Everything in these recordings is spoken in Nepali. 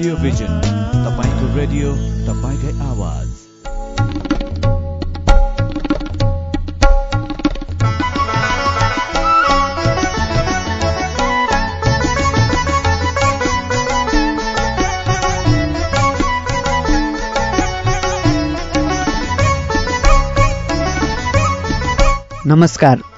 रेडियो भिजन तपाईँको रेडियो तपाईँकै आवाज नमस्कार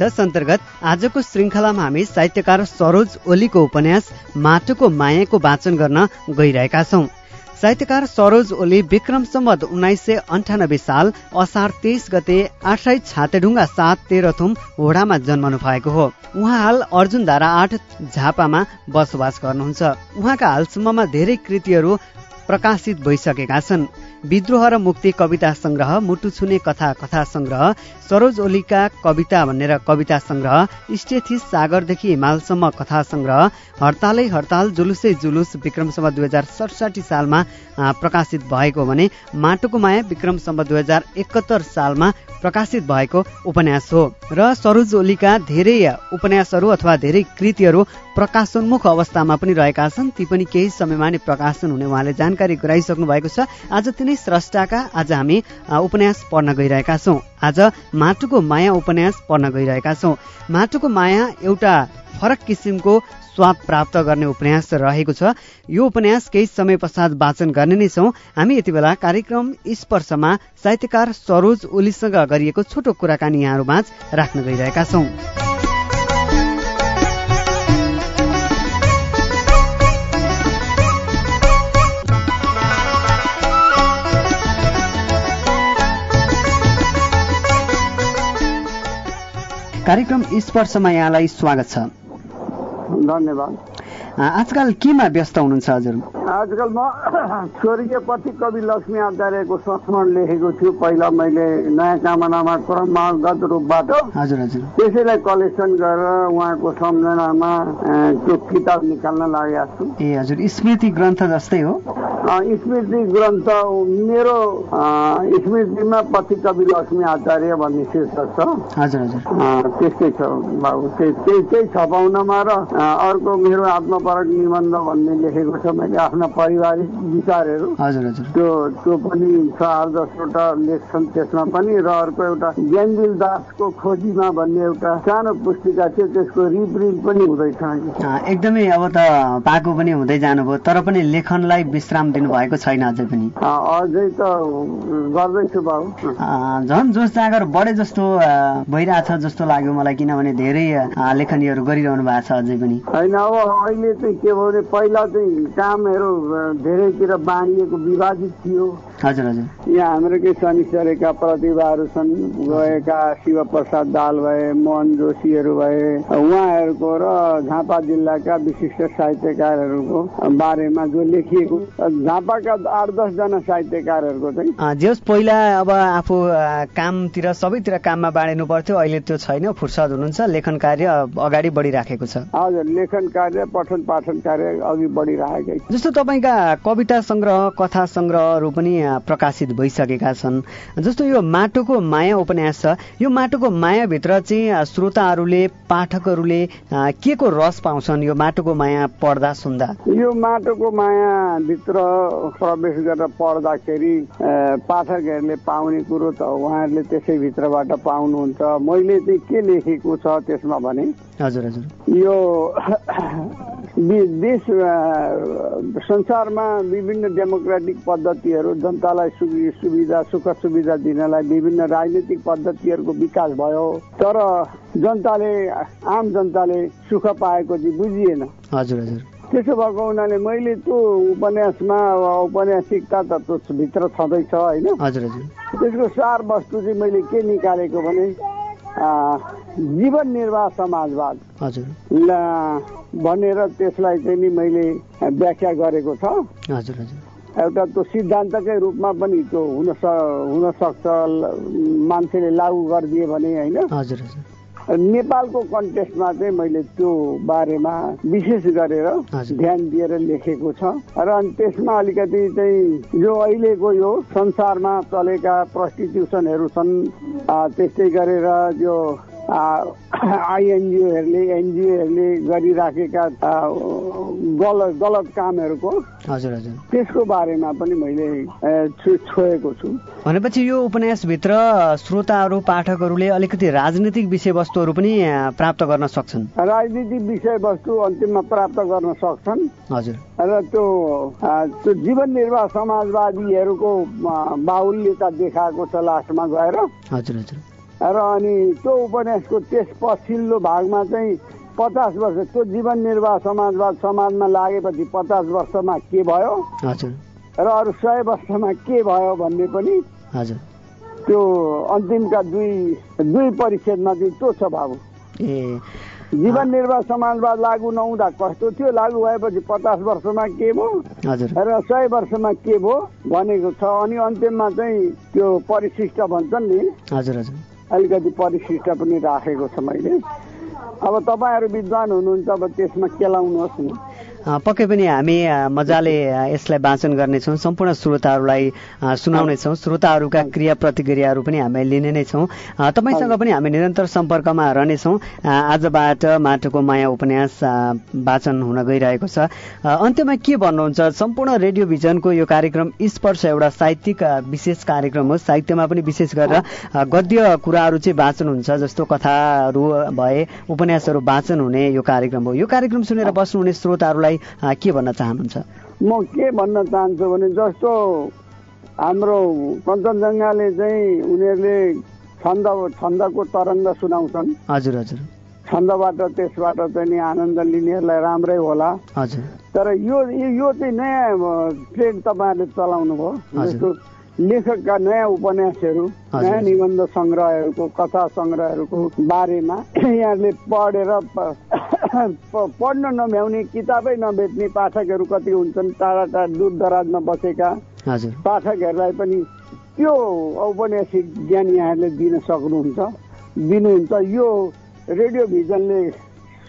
जस अन्तर्गत आजको श्रृङ्खलामा हामी साहित्यकार सरोज ओलीको उपन्यास माटोको मायाको वाचन गर्न गइरहेका छौँ। साहित्यकार सरोज ओली विक्रम सम्बत उन्नाइस सय अन्ठानब्बे साल असार तेइस गते आठै छातेढुङ्गा सात तेह्रथुम होडामा जन्मनु भएको हो। उहाँ हाल अर्जुन धारा आठ झापामा बसोबास गर्नुहुन्छ। उहाँका हालसम्ममा धेरै कृतिहरू प्रकाशित भइसकेका छन्। विद्रोह र मुक्ति कविता संग्रह मुटु छुने कथा कथा संग्रह सरोज ओलीका कविता भनेर कविता संग्रह स्टेथिस सागरदेखि हिमालसम्म कथा संग्रह हडतालै हडताल जुलुसै जुलुस विक्रमसम्म दुई हजार सडसठी सालमा प्रकाशित भएको भने माटोको माया विक्रमसम्म दुई हजार एकहत्तर सालमा प्रकाशित भएको उपन्यास हो। र सरोज ओलीका धेरै उपन्यासहरू अथवा धेरै कृतिहरू प्रकाशोन्मुख अवस्थामा पनि रहेका छन् ती पनि केही समयमा नै प्रकाशन हुने उहाँले जानकारी गराइसक्नु भएको छ। आज स्रष्टाका आज हामी उपन्यास पढ्न गइरहेका छौँ। आज माटोको माया उपन्यास पढ्न गइरहेका छौँ। माटोको माया एउटा फरक किसिमको स्वाद प्राप्त गर्ने उपन्यास रहेको छ। यो उपन्यास केही समय पश्चात वाचन गर्ने नै छौँ। हामी यति बेला कार्यक्रम स्पर्शमा साहित्यकार सरोज ओलीसँग गरिएको छोटो कुराकानी यहाँहरूमाझ राख्न गइरहेका छौँ। कार्यक्रम स्पर्शमा यहाँलाई स्वागत छ। धन्यवाद। आजकल केमा व्यस्त हुनुहुन्छ हजुर? आजकल म स्वर्गीय पति कवि लक्ष्मी आचार्यको संस्मरण लेखेको छु। पहिला मैले नयाँ कामनामा क्रमगत रूपबाट हजुर हजुर। त्यसैलाई कलेक्सन गरेर उहाँको सम्झनामा त्यो किताब निकाल्न लागेको छु। ए हजुर। स्मृति ग्रन्थ जस्तै हो? स्मृति ग्रन्थ मेरो स्मृतिमा पति कवि लक्ष्मी आचार्य भन्ने शीर्षक छ। हजुर हजुर। त्यस्तै छ। बाबु त्यही त्यही छपाउनमा र अर्को मेरो आत्मपरक निबन्ध भन्ने लेखेको छ मैले आफ्ना पारिवारिक विचारहरू। हजुर हजुर। त्यो त्यो पनि छ आठ दसवटा लेख छन् त्यसमा पनि र अर्को एउटा ज्ञानदिल दासको खोजीमा भन्ने एउटा सानो पुस्तिका थियो त्यसको रिप्रिन्ट पनि हुँदैछ एकदमै अब त पाएको पनि हुँदै जानुभयो तर पनि लेखनलाई विश्राम दिनुभएको छैन अझै पनि। अझै त गर्दैछु बाबु। झन् जोस जाँगर बढे जस्तो भइरहेछ जस्तो लाग्यो मलाई किनभने धेरै लेखनीहरू गरिरहनु भएको छ अझै पनि। होइन अब अहिले चाहिँ के भने पहिला चाहिँ कामहरू धेरैतिर बाँडिएको विभाजित थियो। हजुर हजुर। यहाँ हाम्रो केही सनिसरेका प्रतिभाहरू छन्। गएका शिवप्रसाद दाल भए मोहन जोशीहरू भए उहाँहरूको र झापा जिल्लाका विशिष्ट साहित्यकारहरूको बारेमा जो लेखिएको झापाका आठ दसजना साहित्यकारहरूको चाहिँ। अ, जे होस् पहिला अब आफू कामतिर सबैतिर काममा बाँडिनु पर्थ्यो। अहिले त्यो छैन फुर्सद हुनुहुन्छ। लेखन कार्य अगाडि बढिराखेको छ। हजुर लेखन कार्य पठन पाठन कार्य अघि बढिरहेकै छ। जस्तो तपाईँका कविता सङ्ग्रह कथा सङ्ग्रहहरू पनि प्रकाशित भइसकेका छन्। जस्तो यो माटोको माया उपन्यास छ यो माटोको मायाभित्र चाहिँ श्रोताहरूले पाठकहरूले के को रस पाउँछन् यो माटोको माया पढ्दा सुन्दा? यो माटोको मायाभित्र प्रवेश गरेर पढ्दाखेरि पाठकहरूले पाउने कुरो त उहाँहरूले त्यसै भित्रबाट पाउनुहुन्छ। मैले चाहिँ के लेखेको छ त्यसमा भने हजुर हजुर। यो देश संसारमा विभिन्न डेमोक्रेटिक पद्धतिहरू जनतालाई सुवि- सुविधा सुख सुविधा दिनलाई विभिन्न राजनीतिक पद्धतिहरूको विकास भयो। तर जनताले आम जनताले सुख पाएको चाहिँ बुझिएन। हजुर हजुर। त्यसो भएको हुनाले मैले त्यो उपन्यासमा औपन्यासिकता त भित्र छँदैछ होइन? हजुर हजुर। त्यसको सार वस्तु चाहिँ मैले के निकालेको भने जीवन निर्वाह समाजवाद। हजुर। ल- भनेर त्यसलाई चाहिँ नि मैले व्याख्या गरेको छ। हजुर हजुर। एउटा त्यो सिद्धान्तकै रूपमा पनि त्यो हुन स हुन सक्छ ल- मान्छेले लागू गरिदिए भने होइन? हजुर हजुर। नेपालको कन्टेस्टमा चाहिँ मैले त्यो बारेमा विशेष गरेर। ध्यान दिएर लेखेको छ र अनि त्यसमा अलिकति चाहिँ जो अहिलेको यो संसारमा चलेका प्रस्टिट्युसनहरू छन् त्यस्तै गरेर यो आइएनजिओहरूले एनजिओहरूले गरिराखेका गलत गलत कामहरूको हजुर हजुर। त्यसको बारेमा पनि मैले छोएको छु। भनेपछि यो उपन्यासभित्र श्रोताहरू पाठकहरूले अलिकति राजनीतिक विषयवस्तुहरू पनि प्राप्त गर्न सक्छन्। राजनीतिक विषयवस्तु अन्तिममा प्राप्त गर्न सक्छन्। हजुर। र त्यो त्यो जीवन निर्वाह समाजवादीहरूको बाहुल्यता देखाएको छ लास्टमा गएर। हजुर हजुर। र अनि त्यो उपन्यासको त्यस पछिल्लो भागमा चाहिँ पचास वर्ष त्यो जीवन निर्वाह समाजवाद समाजमा लागेपछि पचास वर्षमा के भयो? हजुर। र अरू सय वर्षमा के भयो भन्ने पनि हजुर। त्यो अन्तिमका दुई दुई परिच्छेदमा चाहिँ त्यो छ बाबु ए। जीवन निर्वाह समाजवाद लागू नहुँदा कस्तो थियो? लागू भएपछि पचास वर्षमा के भयो? र सय वर्षमा के भयो भनेको छ? अनि अन्त्यमा चाहिँ त्यो परिशिष्ट भन्छन् नि। हजुर हजुर। अलिकति परिशिष्ट पनि राखेको छ मैले। अब तपाईँहरू विद्वान हुनुहुन्छ अब त्यसमा केलाउनुहोस् न। पक्कै पनि हामी मजाले यसलाई वाचन गर्नेछौँ। सम्पूर्ण श्रोताहरूलाई सुनाउनेछौँ। श्रोताहरूका क्रिया प्रतिक्रियाहरू पनि हामी लिने नै छौँ। तपाईँसँग पनि हामी निरन्तर सम्पर्कमा रहनेछौँ। आजबाट माटोको माया उपन्यास वाचन हुन गइरहेको छ। अन्त्यमा के भन्नुहुन्छ? सम्पूर्ण रेडियो भिजनको यो कार्यक्रम स्पर्श एउटा साहित्यिक विशेष कार्यक्रम हो। साहित्यमा पनि विशेष गरेर गद्य कुराहरू चाहिँ वाचन हुन्छ जस्तो कथाहरू भए उपन्यासहरू वाचन हुने यो कार्यक्रम हो। यो कार्यक्रम सुनेर बस्नुहुने श्रोताहरूलाई के भन्न चाहनुहुन्छ? म के भन्न चाहन्छु भने जस्तो हाम्रो कञ्चनजङ्घाले चाहिँ उनीहरूले छन्द छन्दको तरङ्ग सुनाउँछन्। हजुर हजुर। छन्दबाट त्यसबाट चाहिँ नि आनन्द लिनेहरूलाई राम्रै होला। हजुर। तर यो यो चाहिँ नयाँ ट्रेन्ड तपाईँहरूले चलाउनु भयो लेखकका नयाँ उपन्यासहरू। नयाँ निबन्ध सङ्ग्रहहरूको कथा सङ्ग्रहहरूको बारेमा यहाँहरूले पढेर पढ्न नभ्याउने किताबै नबेच्ने पाठकहरू कति हुन्छन् टाढा टाढा दूर दराजमा बसेका पाठकहरूलाई पनि त्यो औपन्यासिक ज्ञान यहाँहरूले दिन सक्नुहुन्छ। दिनुहुन्छ। यो रेडियो भिजनले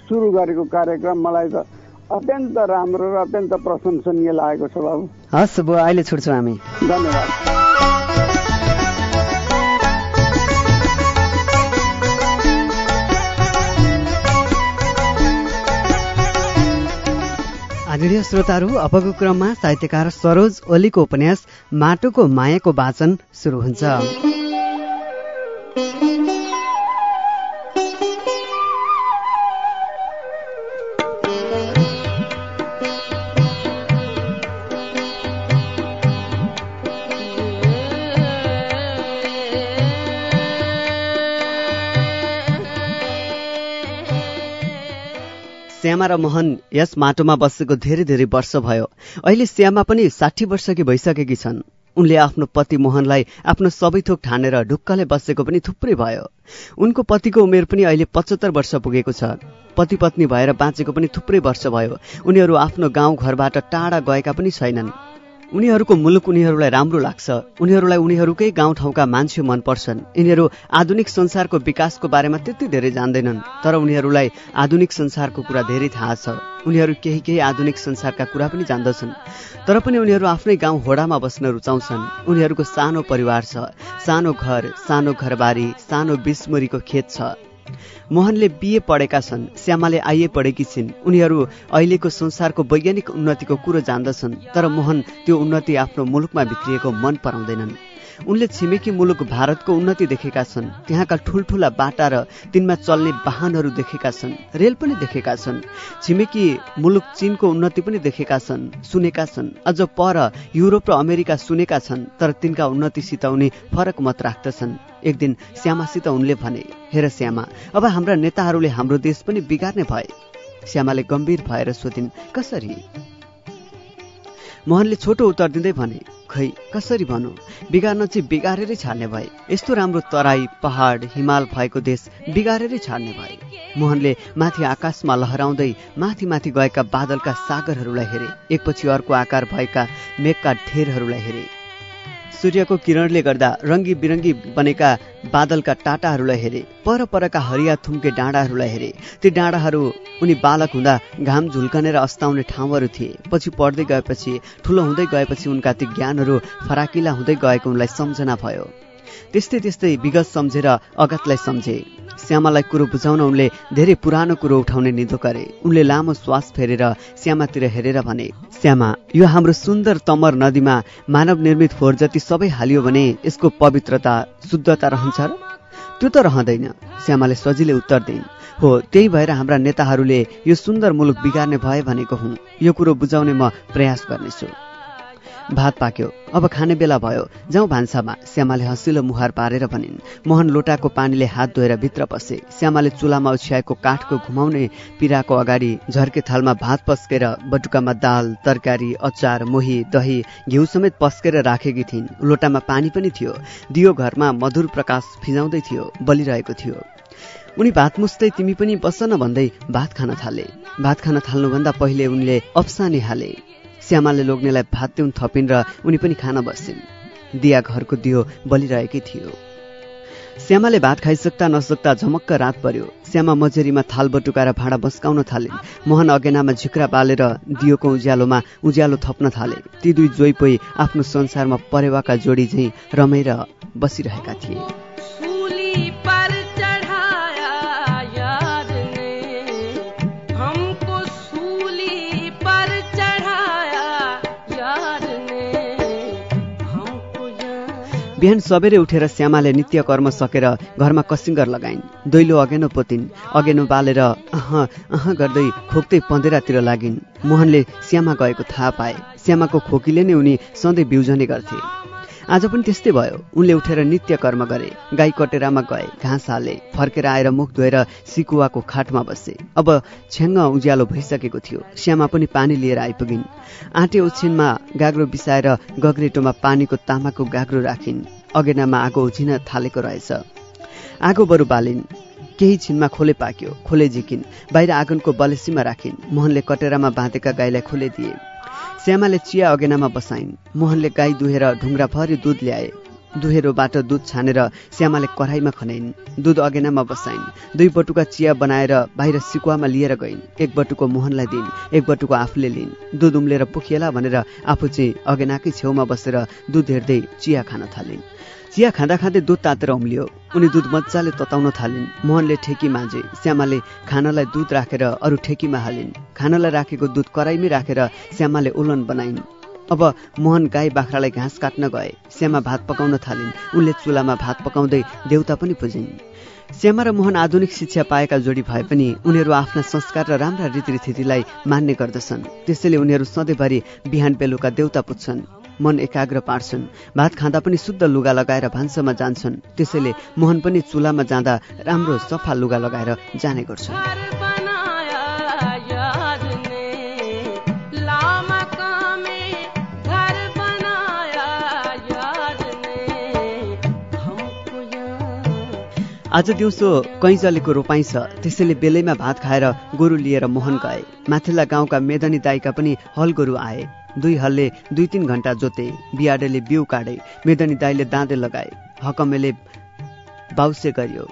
सुरु गरेको कार्यक्रम मलाई त अत्यन्त राम्रो र अत्यन्त प्रशंसनीय लागेको छ बाबु। हस् बुवा अहिले छुट्छौँ हामी। धन्यवाद। आदरणीय श्रोताहरू अबको क्रममा साहित्यकार सरोज ओलीको उपन्यास माटोको मायाको वाचन सुरु हुन्छ। श्यामा र मोहन यस माटोमा बसेको धेरै धेरै वर्ष भयो। अहिले श्यामा पनि साठी वर्षकी भइसकेकी छन्। उनले आफ्नो पति मोहनलाई आफ्नो सबै थोक ठानेर ढुक्कले बसेको पनि थुप्रै भयो। उनको पतिको उमेर पनि अहिले पचहत्तर वर्ष पुगेको छ। पति पत्नी भएर बाँचेको पनि थुप्रै वर्ष भयो। उनीहरू आफ्नो गाउँ घरबाट टाढा गएका पनि छैनन्। उनीहरूको मुलुक उनीहरूलाई राम्रो लाग्छ। उनीहरूलाई उनीहरूकै गाउँठाउँका मान्छे मनपर्छन्। यिनीहरू आधुनिक संसारको विकासको बारेमा त्यति धेरै जान्दैनन् तर उनीहरूलाई आधुनिक संसारको कुरा धेरै थाहा छ। उनीहरू केही केही आधुनिक संसारका कुरा पनि जान्दछन्। तर पनि उनीहरू आफ्नै गाउँ होडामा बस्न रुचाउँछन्। उनीहरूको सानो परिवार छ सानो घर सानो घरबारी सानो बिसमुरीको खेत छ। मोहनले बिए पढेका छन् श्यामाले आइए पढेकी छिन्। उनीहरू अहिलेको संसारको वैज्ञानिक उन्नतिको कुरो जान्दछन् तर मोहन त्यो उन्नति आफ्नो मुलुकमा भित्रिएको मन पराउँदैनन्। उनले छिमेकी मुलुक भारतको उन्नति देखेका छन्। त्यहाँका ठुल्ठुला बाटा र तिनमा चल्ने वाहनहरू देखेका छन् रेल पनि देखेका छन्। छिमेकी मुलुक चीनको उन्नति पनि देखेका छन् सुनेका छन्। अझ पर युरोप र अमेरिका सुनेका छन् तर तिनका उन्नतिसित उनी फरक मत राख्दछन्। एक दिन श्यामासित उनले भने हेर श्यामा अब हाम्रा नेताहरूले हाम्रो देश पनि बिगार्ने भए। श्यामाले गम्भीर भएर सोधिन् कसरी? मोहनले छोटो उत्तर दिँदै भने खै कसरी भनौँ? बिगार्न चाहिँ बिगारेरै छाड्ने भए। यस्तो राम्रो तराई पहाड हिमाल भएको देश बिगारेरै छाड्ने भए। मोहनले माथि आकाशमा लहराउँदै माथि माथि गएका बादलका सागरहरूलाई हेरे। एकपछि अर्को आकार भएका मेघका ढेरहरूलाई हेरे। सूर्यको किरणले गर्दा रङ्गी बिरङ्गी बनेका बादलका टाटाहरूलाई हेरे पर परका हरिया थुम्के डाँडाहरूलाई हेरे। ती डाँडाहरू उनी बालक हुँदा घाम झुल्कनेर अस्ताउने ठाउँहरू थिए। पछि पढ्दै गएपछि ठुलो हुँदै गएपछि उनका ती ज्ञानहरू फराकिला हुँदै गएको उनलाई सम्झना भयो। त्यस्तै त्यस्तै विगत सम्झेर अगतलाई सम्झे। श्यामालाई कुरो बुझाउन उनले धेरै पुरानो कुरो उठाउने निधो गरे। उनले लामो श्वास फेरेर श्यामातिर हेरेर भने श्यामा यो हाम्रो सुन्दर तमर नदीमा मानव निर्मित फोहोर जति सबै हालियो भने यसको पवित्रता शुद्धता रहन्छ र? त्यो त रहँदैन श्यामाले सजिलै उत्तर दिइन्। हो त्यही भएर हाम्रा नेताहरूले यो सुन्दर मुलुक बिगार्ने भए भनेको हुँ। यो कुरो बुझाउने म प्रयास गर्नेछु। भात पाक्यो। अब खाने बेला भयो। जाउँ भान्सामा। श्यामाले हँसिलो मुहार पारेर भनिन् मोहन लोटाको पानीले हात धोएर भित्र पसे। श्यामाले चुलामा ओछ्याएको काठको घुमाउने पिराको अगाडि झर्के थालमा भात पस्केर बटुकामा दाल तरकारी अचार मोही दही घिउ समेत पस्केर राखेकी थिइन्। लोटामा पानी पनि थियो। दियो घरमा मधुर प्रकाश फिजाउँदै थियो बलिरहेको थियो। उनी भात मुस्दै तिमी पनि बस्छ न भन्दै भात खान थाले। भात खान थाल्नुभन्दा पहिले उनले अप्सानी हाले। श्यामाले लोग्नेलाई भात तिउन थपिन् र उनी पनि खान बसिन् दिया घरको दियो बलिरहेकै थियो। श्यामाले भात खाइसक्दा नसक्दा झमक्क रात पर्यो। श्यामा मजेरीमा थाल बटुकाएर भाँडा बस्काउन थालिन्। मोहन अगेनामा झिक्रा बालेर दियोको उज्यालोमा उज्यालो थप्न थाले। ती दुई जोइपोइ आफ्नो संसारमा परेवाका जोडी झैँ रमेर बसिरहेका थिए। बिहान सबेरै उठेर श्यामाले नित्य कर्म सकेर घरमा कसिङ्गर लगाइन्। दैलो अगेनो पोतिन्। अगेनो बालेर अह अह गर्दै खोक्दै पँधेरातिर लागिन्। मोहनले श्यामा गएको थाहा पाए। श्यामाको खोकीले नै उनी सधैँ बिउजने गर्थे। आज पनि त्यस्तै भयो। उनले उठेर नित्य कर्म गरे। गाई कटेरामा गए घाँस हाले फर्केर आएर मुख धोएर सिकुवाको खाटमा बसे। अब छ्याङ्ग उज्यालो भइसकेको थियो। श्यामा पनि पानी लिएर आइपुगिन्। आँटे ओछिनमा गाग्रो बिसाएर गग्रेटोमा पानीको तामाको गाग्रो राखिन्। अगेनामा आगो उझिन थालेको रहेछ। आगो बरु बालिन्। केही छिनमा खोले पाक्यो खोले झिकिन्। बाहिर आँगनको बलेसीमा राखिन्। मोहनले कटेरामा बाँधेका गाईलाई खोले दिए। श्यामाले चिया अगेनामा बसाइन्। मोहनले गाई दुहेर ढुङ्ग्राभरि दुध ल्याए। दुहेरोबाट दुध छानेर श्यामाले कराईमा खनाइन्। दुध अगेनामा बसाइन्। दुई बटुका चिया बनाएर बाहिर सिकुवामा लिएर गइन्। एक बटुको मोहनलाई दिइन्। एक बटुको आफूले लिइन्। दुध उम्लेर पुखिएला भनेर आफू चाहिँ अगेनाकै छेउमा बसेर दुध हेर्दै चिया खान थालिन्। चिया खाँदा खाँदै दुध तातेर उम्लियो। उनी दुध मजाले तताउन थालिन्। मोहनले ठेकी माझे। श्यामाले खानालाई दुध राखेर अरू ठेकीमा हालिन्। खानालाई राखेको दुध कराईमै राखेर श्यामाले उलन बनाइन्। अब मोहन गाई बाख्रालाई घाँस काट्न गए। श्यामा भात पकाउन थालिन्। उनले चुलामा भात पकाउँदै देउता पनि पुजिन्। श्यामा र मोहन आधुनिक शिक्षा पाएका जोडी भए पनि उनीहरू आफ्ना संस्कार र राम्रा रीतिथितिलाई मान्ने गर्दछन्। त्यसैले उनीहरू सधैँभरि बिहान बेलुका देउता पुज्छन्। मन एकाग्र पार्छन्। भात खाँदा पनि शुद्ध लुगा लगाएर भान्सामा जान्छन्। त्यसैले मोहन पनि चुल्हामा जाँदा राम्रो सफा लुगा लगाएर जाने गर्छन् आज दिउँसो कैँजलेको रोपाइँ छ। त्यसैले बेलैमा भात खाएर गोरु लिएर मोहन गए। माथिल्ला गाउँका मेदनी दाईका पनि हल गोरु आए। दुई हलले दुई तिन घन्टा जोते बिहाडेले बिउ काटे मेदनी दाईले दाँदे लगाए हकमेले बाउसे गरियो।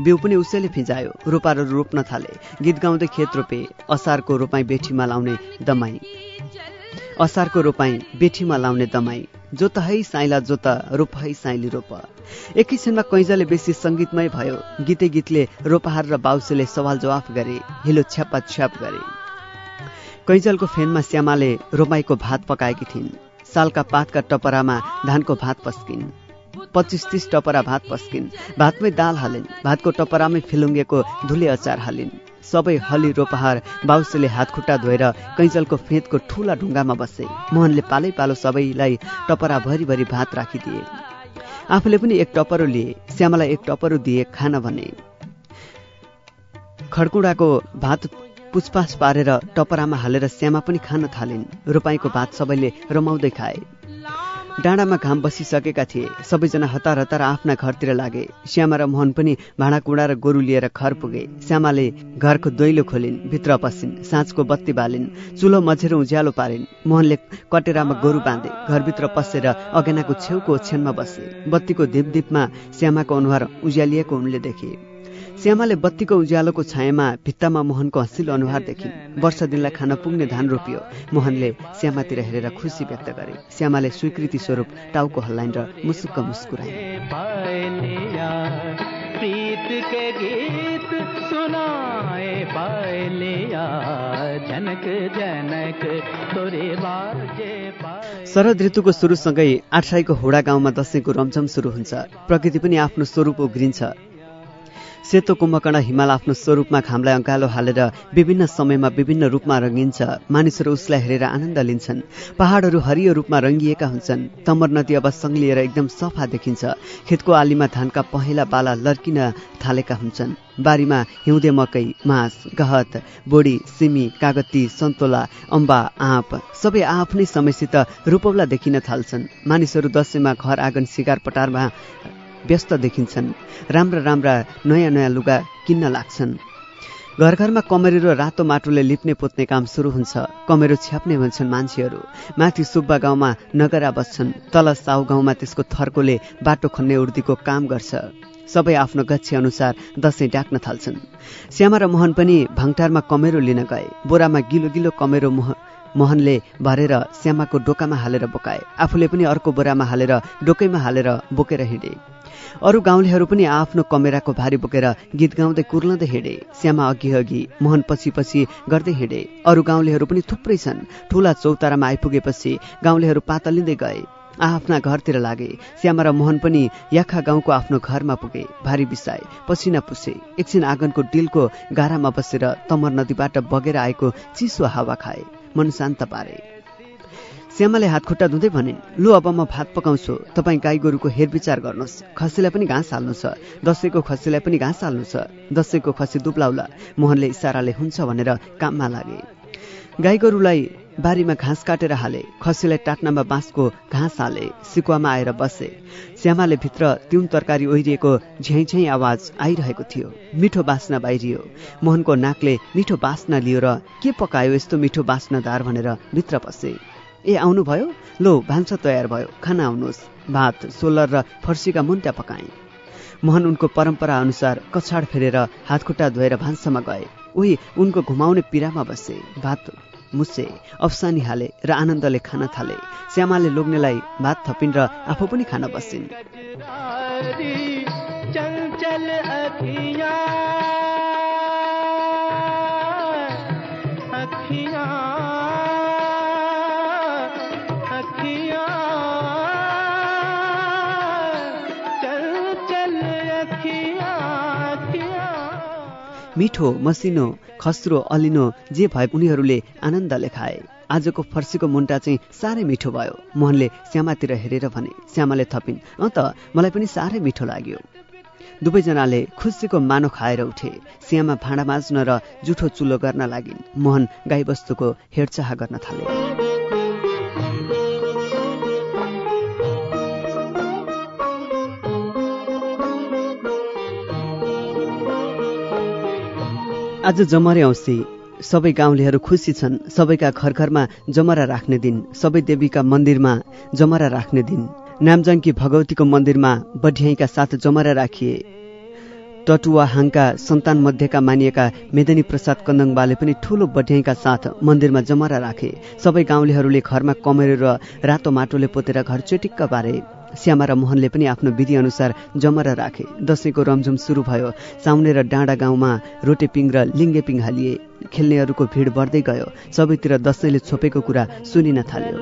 बिउ पनि उसैले फिजायो रोपारहरू रोप्न थाले गीत गाउँदै खेत रोपे असारको रोपाइँ बेठीमा लाउने दमाई। असारको रोपाइँ बेठीमा लाउने दमाई जोत है साइला जोत रोप है साइली रोप। एकैछिनमा कैजले बेसी सङ्गीतमय भयो गीते गीतले रोपहार र बाउसेले सवाल जवाफ गरे हिलो छ्यापा छ्याप गरे। कैजलको फेनमा श्यामाले रोमाईको भात पकाएकी थिइन्। सालका पातका टपरामा धानको भात पस्किन्। पच्चिस तिस टपरा भात पस्किन्। भातमै दाल हालिन्। भातको टपरामै फिलुङ्गेको धुले अचार हालिन्। सबै हली रोपहार बाउसेले हात खुट्टा धोएर कैजलको फेदको ठुला ढुङ्गामा बसे। मोहनले पालै पालो सबैलाई टपरा भरिभरि भात राखिदिए। आफूले पनि एक टपरो लिए। श्यामालाई एक टपरो दिए खान भने। खडकुडाको भात पुछपाछ पारेर टपरामा हालेर श्यामा पनि खान थालिन्। रोपाईँको भात सबैले रमाउँदै खाए। डाँडामा घाम बसिसकेका थिए। सबैजना हतार हतार आफ्ना घरतिर लागे। श्यामा र मोहन पनि भाँडाकुँडा र गोरु लिएर घर पुगे। श्यामाले घरको दैलो खोलिन् भित्र पसिन् साँझको बत्ती बालिन् चुलो मझेर उज्यालो पारिन्। मोहनले कटेरामा गोरु बाँधे घरभित्र पसेर अगेनाको छेउको ओछ्यानमा बसे। बत्तीको धिपधिपमा श्यामाको अनुहार उज्यालिएको उनले देखे। श्यामाले बत्तीको उज्यालोको छायामा भित्तामा मोहनको हँसिलो अनुहार देखिन् वर्ष दिनलाई खान पुग्ने धान रोपियो। मोहनले श्यामातिर हेरेर खुसी व्यक्त गरे। श्यामाले स्वीकृति स्वरूप टाउको हल्लाइन र मुसुक्क मुस्कुराए। पायलिया प्रीत के गीत सुनाए पायलिया जनक जनक तोरे बाजे पाए शरद ऋतुको सुरुसँगै आठराईको होडा गाउँमा दसैँको रमझम सुरु हुन्छ। प्रकृति पनि आफ्नो स्वरूप उग्रिन्छ सेतो कुम्भकर्ण हिमाल आफ्नो स्वरूपमा घामलाई अँगालो हालेर विभिन्न समयमा विभिन्न रूपमा रङ्गिन्छ। मानिसहरू उसलाई हेरेर आनन्द लिन्छन्। पहाडहरू हरियो रूपमा रङ्गिएका हुन्छन्। तमर नदी अब सङ्लिएर एकदम सफा देखिन्छ। खेतको आलीमा धानका पहेँला बाला लर्किन थालेका हुन्छन्। बारीमा हिउँदे मकै मास गहत बोडी सिमी कागती सन्तोला अम्बा आँप सबै आफ्नै समयसित रूपौला देखिन थाल्छन्। मानिसहरू दसैँमा घर आँगन सिगार पटारमा व्यस्त देखिन्छन्। राम्रा राम्रा नयाँ नयाँ लुगा किन्न लाग्छन्। घर घरमा कमेरो र रातो माटोले लिप्ने पोत्ने काम सुरु हुन्छ। कमेरो छ्याप्ने भन्छन् मान्छेहरू। माथि सुब्बा गाउँमा नगरा बस्छन्। तल साउ गाउँमा त्यसको थर्कोले बाटो खन्ने उर्दीको काम गर्छ। सबै आफ्नो गच्छे अनुसार दसैँ डाक्न थाल्छन्। श्यामा र मोहन पनि भाङटारमा कमेरो लिन गए। बोरामा गिलो गिलो कमेरो मोह मोहनले भरेर श्यामाको डोकामा हालेर बोकाए। आफूले पनि अर्को बोरामा हालेर डोकैमा हालेर बोकेर हिँडे। अरू गाउँलेहरू पनि आफ्नो कमेराको भारी बोकेर गीत गाउँदै कुर्लँदै हिँडे। श्यामा अघि अघि मोहन पछि पछि गर्दै हिँडे। अरू गाउँलेहरू पनि थुप्रै छन्। ठुला चौतारामा आइपुगेपछि गाउँलेहरू पातलिँदै गए। आफ्ना घरतिर लागे। श्यामा र मोहन पनि याखा गाउँको आफ्नो घरमा पुगे। भारी बिसाए। पसिना पुसे। एकछिन आँगनको डिलको गारामा बसेर तमर नदीबाट बगेर आएको चिसो हावा खाए। मन शान्त पारे। श्यामाले हात खुट्टा धुँदै भनिन् लु अब म भात पकाउँछु। तपाईँ गाई गोरुको हेरविचार गर्नुहोस्। खसीलाई पनि घाँस हाल्नु छ। दसैँको खसीलाई पनि घाँस हाल्नु छ। दसैँको खसी दुब्लाउला। मोहनले इसाराले हुन्छ भनेर काममा लागे। गाई गोरुलाई बारीमा घाँस काटेर हाले। खसीलाई टाट्नामा बाँसको घाँस हाले। सिकुवामा आएर बसे। श्यामाले भित्र तिउन तरकारी ओहिरिएको झ्याइ झ्याइ आवाज आइरहेको थियो। मिठो बास्ना बाहिरियो। मोहनको नाकले मिठो बास्ना लियो र के पकायो यस्तो मिठो बास्नादार? भनेर भित्र पसे ए आउनुभयो? लो भान्सा तयार भयो। खाना आउनुहोस्। भात सोलर र फर्सीका मुन्टा पकाए। मोहन उनको परम्परा अनुसार कछाड फेरेर हातखुट्टा धोएर भान्सामा गए। उही उनको घुमाउने पिरामा बसे। भात मुसे अफसानी हाले र आनन्दले खान थाले। श्यामाले लोग्नेलाई भात थपिन् र आफू पनि खान बसिन्। मिठो मसिनो खस्रो अलिनो जे भए उनीहरूले आनन्दले खाए आजको फर्सीको मुन्टा चाहिँ साह्रै मिठो भयो। मोहनले श्यामातिर हेरेर भने श्यामाले थपिन्। अँ त मलाई पनि साह्रै मिठो लाग्यो दुवैजनाले खुसीको मानो खाएर उठे। श्यामा भाँडा माझ्न र जुठो चुलो गर्न लागिन्। मोहन गाईबस्तुको हेरचाह गर्न थाले। आज जमरे औँसी। सबै गाउँलेहरू खुसी छन्। सबैका घर घरमा जमरा राख्ने दिन सबै देवीका मन्दिरमा जमरा राख्ने दिन। नामजङ्की भगवतीको मन्दिरमा बढ्याइका साथ जमरा राखिए। टटुवा हाङका सन्तान मध्येका मानिएका मेदनी प्रसाद कन्दङबाले पनि ठूलो बढ्याइका साथ मन्दिरमा जमरा राखे। सबै गाउँलेहरूले घरमा कमेरो र रातो माटोले पोतेर घर चेटिक्क पारे श्यामा र मोहनले पनि आफ्नो विधि अनुसार जमरा राखे। दसैँको रमझुम सुरु भयो। साउने र डाँडा गाउँमा रोटेपिङ र लिङ्गेपिङ हालिए खेल्नेहरूको भिड बढ्दै गयो। सबैतिर दसैँले छोपेको कुरा सुनिन थाल्यो।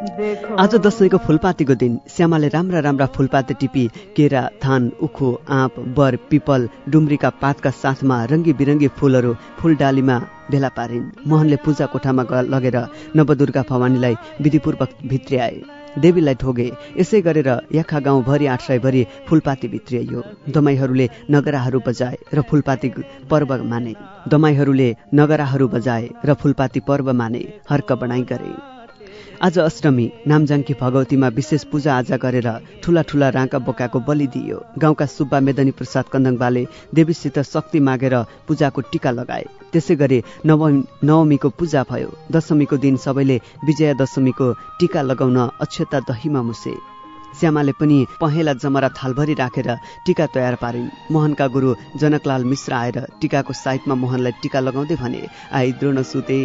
आज दसैँको फुलपातीको दिन श्यामाले राम्रा राम्रा फुलपाती टिपी केरा थान उखु आँप बर पिपल डुम्रीका पातका साथमा रङ्गी बिरङ्गी फुलहरू फुलडालीमा भेला पारिन्। मोहनले पूजा कोठामा लगेर नवदुर्गा भवानीलाई विधिपूर्वक भित्र्याए। देवीलाई ठोगे। यसै गरेर याखा गाउँभरि आठराईभरि फुलपाती भित्रियो दमाईहरूले नगराहरू बजाए र फुलपाती पर्व माने। दमाईहरूले नगराहरू बजाए र फुलपाती पर्व माने। हर्क बढाइ गरे। आज अष्टमी। नामजाङ्की भगवतीमा विशेष पूजा आजा गरेर ठुला ठुला राँका बोकाको बलि दिइयो। गाउँका सुब्बा मेदनी प्रसाद कन्दङबाले देवीसित शक्ति मागेर पूजाको टिका लगाए। त्यसै गरी नवमी नवमीको पूजा भयो। दशमीको दिन सबैले विजया दशमीको टिका लगाउन अक्षता दहीमा मुसे। श्यामाले पनि पहेँला जमरा थालभरि राखेर टिका तयार पारिन्। मोहनका गुरु जनकलाल मिश्र आएर टिकाको साइडमा मोहनलाई टिका लगाउँदै भने आई द्रोण सुते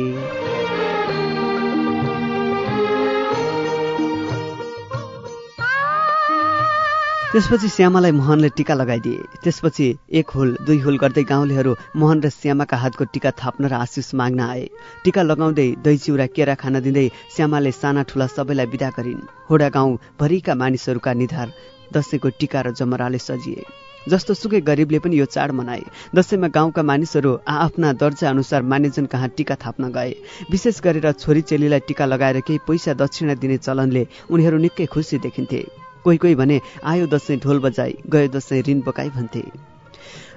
त्यसपछि श्यामालाई मोहनले टिका लगाइदिए। त्यसपछि एक हुल दुई हुल गर्दै गाउँलेहरू मोहन र श्यामाका हातको टिका थाप्न र आशिष माग्न आए। टिका लगाउँदै दही चिउरा केरा खान दिँदै श्यामाले साना ठुला सबैलाई विदा गरिन्। होडा गाउँभरिका मानिसहरूका निधार दसैँको टिका र जमराले सजिए। जस्तो सुकै गरिबले पनि यो चाड मनाए। दसैँमा गाउँका मानिसहरू आआफ्ना दर्जा अनुसार मानिजन कहाँ टिका थाप्न गए। विशेष गरेर छोरी चेलीलाई टिका लगाएर केही पैसा दक्षिणा दिने चलनले उनीहरू निकै खुसी देखिन्थे। कोही कोही भने आयो दसैँ ढोल बजाई गयो दसैँ ऋण बकाई भन्थे।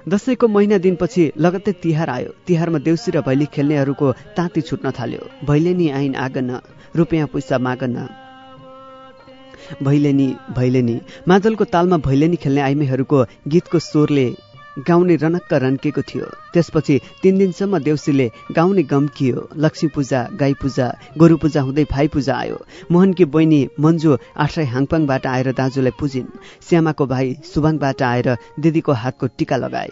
दसैँको महिना दिनपछि लगत्तै तिहार आयो। तिहारमा देउसी र भैली खेल्नेहरूको ताती छुट्न थाल्यो। भैलेनी आइन आगन रुपियाँ पैसा मागन। भैलेनी भैलेनी मादलको तालमा भैलेनी खेल्ने आइमेहरूको गीतको स्वरले गाउने रनक्क रन्केको थियो। त्यसपछि तीन दिनसम्म देउसीले गाउने गम्कियो लक्ष्मी पूजा गाई पूजा गोरु पूजा हुँदै भाइ पूजा आयो। मोहनकी बहिनी मन्जु आठराई हाङपाङबाट आएर दाजुलाई पुजिन्। श्यामाको भाइ सुबाङबाट आएर दिदीको हातको टिका लगाए।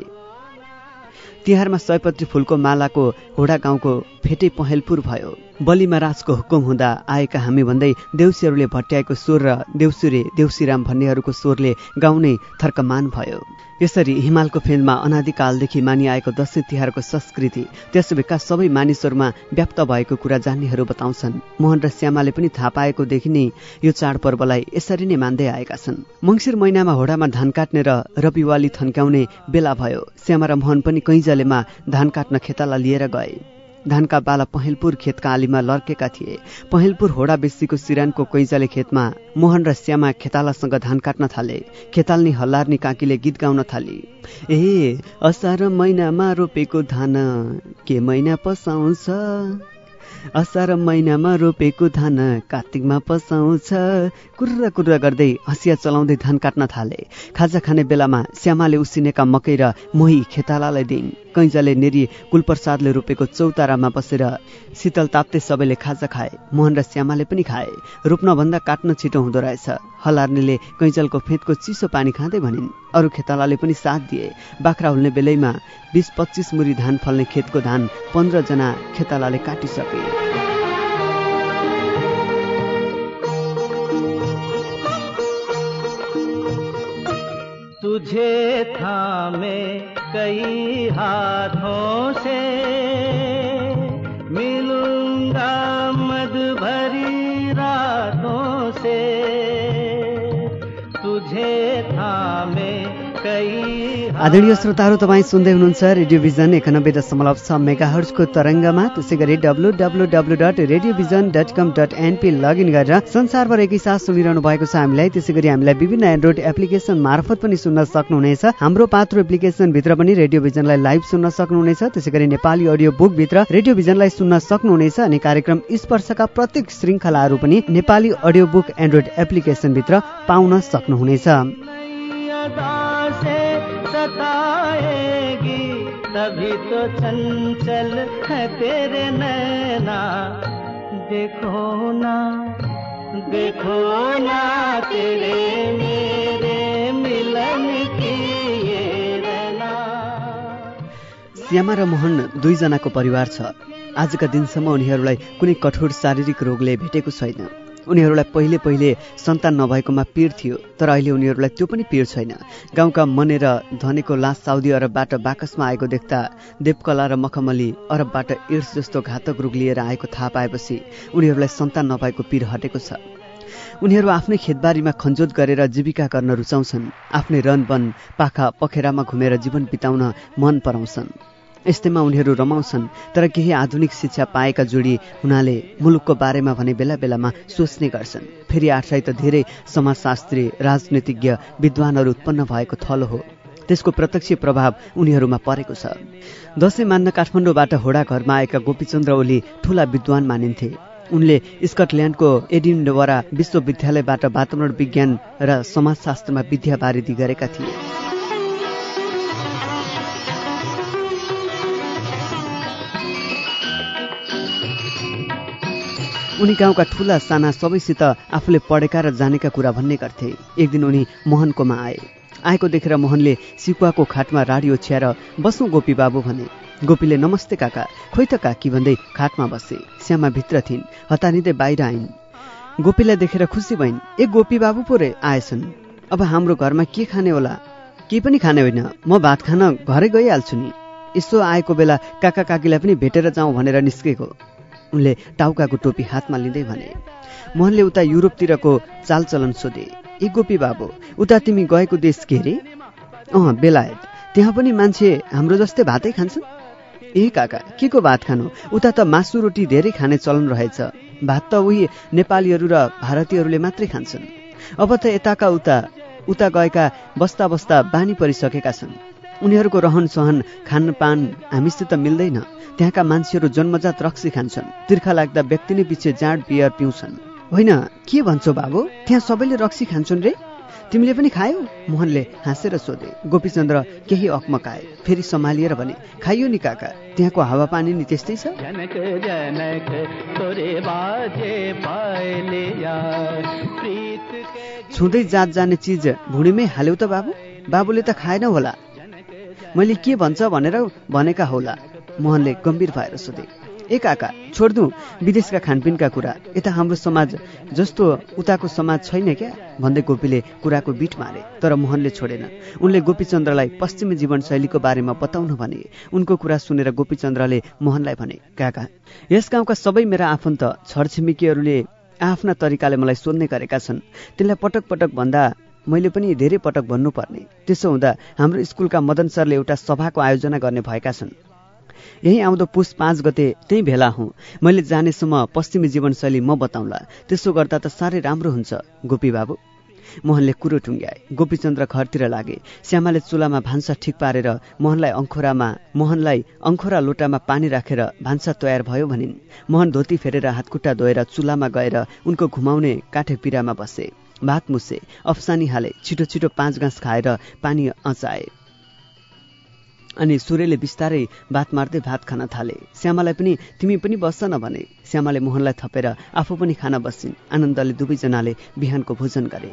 तिहारमा सयपत्री फुलको मालाको होडा गाउँको फेटै पहेलपुर भयो। बलिमा राजको हुकुम हुँदा आएका हामी भन्दै देउसीहरूले भट्याएको स्वर र देउसुरे देउसीराम भन्नेहरूको स्वरले गाउनै थर्कमान भयो। यसरी हिमालको फेदमा अनादिकालदेखि मानिआएको दसैँ तिहारको संस्कृति त्यसबेका सबै मानिसहरूमा व्याप्त भएको कुरा जान्नेहरू बताउँछन्। मोहन र श्यामाले पनि थाहा पाएकोदेखि नै यो चाडपर्वलाई यसरी नै मान्दै आएका छन्। मङ्सिर महिनामा होडामा धान काट्ने र रविवाली थन्क्याउने बेला भयो। श्यामा र मोहन पनि कैजलेमा धान काट्न खेताला लिएर गए। धानका बाला पहेलपुर खेतका आलीमा लर्केका थिए। पहेलपुर होडा बेसीको सिरानको कैजाले खेतमा मोहन र श्यामा खेतालासँग धान काट्न थाले। खेताल्नी हल्लार्नी काकीले गीत गाउन थाली। ए असार महिनामा रोपेको धान के महिना पसाउँछ? असार महिनामा रोपेको धान कार्तिकमा पसाउँछ। कुर्रा कुर्रा गर्दै हँसिया चलाउँदै धान काट्न थाले। खाजा खाने बेलामा श्यामाले उसिनेका मकै र मोही खेतालालाई दिइन्। कैँजाले नेरी कुलप्रसादले रोपेको चौतारामा बसेर शीतल ताप्दै सबैले खाजा खाए। मोहन र श्यामाले पनि खाए। रोप्नभन्दा काट्न छिटो हुँदो रहेछ। हलार्नेले कैँजलको फेदको चिसो पानी खाँदै भनिन्। अरू खेतालाले पनि साथ दिए। बाख्रा हुल्ने बेलैमा बिस पच्चिस मुरी धान फल्ने खेतको धान पन्ध्रजना खेतालाले काटिसके। तुझे थामे कई हाथों से आदरणीय श्रोताहरू तपाईँ सुन्दै हुनुहुन्छ रेडियो भिजन एकानब्बे दशमलव छ मेगा हर्चको तरङ्गमा। त्यसै गरी W W W dot radio vision dot com dot N P log in गरेर संसारभर एकैसाथ सुनिरहनु भएको छ हामीलाई। त्यसै गरी हामीलाई विभिन्न एन्ड्रोइड एप्लिकेसन मार्फत पनि सुन्न सक्नुहुनेछ। हाम्रो पात्रो एप्लिकेसनभित्र पनि रेडियो भिजनलाई लाइभ सुन्न सक्नुहुनेछ। त्यसै गरी नेपाली अडियो बुकभित्र रेडियो भिजनलाई सुन्न सक्नुहुनेछ अनि कार्यक्रम स्पर्शका प्रत्येक श्रृङ्खलाहरू पनि नेपाली अडियो बुक एन्ड्रोइड एप्लिकेसनभित्र पाउन सक्नुहुनेछ। अदा से सताएगी तभी तो चंचल है तेरे नैना। देखो ना देखो ना तेरे मेरे मिलन की ये श्यामा र मोहन दुईजनाको परिवार छ। आजका दिनसम्म उनीहरूलाई कुनै कठोर शारीरिक रोगले भेटेको छैन। उनीहरूलाई पहिले पहिले सन्तान नभएकोमा पीड थियो तर अहिले उनीहरूलाई त्यो पनि पीड छैन। गाउँका मनेर धनेको लास साउदी अरबबाट बाकसमा आएको देख्दा देवकला र मखमली अरबबाट एड्स जस्तो घातक रोग लिएर आएको थाहा पाएपछि उनीहरूलाई सन्तान नभएको पीड हटेको छ। उनीहरू आफ्नै खेतबारीमा खन्जोत गरेर जीविका गर्न रुचाउँछन् आफ्नै रनवन पाखा पखेरामा घुमेर जीवन बिताउन मन पराउँछन्। यस्तैमा उनीहरू रमाउँछन् तर केही आधुनिक शिक्षा पाएका जोडी हुनाले मुलुकको बारेमा भने बेला बेलामा सोच्ने गर्छन्। फेरि आठराई त धेरै समाजशास्त्री राजनीतिज्ञ विद्वानहरू उत्पन्न भएको थलो हो। त्यसको प्रत्यक्ष प्रभाव उनीहरूमा परेको छ। दसैँ मान्न काठमाडौँबाट होडा घरमा आएका गोपीचन्द्र ओली ठूला विद्वान मानिन्थे। उनले स्कटल्यान्डको एडिनवरा विश्वविद्यालयबाट वातावरण विज्ञान र समाजशास्त्रमा विद्या बारिदी गरेका थिए। उनी गाउँका ठुला साना सबैसित आफूले पढेका र जानेका कुरा भन्ने गर्थे। एक दिन उनी मोहनकोमा आए। आएको देखेर मोहनले सिकुवाको खाटमा राडी ओछ्याएर बस्नु गोपी बाबु भने गोपीले नमस्ते काका खोइ त काकी भन्दै खाटमा बसे। श्यामा भित्र थिइन् हतारिँदै बाहिर आइन्। गोपीलाई देखेर खुसी भइन् ए गोपी बाबु पो रे आएछन्। अब हाम्रो घरमा के खाने होला? के पनि खाने होइन। म भात खान घरै गइहाल्छु नि। यसो आएको बेला काका काकीलाई पनि भेटेर जाउँ भनेर निस्केको। उनले टाउकाको टोपी हातमा लिँदै भने मोहनले उता युरोपतिरको चालचलन सोधे। ए गोपी बाबु उता तिमी गएको देश के अरे अँ बेलायत त्यहाँ पनि मान्छे हाम्रो जस्तै भातै खान्छन्? ए काका के को भात खानु? उता त मासु रोटी धेरै खाने चलन रहेछ। भात त उही नेपालीहरू र भारतीयहरूले मात्रै खान्छन्। अब त यताका उता उता गएका बस्दा बस्दा बानी परिसकेका छन्। उनीहरूको रहन सहन खानपान हामीसित मिल्दैन। त्यहाँका मान्छेहरू जन्मजात रक्सी खान्छन्। तिर्खा लाग्दा व्यक्ति नै पछि जाँड बियर पिउँछन्। होइन के भन्छौ बाबु? त्यहाँ सबैले रक्सी खान्छन् रे। तिमीले पनि खायौ? मोहनले हाँसेर सोधे। गोपीचन्द्र केही अकमकाए फेरि सम्हालिएर भने खाइयो नि काका त्यहाँको हावापानी नि त्यस्तै छ? जनक जनक छुँदै जात जाने चिज भुँडीमै हाल्यौ त बाबु? बाबुले त खाएन होला। मैले के भन्छ भनेर भनेका होला। मोहनले गम्भीर भएर सोधे ए काका छोड्दु विदेशका खानपिनका कुरा। यता हाम्रो समाज जस्तो उताको समाज छैन क्या? भन्दै गोपीले कुराको बिट मारे तर मोहनले छोडेन। उनले गोपीचन्द्रलाई पश्चिमी जीवनशैलीको बारेमा बताउन भने। उनको कुरा सुनेर गोपीचन्द्रले मोहनलाई भने काका यस गाउँका सबै मेरा आफन्त छरछिमेकीहरूले आफ्ना तरिकाले मलाई सोध्ने गरेका छन्। तिनलाई पटक पटक भन्दा मैले पनि धेरै पटक भन्नुपर्ने। त्यसो हुँदा हाम्रो स्कुलका मदन सरले एउटा सभाको आयोजना गर्ने भएका छन्। यही आउँदो पुस पाँच गते त्यही भेला हुँ। मैले जानेसम्म पश्चिमी जीवनशैली म बताउँला। त्यसो गर्दा त साह्रै राम्रो हुन्छ गोपी बाबु। मोहनले कुरो टुङ्ग्याए। गोपीचन्द्र घरतिर लागे। श्यामाले चुलामा भान्सा ठिक पारेर मोहनलाई अङ्खोरामा मोहनलाई अङ्खोरा लोटामा पानी राखेर भान्सा तयार भयो भनिन्। मोहन धोती फेरेर हातखुट्टा धोएर चुलामा गएर उनको घुमाउने काठे पिरामा बसे। भात मुसे अफसानी हाले छिटो छिटो पाँच गाँस खाएर पानी अचाए। अनि सूर्यले बिस्तारै बात मार्दै भात खान थाले। श्यामालाई पनि तिमी पनि बस्छ न भने। श्यामाले मोहनलाई थपेर आफू पनि खान बस्छिन् आनन्दले दुवैजनाले बिहानको भोजन गरे।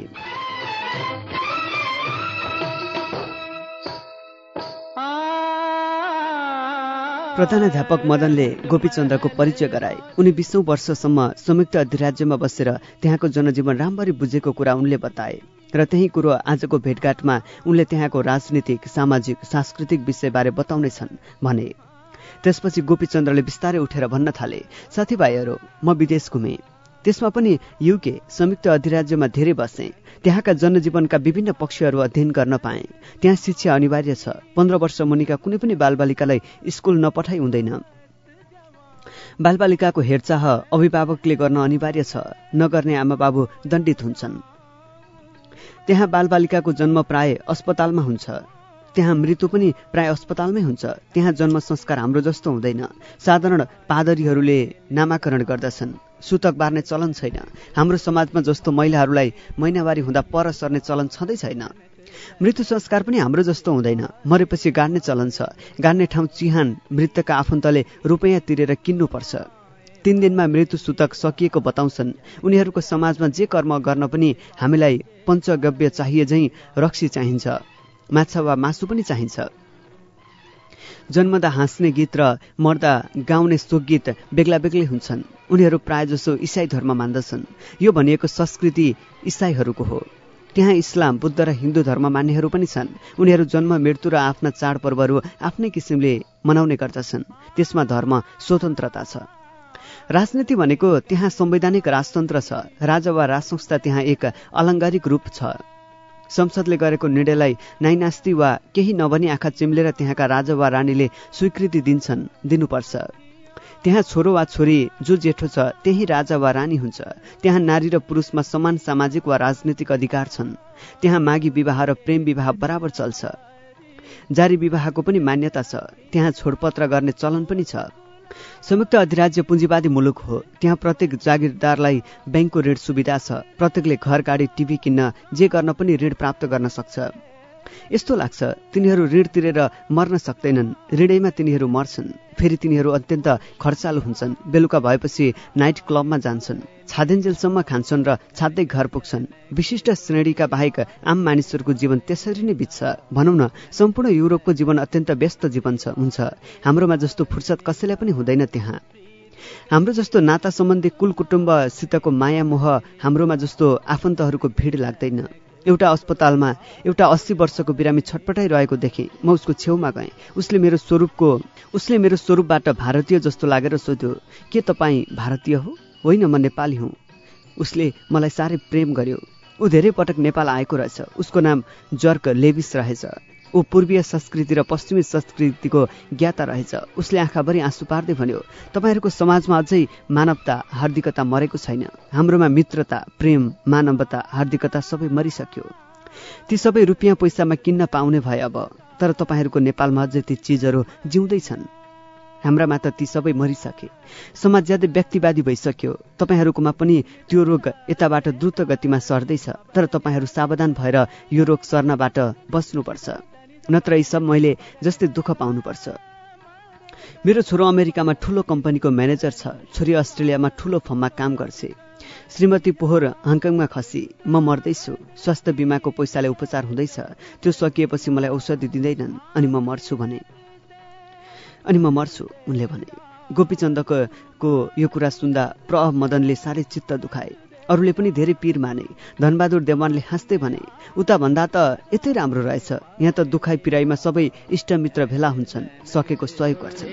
प्रधानाध्यापक मदनले गोपीचन्द्रको परिचय गराए। उनी बिसौँ वर्षसम्म संयुक्त अधिराज्यमा बसेर त्यहाँको जनजीवन राम्ररी बुझेको कुरा उनले बताए। र त्यही कुरो आजको भेटघाटमा उनले त्यहाँको राजनीतिक सामाजिक सांस्कृतिक विषयबारे बताउनेछन् भने। त्यसपछि गोपीचन्द्रले बिस्तारै उठेर भन्न थाले साथीभाइहरू म विदेश घुमेँ। त्यसमा पनि युके संयुक्त अधिराज्यमा धेरै बसे। त्यहाँका जनजीवनका विभिन्न पक्षहरू अध्ययन गर्न पाए। त्यहाँ शिक्षा अनिवार्य छ। पन्ध्र वर्ष मुनिका कुनै पनि बालबालिकालाई स्कुल नपठाइ हुँदैन। बालबालिकाको हेरचाह अभिभावकले गर्न अनिवार्य छ। नगर्ने आमा बाबु दण्डित हुन्छन्। त्यहाँ बालबालिकाको जन्म प्राय अस्पतालमा हुन्छ। त्यहाँ मृत्यु पनि प्राय अस्पतालमै हुन्छ। त्यहाँ जन्म संस्कार हाम्रो जस्तो हुँदैन। साधारण पादरीहरूले नामाकरण गर्दछन्। सुतक बार्ने चलन छैन। हाम्रो समाजमा जस्तो महिलाहरूलाई महिनावारी हुँदा पर सर्ने चलन छँदै छैन। मृत्यु संस्कार पनि हाम्रो जस्तो हुँदैन। मरेपछि गाड्ने चलन छ। गाड्ने ठाउँ चिहान मृतकका आफन्तले रुपैयाँ तिरेर किन्नुपर्छ। तीन दिनमा मृत्यु सूतक सकिएको बताउँछन्। उनीहरूको समाजमा जे कर्म गर्न पनि हामीलाई पञ्चगव्य चाहिए झैँ रक्सी चाहिन्छ। माछा वा मासु पनि चाहिन्छ। जन्मदा हाँस्ने गीत र मर्दा गाउने शोकगीत बेग्ला बेग्लै हुन्छन्। उनीहरू प्रायजसो इसाई धर्म मान्दछन्। यो भनिएको संस्कृति इसाईहरूको हो। त्यहाँ इस्लाम बुद्ध र हिन्दू धर्म मान्नेहरू पनि छन्। उनीहरू जन्म मृत्यु र आफ्ना चाडपर्वहरू आफ्नै किसिमले मनाउने गर्दछन्। त्यसमा धर्म स्वतन्त्रता छ। राजनीति भनेको त्यहाँ संवैधानिक राजतन्त्र छ। राजा वा राजसंस्था त्यहाँ एक अलङ्कारिक रूप छ। संसदले गरेको निर्णयलाई नाइनास्ती वा केही नभनी आँखा चिम्लेर त्यहाँका राजा वा रानीले स्वीकृति दिन्छन् दिनुपर्छ। त्यहाँ छोरो वा छोरी जो जेठो छ त्यही राजा वा रानी हुन्छ। त्यहाँ नारी र पुरुषमा समान सामाजिक वा राजनीतिक अधिकार छन्। त्यहाँ मागी विवाह र प्रेम विवाह बराबर चल्छ। जारी विवाहको पनि मान्यता छ। त्यहाँ छोडपत्र गर्ने चलन पनि छ। संयुक्त अधिराज्य पुँजीवादी मुलुक हो। त्यहाँ प्रत्येक जागिरदारलाई ब्याङ्कको ऋण सुविधा छ। प्रत्येकले घर गाडी टिभी किन्न जे गर्न पनि ऋण प्राप्त गर्न सक्छ। यस्तो लाग्छ तिनीहरू ऋण तिरेर मर्न सक्दैनन्। ऋणैमा तिनीहरू मर्छन्। फेरि तिनीहरू अत्यन्त खर्चालु हुन्छन्। बेलुका भएपछि नाइट क्लबमा जान्छन्। छादेन्जेलसम्म खान्छन् र छाद्दै घर पुग्छन्। विशिष्ट श्रेणीका बाहेक आम मानिसहरूको जीवन त्यसरी नै बित्छ। भनौँ न सम्पूर्ण युरोपको जीवन अत्यन्त व्यस्त जीवन छ हुन्छ। हाम्रोमा जस्तो फुर्सद कसैलाई पनि हुँदैन त्यहाँ। हाम्रो जस्तो नाता सम्बन्धी कुल कुटुम्बसितको माया मोह हाम्रोमा जस्तो आफन्तहरूको भिड लाग्दैन। एउटा अस्पतालमा एउटा अस्सी वर्षको बिरामी छटपटाइरहेको देखेँ। म उसको छेउमा गएँ। उसले मेरो स्वरूपको उसले मेरो स्वरूपबाट भारतीय जस्तो लागेर सोध्यो के तपाईँ भारतीय हो? होइन म नेपाली हुँ। उसले मलाई साह्रै प्रेम गर्यो। ऊ धेरै पटक नेपाल आएको रहेछ। उसको नाम जर्क लेबिस रहेछ। ऊ पूर्वीय संस्कृति र पश्चिमी संस्कृतिको ज्ञाता रहेछ। उसले आँखाभरि आँसु पार्दै भन्यो तपाईँहरूको समाजमा अझै मानवता हार्दिकता मरेको छैन। हाम्रोमा मित्रता प्रेम मानवता हार्दिकता सबै मरिसक्यो। ती सबै रुपियाँ पैसामा किन्न पाउने भए अब तर तपाईँहरूको नेपालमा अझै ती चिजहरू जिउँदैछन्। हाम्रामा त ती सबै मरिसके। समाज ज्यादै व्यक्तिवादी भइसक्यो। तपाईँहरूकोमा पनि त्यो रोग यताबाट द्रुत गतिमा सर्दैछ तर तपाईँहरू सावधान भएर यो रोग सर्नबाट बस्नुपर्छ नत्र यी सब मैले जस्तै दुःख पाउनुपर्छ। मेरो छोरो अमेरिकामा ठुलो कम्पनीको म्यानेजर छ। छोरी अस्ट्रेलियामा ठुलो फर्ममा काम गर्छे। श्रीमती पोहोर हङकङमा खसी। म मर्दैछु। स्वास्थ्य बिमाको पैसाले उपचार हुँदैछ। त्यो सकिएपछि मलाई औषधि दिँदैनन् अनि म मर्छु भने। अनि म मर्छु उनले भने। गोपीचन्दको यो कुरा सुन्दा प्रह मदनले साह्रै चित्त दुखाए। अरूले पनि धेरै पीर माने। धनबहादुर देवानले हाँस्दै भने उता भन्दा त यतै राम्रो रहेछ। यहाँ त दुखाइ पिराईमा सबै इष्टमित्र भेला हुन्छन्। सकेको सहयोग गर्छन्।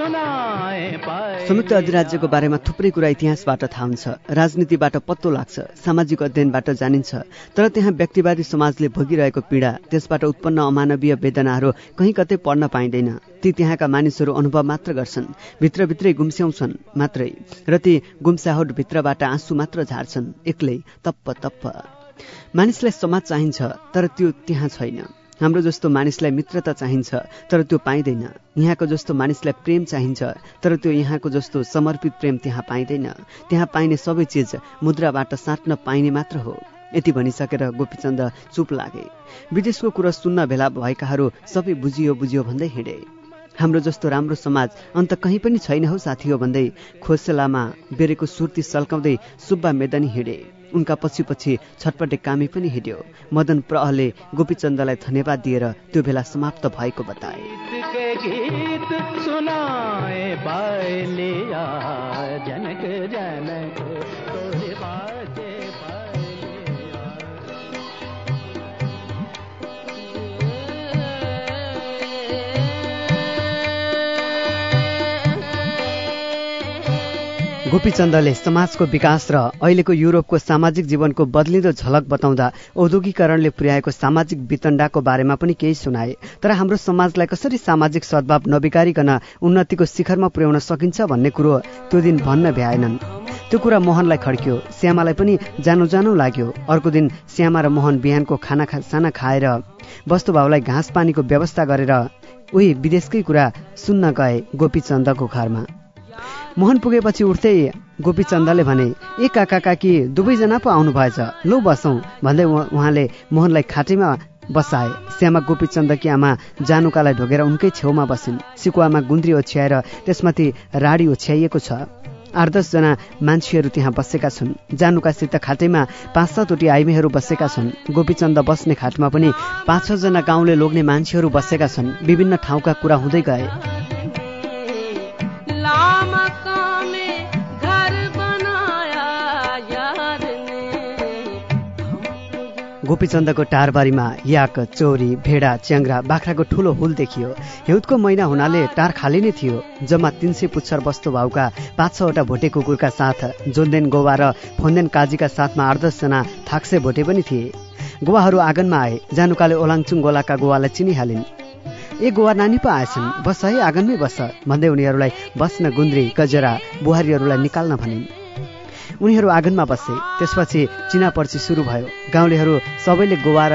संयुक्त अधिराज्यको बारेमा थुप्रै कुरा इतिहासबाट थाहा हुन्छ राजनीतिबाट पत्तो लाग्छ सामाजिक अध्ययनबाट जानिन्छ। तर त्यहाँ व्यक्तिवादी समाजले भोगिरहेको पीडा त्यसबाट उत्पन्न अमानवीय वेदनाहरू कहीँ कतै पढ्न पाइँदैन। ती त्यहाँका मानिसहरू अनुभव मात्र गर्छन् भित्रभित्रै गुम्स्याउँछन् मात्रै। र ती गुम्साहोट भित्रबाट आँसु मात्र झार्छन् एक्लै तप्प तप्प। मानिसलाई समाज चाहिन्छ तर त्यो त्यहाँ छैन। हाम्रो जस्तो मानिसलाई मित्रता चाहिन्छ तर त्यो पाइँदैन। यहाँको जस्तो मानिसलाई प्रेम चाहिन्छ तर त्यो यहाँको जस्तो समर्पित प्रेम त्यहाँ पाइँदैन। त्यहाँ पाइने सबै चिज मुद्राबाट साट्न पाइने मात्र हो। यति भनिसकेर गोपीचन्द चुप लागे। विदेशको कुरा सुन्न भेला भएकाहरू सबै बुझियो बुझियो भन्दै हिँडे। हाम्रो जस्तो राम्रो समाज अन्त कहीँ पनि छैन हौ साथी हो भन्दै खोसेलामा बेरेको सुर्ती सल्काउँदै सुब्बा मेदनी हिँडे। उनका पछि पछि छटपटे कामी पनि हिँड्यो। मदन प्रहले गोपीचन्दलाई धन्यवाद दिएर त्यो बेला समाप्त भएको बताए। गोपीचन्दले समाजको विकास र अहिलेको युरोपको सामाजिक जीवनको बदलिँदो झलक बताउँदा औद्योगिकरणले पुर्याएको सामाजिक वितण्डाको बारेमा पनि केही सुनाए। तर हाम्रो समाजलाई कसरी सामाजिक सद्भाव नबिगारिकन उन्नतिको शिखरमा पुर्याउन सकिन्छ भन्ने कुरो त्यो दिन भन्न भ्याएनन्। त्यो कुरा मोहनलाई खड्क्यो। श्यामालाई पनि जानु जानु लाग्यो। अर्को दिन श्यामा र मोहन बिहानको खाना खा साना खाएर वस्तुभावलाई घाँस पानीको व्यवस्था गरेर उही विदेशकै कुरा सुन्न गए गोपीचन्दको घरमा। मोहन पुगेपछि उठ्दै गोपीचन्दले भने ए काका काकी दुवैजना पो आउनु भएछ लौ बसौँ। भन्दै उहाँले मोहनलाई खाटीमा बसाए। श्यामा गोपीचन्दकी आमा जानुकालाई ढोगेर उनकै छेउमा बसिन्। सिकुवामा गुन्द्री ओछ्याएर त्यसमाथि राडी ओछ्याइएको छ। आठ दसजना मान्छेहरू त्यहाँ बसेका छन्। जानुकासित खाटैमा पाँच सातवटी आइमेहरू बसेका छन्। गोपीचन्द बस्ने खाटमा पनि पाँच छजना गाउँले लोग्ने मान्छेहरू बसेका छन्। विभिन्न ठाउँका कुरा हुँदै गए। गोपीचन्दको टारबारीमा याक चोरी भेडा च्याङ्ग्रा बाख्राको ठूलो हुल देखियो। हिउँदको महिना हुनाले टार खाली नै थियो। जम्मा तिन सय पुच्छर वस्तु भाउका पाँच छवटा भोटे कुकुरका साथ जोन्देन गोवा र फोन्देन काजीका साथमा आठ दसजना थाक्से भोटे पनि थिए। गोवाहरू आँगनमा आए। जानुकाले ओलाङचुङ गोलाका गोवालाई चिनिहालिन्। ए गोवा नानी पो आएछन्। बस है आँगनमै बस भन्दै उनीहरूलाई बस्न गुन्द्री गजरा बुहारीहरूलाई निकाल्न भनिन्। उनीहरू आँगनमा बसे। त्यसपछि चिनापर्ची सुरु भयो। गाउँलेहरू सबैले गोवा र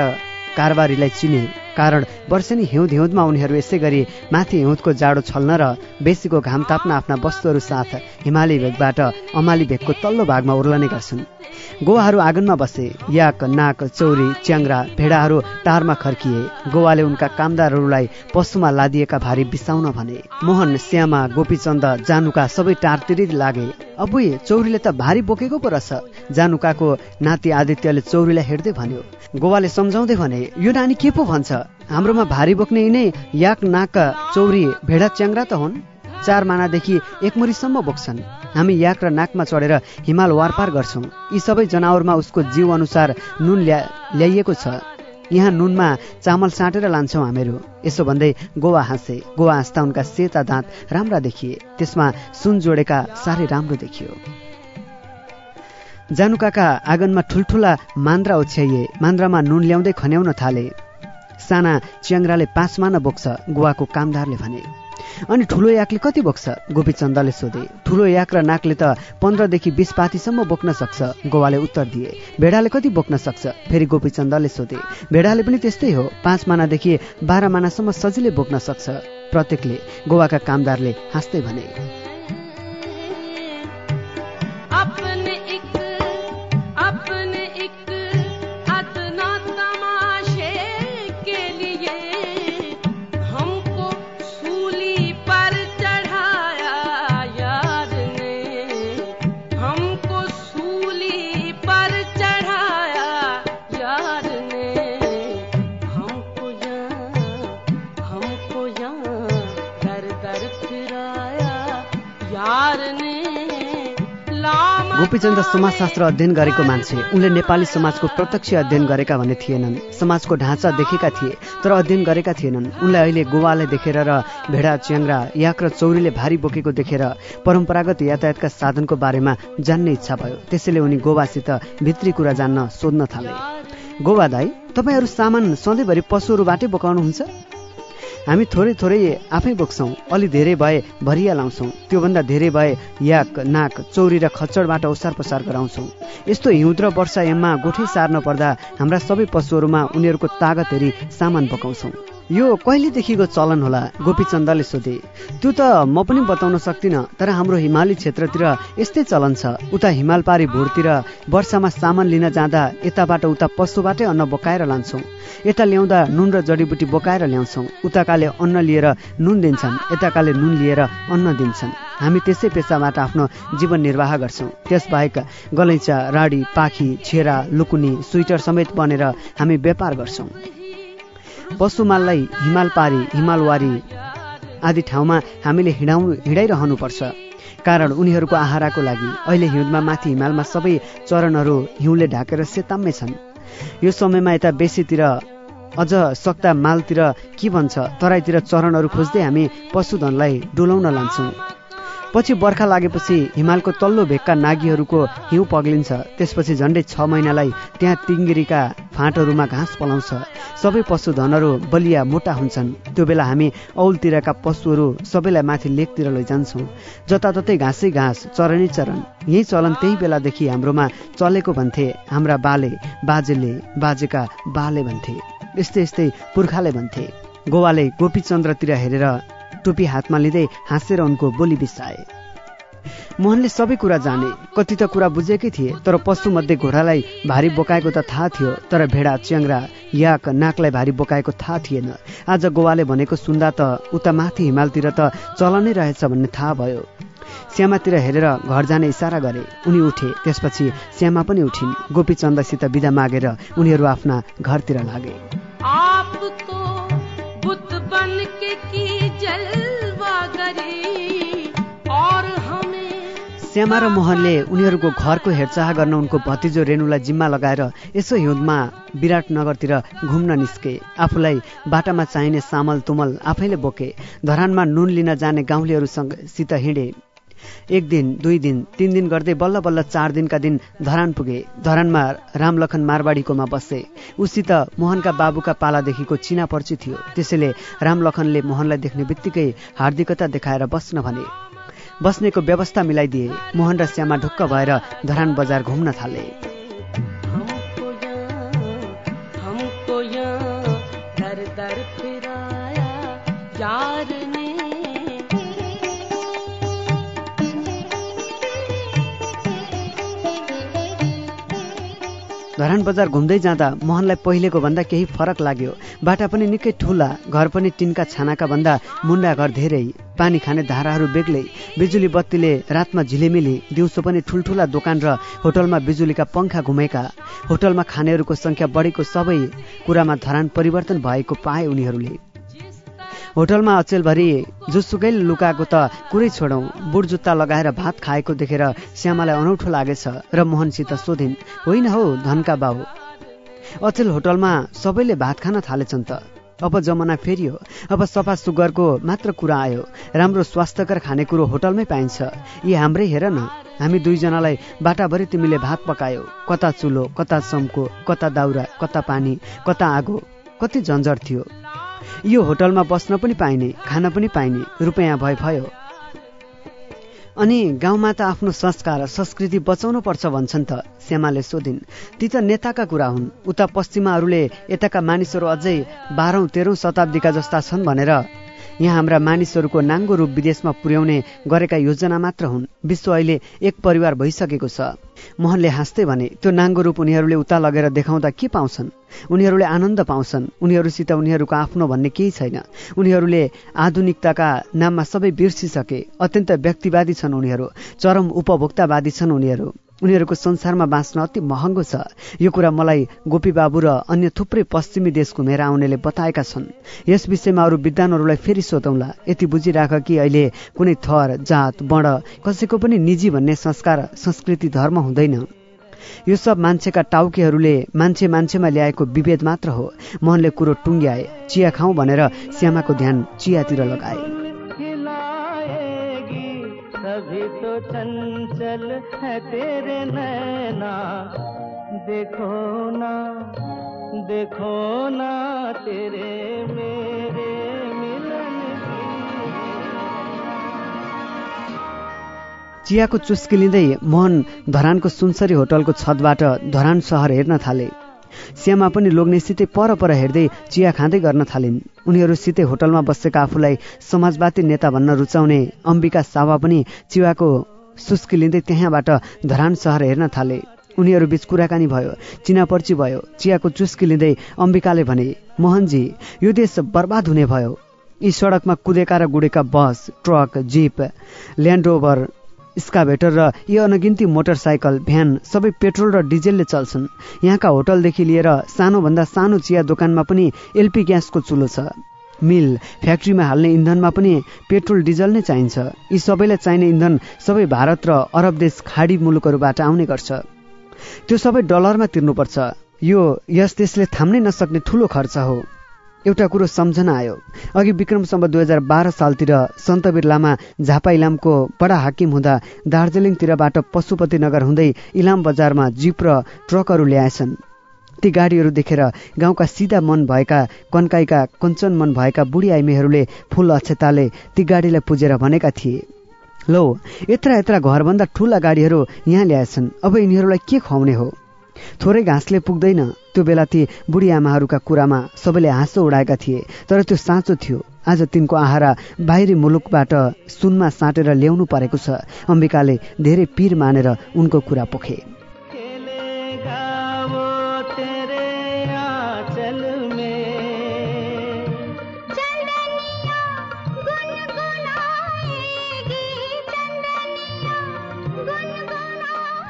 कारबारीलाई चिने कारण वर्षेनी हिउँद हिउँदमा उनीहरू यसै गरी माथि हिउँदको जाडो छल्न र बेसीको घाम ताप्न आफ्ना वस्तुहरू साथ हिमाली भेगबाट अमाली भेगको तल्लो भागमा उर्लने गर्छन्। गोवाहरू आँगनमा बसे याक नाक चौरी च्याङ्ग्रा भेडाहरू टारमा खर्किए। गोवाले उनका कामदारहरूलाई पशुमा लादिएका भारी बिसाउन भने। मोहन श्यामा गोपीचन्द जानुका सबै टारतिरी लागे। अबुई चौरीले त भारी बोकेको पो रहेछ। जानुकाको नाति आदित्यले चौरीलाई हेर्दै भन्यो गोवाले सम्झाउँदै भने यो नानी के पो भन्छ? हाम्रोमा भारी बोक्ने यिनै याक नाक चौरी भेडा च्याङ्ग्रा त हुन्। चार मानादेखि एक मुरीसम्म बोक्छन्। हामी याक र नाकमा चढेर हिमाल वारपार गर्छौँ। यी सबै जनावरमा उसको जीव अनुसार नुन ल्या ल्याइएको छ। यहाँ नुनमा चामल साँटेर लान्छौँ हामीहरू। यसो भन्दै गोवा हाँसे। गोवा हाँस्दा उनका सेता दाँत राम्रा देखिए। त्यसमा सुन जोडेका साह्रै राम्रो देखियो। जानुकाका आँगनमा ठुल्ठुला मान्द्रा ओछ्याइए। मान्द्रामा नुन ल्याउँदै खन्याउन थाले। साना च्याङ्राले पाँच माना बोक्छ गोवाको कामदारले भने। अनि ठुलो याकले कति बोक्छ? गोपीचन्दले सोधे। ठुलो याक र नाकले त पन्ध्रदेखि बिस पातीसम्म बोक्न सक्छ गोवाले उत्तर दिए। भेडाले कति बोक्न सक्छ? फेरि गोपीचन्दले सोधे। भेडाले पनि त्यस्तै हो। पाँच मानादेखि बाह्र मानासम्म सजिलै बोक्न सक्छ। प्रत्येकले गोवाका कामदारले हाँस्दै भने। गोपीचन्द समाजशास्त्र अध्ययन गरेको मान्छे। उनले नेपाली समाजको प्रत्यक्ष अध्ययन गरेका भन्ने थिएनन्। समाजको ढाँचा देखेका थिए तर अध्ययन गरेका थिएनन्। उनलाई अहिले गोवालाई देखेर र भेडा च्याङ्रा याक र चौरीले भारी बोकेको देखेर परम्परागत यातायातका साधनको बारेमा जान्ने इच्छा भयो। त्यसैले उनी गोवासित भित्री कुरा जान्न सोध्न थाले। गोवा दाई तपाईँहरू सामान सधैँभरि पशुहरूबाटै बोकाउनुहुन्छ? हामी थोरै थोरै आफै बोक्छौँ। अलि धेरै भए भरिया लाउँछौँ। त्योभन्दा धेरै भए याक नाक चौरी र खच्चडबाट ओसार पसार गराउँछौँ। यस्तो हिउँद र वर्षा यममा गोठै सार्न पर्दा हाम्रा सबै पशुहरूमा उनीहरूको तागत हेरी सामान बोकाउँछौँ यो कहिलेदेखिको चलन होला? गोपीचन्दले सोधे। त्यो त म पनि बताउन सक्दिनँ तर हाम्रो हिमाली क्षेत्रतिर यस्तै चलन छ। उता हिमाल पारी भुरतिर वर्षामा सामान लिन जाँदा यताबाट उता पशुबाटै अन्न बोकाएर लान्छौँ। यता ल्याउँदा नुन र जडीबुटी बोकाएर ल्याउँछौँ। उताकाले अन्न लिएर नुन दिन्छन् यताकाले नुन लिएर अन्न दिन्छन्। हामी त्यसै पेसाबाट आफ्नो जीवन निर्वाह गर्छौँ। त्यसबाहेक गलैँचा राडी पाखी छेरा लुकुनी स्वेटर समेत बनेर हामी व्यापार गर्छौँ। पशुमाललाई हिमाल पारी हिमालवारी आदि ठाउँमा हामीले हिँडाउ हिँडाइरहनुपर्छ। कारण उनीहरूको आहाराको लागि अहिले हिउँदमा माथि हिमालमा सबै चरणहरू हिउँले ढाकेर सेताम्मै छन्। यो समयमा यता बेसीतिर अझ सक्दा मालतिर के भन्छ तराईतिर चरणहरू खोज्दै हामी पशुधनलाई डुलाउन लान्छौँ। पछि बर्खा लागेपछि हिमालको तल्लो भेगका नागीहरूको हिउँ पग्लिन्छ। त्यसपछि झन्डै छ महिनालाई त्यहाँ तिङ्गिरीका फाँटहरूमा घाँस पलाउँछ। सबै पशुधनहरू बलिया मोटा हुन्छन्। त्यो बेला हामी औलतिरका पशुहरू सबैलाई माथि लेकतिर लैजान्छौँ। जताततै घाँसै घाँस चरनै। चरण यही चलन त्यही बेलादेखि हाम्रोमा चलेको भन्थे हाम्रा बाले बाजेले बाजेका बाले भन्थे। यस्तै यस्तै पुर्खाले भन्थे। गोवाले गोपीचन्द्रतिर हेरेर टोपी हातमा लिँदै हाँसेर उनको बोली बिसाए। मोहनले सबै कुरा जाने। कति त कुरा बुझेकै थिए तर पशुमध्ये घोडालाई भारी बोकाएको त थाहा थियो तर भेडा च्याङ्रा याक नाकलाई भारी बोकाएको थाहा थिएन। आज गोवाले भनेको सुन्दा त उता माथि हिमालतिर त चलनै रहेछ भन्ने थाहा भयो। श्यामातिर हेरेर घर जाने इसारा गरे। उनी उठे। त्यसपछि श्यामा पनि उठिन्। गोपीचन्दसित बिदा मागेर उनीहरू आफ्ना घरतिर लागे। श्यामा र मोहनले उनीहरूको घरको हेरचाह गर्न उनको भतिजो रेणुलाई जिम्मा लगाएर यसो हिउँदमा विराटनगरतिर घुम्न निस्के। आफूलाई बाटामा चाहिने सामल तुमल आफैले बोके। धरानमा नुन लिन जाने गाउँलेहरूसँगसित हिँडे। एक दिन दुई दिन तिन दिन गर्दै बल्ल बल्ल चार दिनका दिन धरान पुगे। धरानमा रामलखन मारवाडीकोमा बसे। उसित मोहनका बाबुका पालादेखिको चिना पर्ची थियो। त्यसैले रामलखनले मोहनलाई देख्ने बित्तिकै हार्दिकता देखाएर बस्न भने। बस्नेको व्यवस्था मिलाइदिए मोहन र श्यामा ढुक्क भएर धरान बजार घुम्न थाले। धरान बजार घुम्दै जाँदा मोहनलाई पहिलेको भन्दा केही फरक लाग्यो। बाटा पनि निकै ठुला घर पनि टिनका छानाका भन्दा मुन्डा घर धेरै। पानी खाने धाराहरू बेग्लै। बिजुली बत्तीले रातमा झिलिमिली दिउँसो पनि ठुल्ठुला दोकान र होटलमा बिजुलीका पङ्खा घुमेका। होटलमा खानेहरूको सङ्ख्या बढेको सबै कुरामा धरान परिवर्तन भएको पाए उनीहरूले। होटलमा अचेलभरि जुसुकैले लुकाएको त कुरै छोडौँ। बुढ जुत्ता लगाएर भात खाएको देखेर श्यामालाई अनौठो लागेछ र मोहनसित सोधिन् होइन हौ धनका बाउ अचेल होटलमा सबैले भात खान थालेछन् त। अब जमाना फेरियो। अब सफा सुगरको मात्र कुरा आयो। राम्रो स्वास्थ्यकर खानेकुरो होटलमै पाइन्छ। यी हाम्रै हेर न। हामी दुईजनालाई बाटाभरि तिमीले भात पकायो। कता चुलो कता चम्को कता दाउरा कता पानी कता आगो। कति झन्झट थियो। यो होटलमा बस्न पनि पाइने खान पनि पाइने रुपियाँ भए भयो। अनि गाउँमा त आफ्नो संस्कार संस्कृति बचाउनु पर्छ भन्छन् त श्यामाले सोधिन्। ती त नेताका कुरा हुन्। उता पश्चिमाहरूले यताका मानिसहरू अझै बाह्रौँ तेह्रौँ शताब्दीका जस्ता छन् भनेर यहाँ हाम्रा मानिसहरूको नाङ्गो रूप विदेशमा पुर्याउने गरेका योजना मात्र हुन्। विश्व अहिले एक परिवार भइसकेको छ। मोहनले हाँस्दै भने त्यो नाङ्गो रूप उनीहरूले उता लगेर देखाउँदा के पाउँछन्? उनीहरूले आनन्द पाउँछन्। उनीहरूसित उनीहरूको आफ्नो भन्ने केही छैन। उनीहरूले आधुनिकताका नाममा सबै बिर्सिसके। अत्यन्त व्यक्तिवादी छन् उनीहरू। चरम उपभोक्तावादी छन् उनीहरू। उनीहरूको संसारमा बाँच्न अति महँगो छ। यो कुरा मलाई गोपी बाबु र अन्य थुप्रै पश्चिमी देश घुमेर आउनेले बताएका छन्। यस विषयमा अरू विद्वानहरूलाई फेरि सोधौँला। यति बुझिराख कि अहिले कुनै थर जात बड कसैको पनि निजी भन्ने संस्कार संस्कृति धर्म हुँदैन। यो सब मान्छेका टाउकेहरूले मान्छे मान्छेमा ल्याएको विभेद मात्र हो। मोहनले कुरो टुङ्ग्याए चिया खाउँ भनेर श्यामाको ध्यान चियातिर लगाए। चंचल है तेरे नैना। देखो ना देखो ना तेरे मेरे मिलन चियाको चुस्की लिँदै मोहन धरानको सुनसरी होटलको छतबाट धरान सहर हेर्न थाले। श्यामा पनि लोग्नेसितै पर पर हेर्दै चिया खाँदै गर्न थालिन्। उनीहरूसितै होटलमा बसेका आफूलाई समाजवादी नेता भन्न रुचाउने अम्बिका सावा पनि चियाको सुस्की लिँदै त्यहाँबाट धरान सहर हेर्न थाले। उनीहरू बीच कुराकानी भयो चिनापर्ची भयो चियाको चुस्की लिँदै अम्बिकाले भने मोहनजी यो देश बर्बाद हुने भयो। यी सडकमा कुदेका र गुडेका bus truck jeep Land Rover excavator र यी अनगिन्ती मोटरसाइकल भ्यान सबै पेट्रोल र डिजेलले चल्छन्। यहाँका होटलदेखि लिएर सानोभन्दा सानो चिया दोकानमा पनि एलपी ग्यासको चुलो छ। मिल फ्याक्ट्रीमा हाल्ने इन्धनमा पनि पेट्रोल डिजल नै चाहिन्छ। यी सबैलाई चाहिने इन्धन सबै भारत र अरब देश खाडी मुलुकहरूबाट आउने गर्छ। त्यो सबै डलरमा तिर्नुपर्छ। यो यस देशले थाम्नै नसक्ने ठूलो खर्च हो। एउटा कुरो सम्झना आयो। अघि विक्रमसम्म दुई हजार बाह्र सालतिर सन्त बिर्लामा झापा इलामको बडा हाकिम हुँदा दार्जिलिङतिरबाट पशुपति नगर हुँदै इलाम बजारमा जिप र ट्रकहरू ल्याएछन्। ती गाडीहरू देखेर गाउँका सिधा मन भएका कन्काईका कञ्चन मन भएका बुढी आइमीहरूले फुल अक्षताले ती गाडीलाई पुजेर भनेका थिए। लौ यत्र यत्र घरभन्दा ठुला गाडीहरू यहाँ ल्याएछन्। अब यिनीहरूलाई के खुवाउने हो? थोरै घाँसले पुग्दैन। त्यो बेला ती बुढी आमाहरूका कुरामा सबैले हाँसो उडाएका थिए तर त्यो साँचो थियो। आज तिनको आहारा बाहिरी मुलुकबाट सुनमा साँटेर ल्याउनु परेको छ। अम्बिकाले धेरै पीर मानेर उनको कुरा पोखे।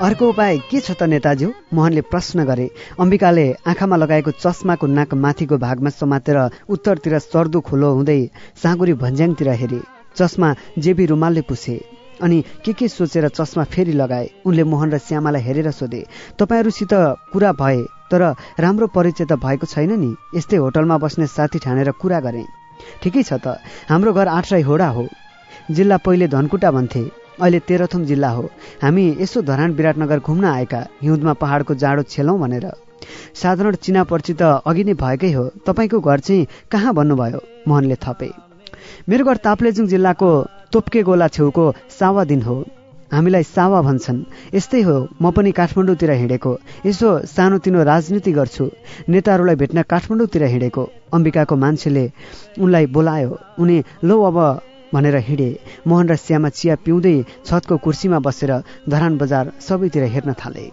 अर्को उपाय के छ त नेताज्यू? मोहनले प्रश्न गरे। अम्बिकाले आँखामा लगाएको चस्माको नाक माथिको भागमा समातेर उत्तरतिर सर्दो खोलो हुँदै साँगुरी भन्ज्याङतिर हेरे। चस्मा जेबी रुमालले पुछे अनि के के सोचेर चस्मा फेरि लगाए? उनले मोहन र श्यामालाई हेरेर सोधे। तपाईँहरूसित कुरा भए तर राम्रो परिचय त भएको छैन नि। यस्तै होटलमा बस्ने साथी ठानेर कुरा गरे। ठिकै छ त। हाम्रो घर आठराई होडा हो। जिल्ला पहिले धनकुटा भन्थे। अहिले तेह्रथुम जिल्ला हो। हामी यसो धरान विराटनगर घुम्न आएका। हिउँदमा पहाडको जाडो छेलौँ भनेर। साधारण चिना परिचित अघि नै भएकै हो। तपाईँको घर चाहिँ कहाँ भन्नुभयो? मोहनले थपे। मेरो घर ताप्लेजुङ जिल्लाको तोप्के गोला छेउको सावादिन हो। हामीलाई सावा भन्छन्। यस्तै हो। म पनि काठमाडौँतिर हिँडेको। यसो सानोतिनो राजनीति गर्छु। नेताहरूलाई भेट्न काठमाडौँतिर हिँडेको। अम्बिकाको मान्छेले उनलाई बोलायो। उनी लौ अब भनेर हिँडे। मोहन र श्यामा चिया पिउँदै छतको कुर्सीमा बसेर धरान बजार सबैतिर हेर्न थाले।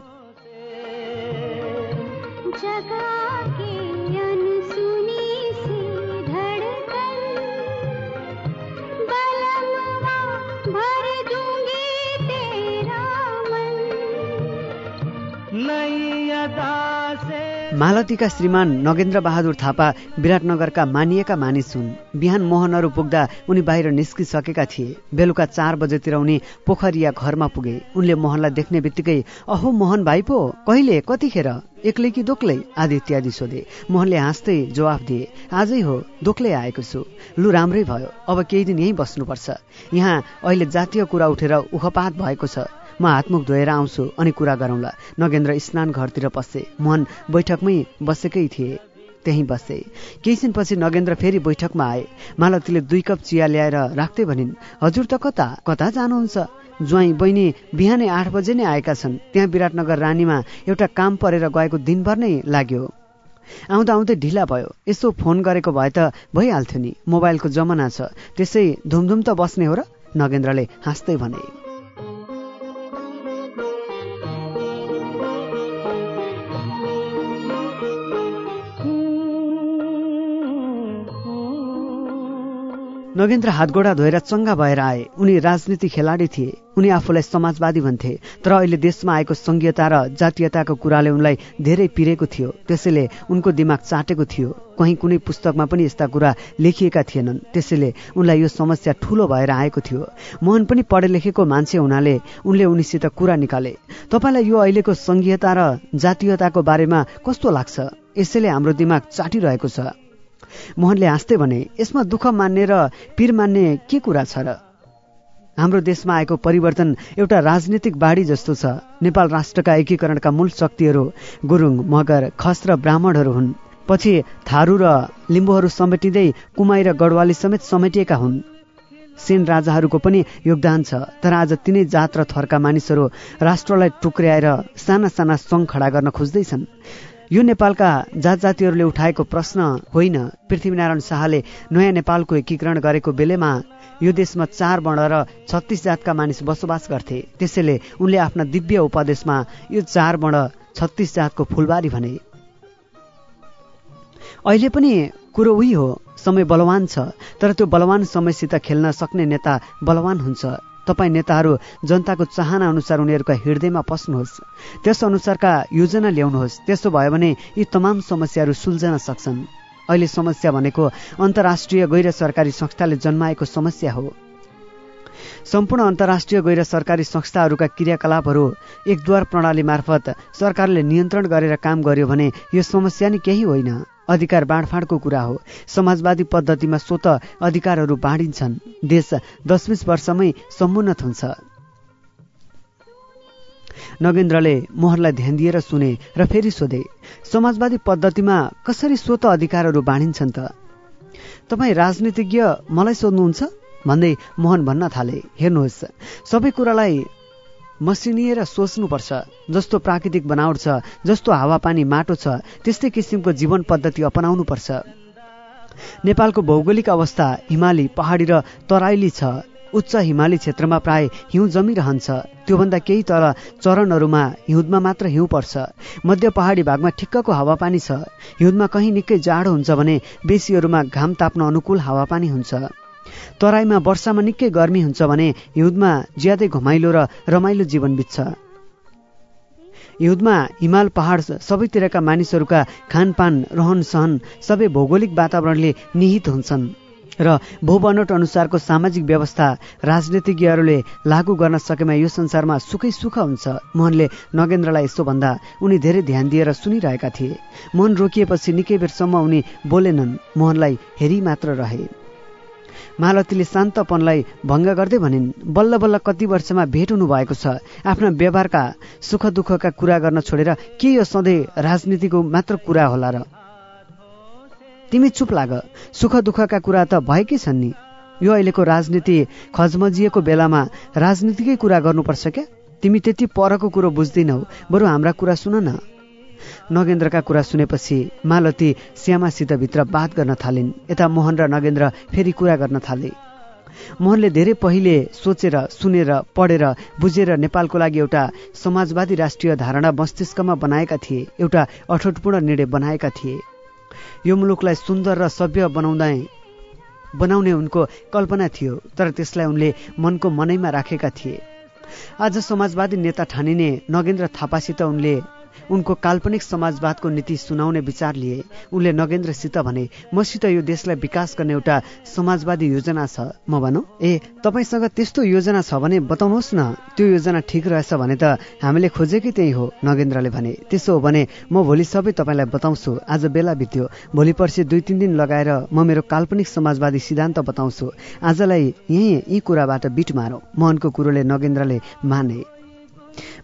मालतीका श्रीमान नगेन्द्र बहादुर थापा विराटनगरका मानिएका मानिस हुन्। बिहान मोहनहरू पुग्दा उनी बाहिर निस्किसकेका थिए। बेलुका चार बजेतिर उनी पोखरिया घरमा पुगे। उनले मोहनलाई देख्ने बित्तिकै अहो मोहन भाइ पो कहिले कतिखेर? एक्लै कि दोक्लै? आदि इत्यादि सोधे। मोहनले हाँस्दै जवाफ दिए आजै हो दोक्लै आएको छु। लु राम्रै भयो। अब केही दिन यहीँ बस्नुपर्छ। यहाँ अहिले जातीय कुरा उठेर उखपात भएको छ। म हातमुख धोएर आउँछु अनि कुरा गरौँला। नगेन्द्र स्नान घरतिर पसे मोहन बैठकमै बसेकै थिए। त्यहीँ बसे केही दिनपछि नगेन्द्र फेरि बैठकमा आए। मालतीले दुई कप चिया ल्याएर राख्दै भनिन् हजुर त कता? कता जानुहुन्छ? ज्वाइँ बहिनी बिहानै आठ बजे नै आएका छन्। त्यहाँ विराटनगर रानीमा एउटा काम परेर गएको दिनभर नै लाग्यो। आउँदा आउँदै ढिला भयो। यसो फोन गरेको भए त भइहाल्थ्यो नि। मोबाइलको जमाना छ। त्यसै धुमधुम त बस्ने हो र? नगेन्द्रले हाँस्दै भने। नगेन्द्र हातगोडा धोएर चङ्गा भएर आए। उनी राजनीति खेलाडी थिए। उनी आफूलाई समाजवादी भन्थे। तर अहिले देशमा आएको संघीयता र जातीयताको कुराले उनलाई धेरै पिरेको थियो। त्यसैले उनको दिमाग चाटेको थियो। कहीँ कुनै पुस्तकमा पनि यस्ता कुरा लेखिएका थिएनन्। त्यसैले उनलाई यो समस्या ठूलो भएर आएको थियो। मोहन पनि पढे लेखेको मान्छे हुनाले उनले उनीसित कुरा निकाले। तपाईँलाई यो अहिलेको संघीयता र जातीयताको बारेमा कस्तो लाग्छ? यसैले हाम्रो दिमाग चाटिरहेको छ। मोहनले हाँस्दै भने यसमा दुःख मान्ने र पीर मान्ने के कुरा छ र? हाम्रो देशमा आएको परिवर्तन एउटा राजनीतिक बाढी जस्तो छ। नेपाल राष्ट्रका एकीकरणका मूल शक्तिहरू गुरुङ मगर खस र ब्राह्मणहरू हुन्। पछि थारू र लिम्बुहरू समेटिँदै कुमाई र गढवाली समेत समेटिएका हुन्। सेन राजाहरूको पनि योगदान छ तर आज तिनै जात र थरका मानिसहरू राष्ट्रलाई टुक्र्याएर साना साना सङ्घ खडा गर्न खोज्दैछन्। यो नेपालका जात जातिहरूले उठाएको प्रश्न होइन। पृथ्वीनारायण शाहले नयाँ नेपालको एकीकरण गरेको बेलेमा यो देशमा चार वर्ण र छत्तिस जातका मानिस बसोबास गर्थे। त्यसैले उनले आफ्ना दिव्य उपदेशमा यो चार वर्ण छत्तिस जातको फुलबारी भने। अहिले पनि कुरो उही हो। समय बलवान छ तर त्यो बलवान समयसित खेल्न सक्ने नेता बलवान हुन्छ। तपाईँ नेताहरू जनताको चाहना अनुसार उनीहरूका हृदयमा पस्नुहोस्। त्यस अनुसारका योजना ल्याउनुहोस्। त्यसो भयो भने यी तमाम समस्याहरू सुल्झन सक्छन्। अहिले समस्या भनेको अन्तर्राष्ट्रिय गैर सरकारी संस्थाले जन्माएको समस्या हो। सम्पूर्ण अन्तर्राष्ट्रिय गैर सरकारी संस्थाहरूका क्रियाकलापहरू एकद्वार प्रणाली मार्फत सरकारले नियन्त्रण गरेर काम गर्यो भने यो समस्या नै केही होइन। अधिकार बाँडफाँडको कुरा हो। समाजवादी पद्धतिमा स्वत अधिकारहरू बाँडिन्छन्। देश दस बिस वर्षमै समुन्नत हुन्छ नगेन्द्रले मोहनलाई ध्यान दिएर सुने र फेरि सोधे समाजवादी पद्धतिमा कसरी स्वत अधिकारहरू बाँडिन्छन् त? तपाईँ राजनीतिज्ञ मलाई सोध्नुहुन्छ? भन्दै मोहन भन्न थाले। हेर्नुहोस् सबै कुरालाई मसिनिएर सोच्नुपर्छ। जस्तो प्राकृतिक बनावट छ जस्तो हावापानी माटो छ त्यस्तै किसिमको जीवन पद्धति अपनाउनुपर्छ। नेपालको भौगोलिक अवस्था हिमाली पहाडी र तराइली छ। उच्च हिमाली क्षेत्रमा प्राय हिउँ जमिरहन्छ। त्योभन्दा केही तल चरणहरूमा हिउँदमा मात्र हिउँ पर्छ। मध्य पहाडी भागमा ठिक्कको हावापानी छ। हिउँदमा कहीँ निकै जाडो हुन्छ भने बेसीहरूमा घाम ताप्न अनुकूल हावापानी हुन्छ। तराईमा वर्षामा निकै गर्मी हुन्छ भने हिउँदमा ज्यादै घमाइलो र रमाइलो जीवन बित्छ। हिउँदमा हिमाल पहाड सबैतिरका मानिसहरूका खानपान रहन सहन सबै भौगोलिक वातावरणले निहित हुन्छन् र भूबनोट अनुसारको सामाजिक व्यवस्था राजनीतिज्ञहरूले लागू गर्न सकेमा यो संसारमा सुखै सुख हुन्छ। मोहनले नगेन्द्रलाई यसो भन्दा उनी धेरै ध्यान दिएर सुनिरहेका थिए। मोहन रोकिएपछि निकै बेरसम्म उनी बोलेनन्। मोहनलाई हेरी मात्र रहे। मालतीले शान्तपनलाई भङ्ग गर्दै भनिन् बल्ल बल्ल कति वर्षमा भेट हुनु भएको छ? आफ्ना व्यवहारका सुख दुःखका कुरा गर्न छोडेर के यो सधैँ राजनीतिको मात्र कुरा होला र? तिमी चुप लाग। सुख दुःखका कुरा त भएकै छन् नि। यो अहिलेको राजनीति खजमजिएको बेलामा राजनीतिकै कुरा गर्नुपर्छ क्या? तिमी त्यति परको कुरो बुझ्दैनौ। बरु हाम्रा कुरा सुन न। नगेन्द्रका कुरा सुनेपछि मालती श्यामासित भित्र बात गर्न थालिन्। यता मोहन र नगेन्द्र फेरि कुरा गर्न थाले। मोहनले धेरै पहिले सोचेर सुनेर पढेर बुझेर नेपालको लागि एउटा समाजवादी राष्ट्रिय धारणा मस्तिष्कमा बनाएका थिए एउटा अठोटपूर्ण निर्णय बनाएका थिए। यो मुलुकलाई सुन्दर र सभ्य बनाउँदै बनाउने उनको कल्पना थियो तर त्यसलाई उनले मनको मनैमा राखेका थिए। आज समाजवादी नेता ठानिने नगेन्द्र थापासित उनले उनको काल्पनिक समाजवादको नीति सुनाउने विचार लिए। उनले नगेन्द्रसित भने मसित यो देशलाई विकास गर्ने एउटा समाजवादी योजना छ। म भनौँ ए तपाईँसँग त्यस्तो योजना छ भने बताउनुहोस् न। त्यो योजना ठिक रहेछ भने त हामीले खोजेकै त्यही हो नगेन्द्रले भने। त्यसो हो भने म भोलि सबै तपाईँलाई बताउँछु। आज बेला बित्यो। भोलि पर्सि दुई तिन दिन लगाएर म मेरो काल्पनिक समाजवादी सिद्धान्त बताउँछु। आजलाई यहीँ यी कुराबाट बिट मारौँ मोहनको कुरोले नगेन्द्रले माने।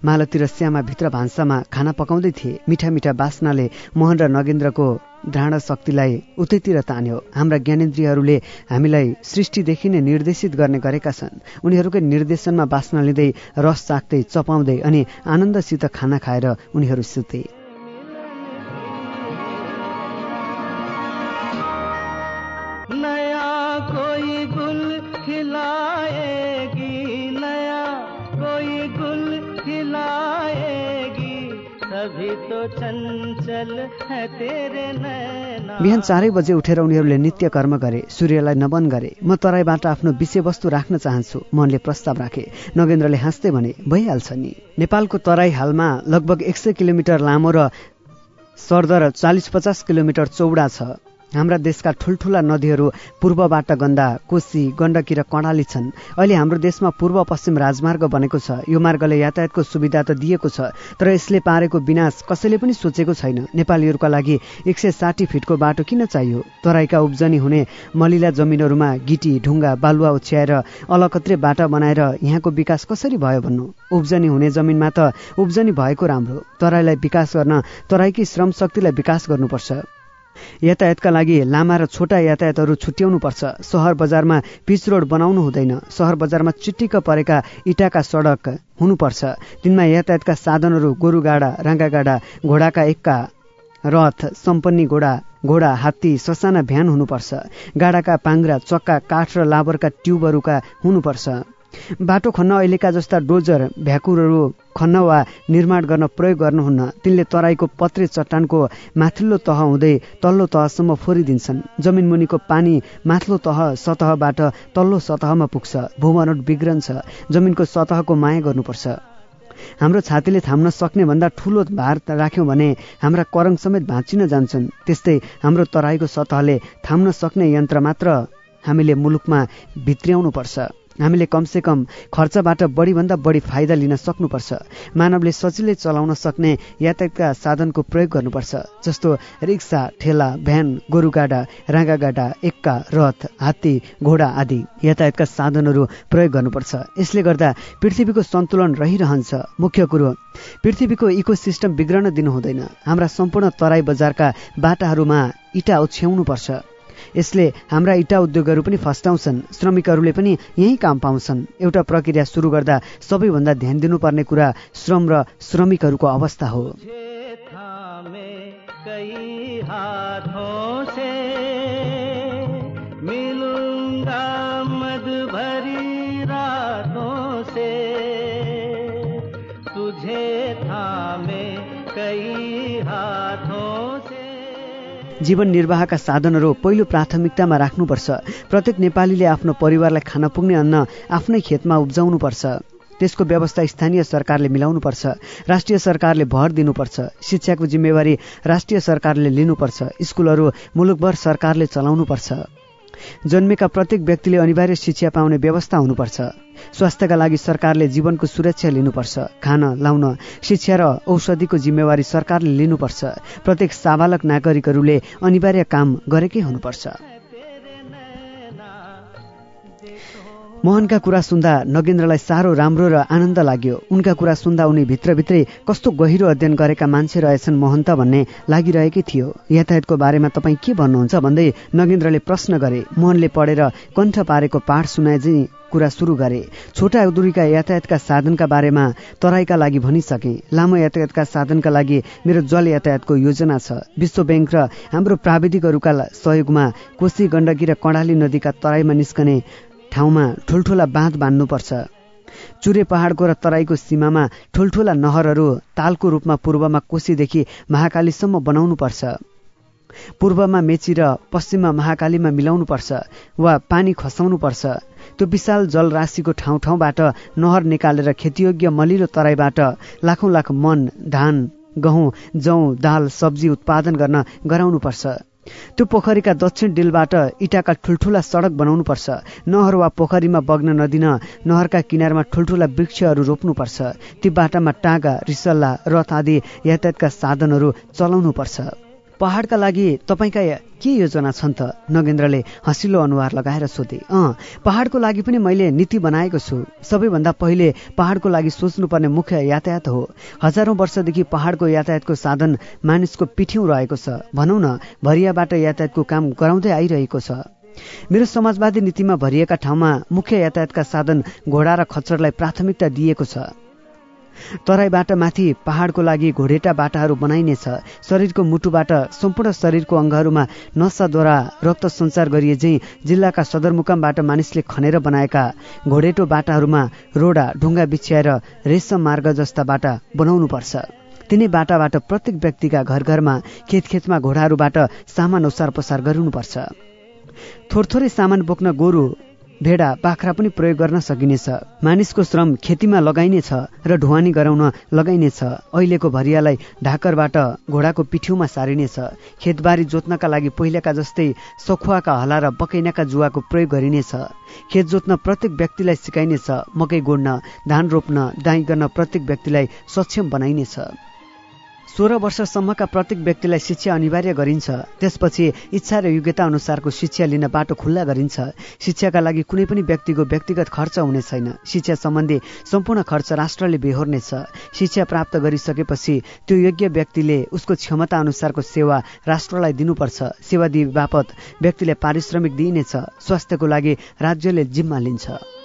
मालती र श्यामा भित्र भान्सामा खाना पकाउँदै थिए। मिठा मिठा बास्नाले मोहन र नगेन्द्रको ढाँडा शक्तिलाई उतैतिर तान्यो। हाम्रा ज्ञानेन्द्रियहरूले हामीलाई सृष्टिदेखि नै निर्देशित गर्ने गरेका छन्। उनीहरूकै निर्देशनमा बास्ना लिँदै रस चाख्दै चपाउँदै अनि आनन्दसित खाना खाएर उनीहरू सुते। बिहान चारै बजे उठेर उनीहरूले नित्य कर्म गरे सूर्यलाई नमन गरे। म तराईबाट आफ्नो विषयवस्तु राख्न चाहन्छु मनले प्रस्ताव राखे। नगेन्द्रले हाँस्दै भने भइहाल्छ नि। नेपालको तराई हालमा लगभग एक सय किलोमिटर लामो र सरदर चालिस पचास किलोमिटर चौडा छ। हाम्रा देशका ठुल्ठुला नदीहरू पूर्वबाट गन्दा कोशी गण्डकी र कर्णाली छन्। अहिले हाम्रो देशमा पूर्व पश्चिम राजमार्ग बनेको छ। यो मार्गले यातायातको सुविधा त दिएको छ तर यसले पारेको विनाश कसैले पनि सोचेको छैन। नेपालीहरूका लागि एक सय साठी फिटको बाटो किन चाहियो? तराईका उब्जनी हुने मलिला जमिनहरूमा गिटी ढुङ्गा बालुवा ओछ्याएर अलकत्रे बाटा बनाएर यहाँको विकास कसरी भयो भन्नु? उब्जनी हुने जमिनमा त उब्जनी भएको राम्रो। तराईलाई विकास गर्न तराईकी श्रम शक्तिलाई विकास गर्नुपर्छ। यातायातका लागि लामा र छोटा यातायातहरू छुट्याउनुपर्छ। सहर बजारमा पिच रोड बनाउनु हुँदैन। सहर बजारमा चिट्टिक्क परेका इटाका सडक हुनुपर्छ। तिनमा यातायातका साधनहरू गोरुगाडा राङ्गागाडा घोडाका एक्का रथ सम्पन्नी घोडा घोडा हात्ती ससाना भ्यान हुनुपर्छ। गाडाका पाङ्ग्रा चक्का काठ र लाबरका ट्युबहरूका हुनुपर्छ। बाटो खन्न अहिलेका जस्ता डोजर भ्याकुरहरू खन्न वा निर्माण गर्न प्रयोग गर्नुहुन्न। तिनले तराईको पत्रे चट्टानको माथिल्लो तह हुँदै तल्लो तहसम्म फोरिदिन्छन्। जमिन मुनिको पानी माथिल्लो तह सतहबाट तल्लो सतहमा पुग्छ। भूमनोट बिग्रन्छ। जमिनको सतहको माया गर्नुपर्छ। हाम्रो छातीले थाम्न सक्ने भन्दा ठुलो भार राख्यौँ भने हाम्रा करङ समेत भाँचिन जान्छन्। त्यस्तै हाम्रो तराईको सतहले थाम्न सक्ने यन्त्र मात्र हामीले मुलुकमा भित्र्याउनु पर्छ हामीले कमसे कम खर्चबाट बढीभन्दा बढी फाइदा लिन सक्नुपर्छ। मानवले सजिलै चलाउन सक्ने यातायातका साधनको प्रयोग गर्नुपर्छ जस्तो रिक्सा ठेला भ्यान गोरुगाडा राँगागाडा एक्का रथ हात्ती घोडा आदि यातायातका साधनहरू प्रयोग गर्नुपर्छ। यसले गर्दा पृथ्वीको सन्तुलन रहिरहन्छ। मुख्य कुरो पृथ्वीको इकोसिस्टम बिग्रन दिनु हुँदैन। हाम्रा सम्पूर्ण तराई बजारका बाटाहरूमा इटा ओछ्याउनुपर्छ यसले हाम्रा इटा उद्योगहरू पनि फस्टाउँछन्। श्रमिकहरूले पनि यही काम पाउँछन्। एउटा प्रक्रिया सुरु गर्दा सबैभन्दा ध्यान दिनुपर्ने कुरा श्रम र श्रमिकहरूको अवस्था हो। जीवन निर्वाहका साधनहरू पहिलो प्राथमिकतामा राख्नुपर्छ। प्रत्येक नेपालीले आफ्नो परिवारलाई खान पुग्ने अन्न आफ्नै खेतमा उब्जाउनुपर्छ। त्यसको व्यवस्था स्थानीय सरकारले मिलाउनुपर्छ। राष्ट्रिय सरकारले भर दिनुपर्छ। शिक्षाको जिम्मेवारी राष्ट्रिय सरकारले लिनुपर्छ। स्कुलहरू मुलुकभर सरकारले चलाउनुपर्छ। जन्मेका प्रत्येक व्यक्तिले अनिवार्य शिक्षा पाउने व्यवस्था हुनुपर्छ। स्वास्थ्यका लागि सरकारले जीवनको सुरक्षा लिनुपर्छ। खान लाउन शिक्षा र औषधिको जिम्मेवारी सरकारले लिनुपर्छ। प्रत्येक साबालक नागरिकहरूले अनिवार्य काम गरेकै हुनुपर्छ। मोहनका कुरा सुन्दा नगेन्द्रलाई साह्रो राम्रो र आनन्द लाग्यो। उनका कुरा सुन्दा उनी भित्रभित्रै कस्तो गहिरो अध्ययन गरेका मान्छे रहेछन् मोहन त भन्ने लागिरहेकै थियो। यातायातको बारेमा तपाईँ के भन्नुहुन्छ भन्दै नगेन्द्रले प्रश्न गरे। मोहनले पढेर कण्ठ पारेको पाठ सुनाए चाहिँ कुरा सुरु गरे। छोटा दूरीका यातायातका साधनका बारेमा तराईका लागि भनिसके। लामो यातायातका साधनका लागि मेरो जल यातायातको योजना छ। विश्व ब्याङ्क र हाम्रो प्राविधिकहरूका सहयोगमा कोशी गण्डकी र कर्णाली नदीका तराईमा निस्कने ठाउँमा ठुल्ठुला बाँध बाँध्नुपर्छ। चुरे पहाडको र तराईको सीमामा ठुल्ठुला नहरहरू तालको रूपमा पूर्वमा कोशीदेखि महाकालीसम्म बनाउनुपर्छ। पूर्वमा मेची र पश्चिममा महाकालीमा मिलाउनुपर्छ वा पानी खसाउनुपर्छ। त्यो विशाल जलराशिको ठाउँ ठाउँबाट नहर निकालेर खेतीयोग्य मलिलो तराईबाट लाखौँ लाख मन धान गहुँ जौँ दाल सब्जी उत्पादन गर्न गराउनुपर्छ। त्यो पोखरीका दक्षिण डिलबाट इटाका ठुल्ठुला सडक बनाउनुपर्छ। नहर वा पोखरीमा बग्न नदिन नहरका किनारमा ठुल्ठुला वृक्षहरू रोप्नुपर्छ। ती बाटामा टाँगा रिसल्ला रथ आदि यातायातका साधनहरू चलाउनुपर्छ। पहाडका लागि तपाईँका के योजना छन् त? नगेन्द्रले हँसिलो अनुहार लगाएर सोधे। अँ पहाडको लागि पनि मैले नीति बनाएको छु। सबैभन्दा पहिले पहाडको लागि सोच्नुपर्ने मुख्य यातायात हो। हजारौँ वर्षदेखि पहाडको यातायातको साधन मानिसको पिठ्यौँ रहेको छ। भनौँ न भरियाबाट यातायातको काम गराउँदै आइरहेको छ। मेरो समाजवादी नीतिमा भरिएका ठाउँमा मुख्य यातायातका साधन घोडा र खच्चरलाई प्राथमिकता दिएको छ। तराईबाट माथि पहाडको लागि घोडेटा बाटाहरू बनाइनेछ शरीरको मुटुबाट सम्पूर्ण शरीरको अङ्गहरूमा नसाद्वारा रक्त सञ्चार गरिए चाहिँ जिल्लाका सदरमुकामबाट मानिसले खनेर बनाएका घोडेटो बाटाहरूमा रोडा ढुङ्गा बिछ्याएर रेशम मार्ग जस्ता बाटा बनाउनुपर्छ। तिनै बाटाबाट प्रत्येक व्यक्तिका घर घरमा खेत खेतमा घोडाहरूबाट सामान ओसार पसार गरिनुपर्छ। थोरथोरै सामान बोक्न गोरु भेडा बाख्रा पनि प्रयोग गर्न सकिनेछ। मानिसको श्रम खेतीमा लगाइनेछ र ढुवानी गराउन लगाइनेछ। अहिलेको भरियालाई ढाकरबाट घोडाको पिठ्यौमा सारिनेछ। खेतबारी जोत्नका लागि पहिलेका जस्तै सखुवाका हला र बकैनाका जुवाको प्रयोग गरिनेछ। खेत जोत्न प्रत्येक व्यक्तिलाई सिकाइनेछ। मकै गोड्न धान रोप्न दाइँ गर्न प्रत्येक व्यक्तिलाई सक्षम बनाइनेछ। सोह्र वर्षसम्मका प्रत्येक व्यक्तिलाई शिक्षा अनिवार्य गरिन्छ। त्यसपछि इच्छा र योग्यता अनुसारको शिक्षा लिन बाटो खुल्ला गरिन्छ। शिक्षाका लागि कुनै पनि व्यक्तिको व्यक्तिगत खर्च हुने छैन। शिक्षा सम्बन्धी सम्पूर्ण खर्च राष्ट्रले बेहोर्नेछ। शिक्षा प्राप्त गरिसकेपछि त्यो योग्य व्यक्तिले उसको क्षमता अनुसारको सेवा राष्ट्रलाई दिनुपर्छ। सेवा दिए बापत व्यक्तिलाई पारिश्रमिक दिइनेछ। स्वास्थ्यको लागि राज्यले जिम्मा लिन्छ।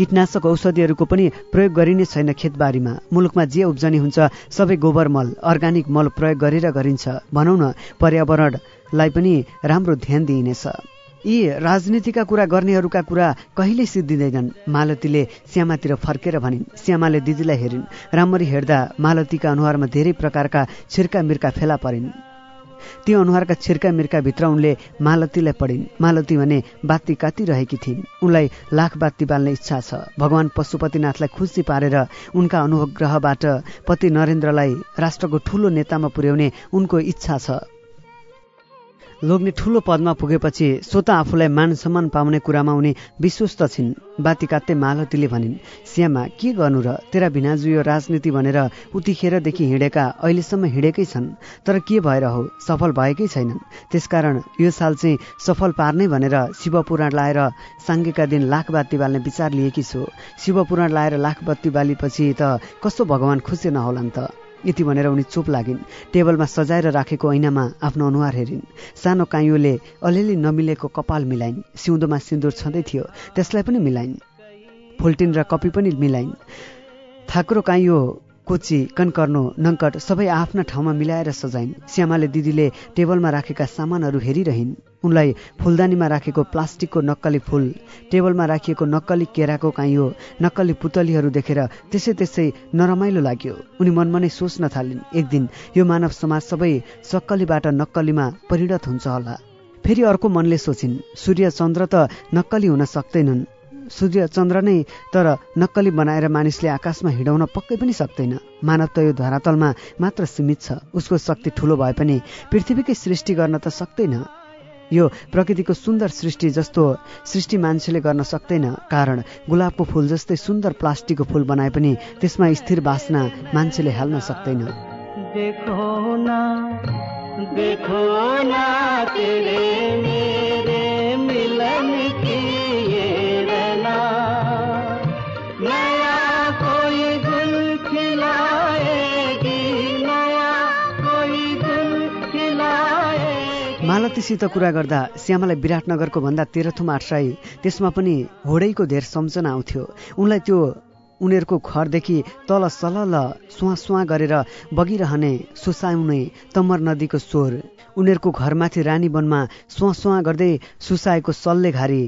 कीटनाशक औषधिहरूको पनि प्रयोग गरिने छैन खेतबारीमा। मुलुकमा जे उब्जनी हुन्छ सबै गोबर मल अर्ग्यानिक मल प्रयोग गरेर गरिन्छ। भनौँ न पर्यावरणलाई पनि राम्रो ध्यान दिइनेछ। यी राजनीतिका कुरा गर्नेहरूका कुरा कहिल्यै सिद्धिँदैनन्। मालतीले श्यामातिर फर्केर भनिन्। श्यामाले दिदीलाई हेरिन्। राम्ररी हेर्दा मालतीका अनुहारमा धेरै प्रकारका छिर्का मिर्का फेला परिन्। ती अनुहारका छिर्का मिर्का भित्र उनले मालतीलाई पढिन्। मालती भने बाती कातिरहेकी थिइन्। उनलाई लाख बाती बाल्ने इच्छा छ। भगवान पशुपतिनाथलाई खुसी पारेर उनका अनुग्रहबाट पति नरेन्द्रलाई राष्ट्रको ठूलो नेतामा पुर्याउने उनको इच्छा छ। लोग्ने ठूलो पदमा पुगेपछि स्वत आफूलाई मान सम्मान पाउने कुरामा उनी विश्वस्त छिन्। बाती कात्दै मालतीले भनिन् श्यामा के गर्नु र? तेरा भिनाजु यो राजनीति भनेर उतिखेरदेखि हिँडेका अहिलेसम्म हिँडेकै छन्। तर के भएर हो? सफल भएकै छैनन्। त्यसकारण यो साल चाहिँ सफल पार्ने भनेर शिवपुराण लाएर साङ्गेका दिन लाख बाती बाल्ने विचार लिएकी छु। शिवपुराण लाएर लाख बत्ती बालेपछि त कस्तो भगवान खुसी नहोलान् त। यति भनेर उनी चुप लागिन्। टेबलमा सजाएर राखेको ऐनामा आफ्नो अनुहार हेरिन्। सानो काइयोले अलिअलि नमिलेको कपाल मिलाइन्। सिउँदोमा सिन्दुर छँदै थियो। त्यसलाई पनि मिलाइन्। फुल्टिन र कपी पनि मिलाइन्। थाक्रो काइयो कोची कनकर्नो नङ्कट सबै आफ्ना ठाउँमा मिलाएर सजाइन्। श्यामाले दिदीले टेबलमा राखेका सामानहरू हेरिरहन्। उनलाई फुलदानीमा राखेको प्लास्टिकको नक्कली फुल टेबलमा राखिएको नक्कली केराको काइयो नक्कली पुतलीहरू देखेर त्यसै त्यसै नरमाइलो लाग्यो। उनी मनमा नै सोच्न थालिन् एक दिन यो मानव समाज सबै सक्कलीबाट नक्कलीमा परिणत हुन्छ होला। फेरि अर्को मनले सोचिन् सूर्य चन्द्र त नक्कली हुन सक्दैनन्। सूर्य चन्द्र नै तर नक्कली बनाएर मानिसले आकाशमा हिँडाउन पक्कै पनि सक्दैन। मानव त यो धरातलमा मात्र सीमित छ। उसको शक्ति ठुलो भए पनि पृथ्वीकै सृष्टि गर्न त सक्दैन। यो प्रकृतिको सुन्दर सृष्टि जस्तो सृष्टि मान्छेले गर्न सक्दैन। कारण गुलाबको फुल जस्तै सुन्दर प्लास्टिकको फुल बनाए पनि त्यसमा स्थिर बासना मान्छेले हाल्न सक्दैन। देखो ना देखो ना तेरे मालतीसित कुरा गर्दा श्यामालाई विराटनगरको भन्दा तेह्रथुम आठराई त्यसमा पनि होडैको धेर सम्झना आउँथ्यो। उनलाई त्यो उनीहरूको घरदेखि तल सलल सुहाँ सुहाँ गरेर बगिरहने सुसाउने तमर नदीको स्वर उनीहरूको घरमाथि रानी वनमा सुहाँ सुहाँ गर्दै सुसाएको सल्ले घारी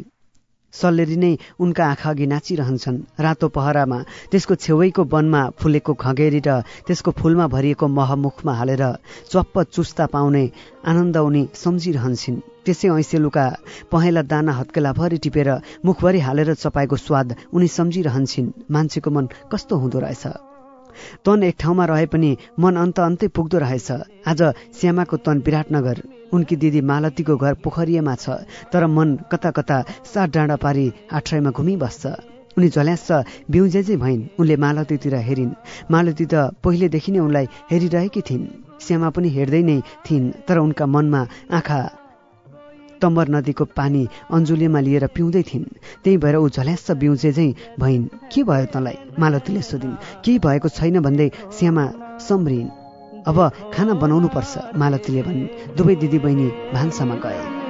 सल्लेरी नै उनका आँखा अघि नाचिरहन्छन्। रातो पहरामा त्यसको छेउैको वनमा फुलेको घगेरी र त्यसको फुलमा भरिएको महमुखमा हालेर चप्प चुस्ता पाउने आनन्द उनी सम्झिरहन्छन्। त्यसै ऐसेलुका पहेँला दाना हत्केलाभरि टिपेर मुखभरि हालेर चपाएको स्वाद उनी सम्झिरहन्छन्। मान्छेको मन कस्तो हुँदो रहेछ? तन एक ठाउँमा रहे पनि मन अन्त अन्तै पुग्दो रहेछ। आज श्यामाको तन विराटनगर उनकी दिदी मालतीको घर पोखरियामा छ तर मन कता कता सात डाँडा पारी आठराईमा घुमिबस्छ। उनी झल्यास बिउजेजै भइन् उनले मालतीतिर हेरिन्। मालती त पहिलेदेखि नै उनलाई हेरिरहेकी थिइन्। श्यामा पनि हेर्दै नै थिइन् तर उनका मनमा आँखा तम्बर नदीको पानी अञ्जुलीमा लिएर पिउँदै थिइन्। त्यही भएर ऊ झल्यास बिउजे चाहिँ भइन्। के भयो तँलाई? मालतीले सोधिन्। केही भएको छैन भन्दै श्यामा सम्रिन्। अब खाना बनाउनु पर्छ मालतीले भनिन्। दुवै दिदी बहिनी भान्सामा गए।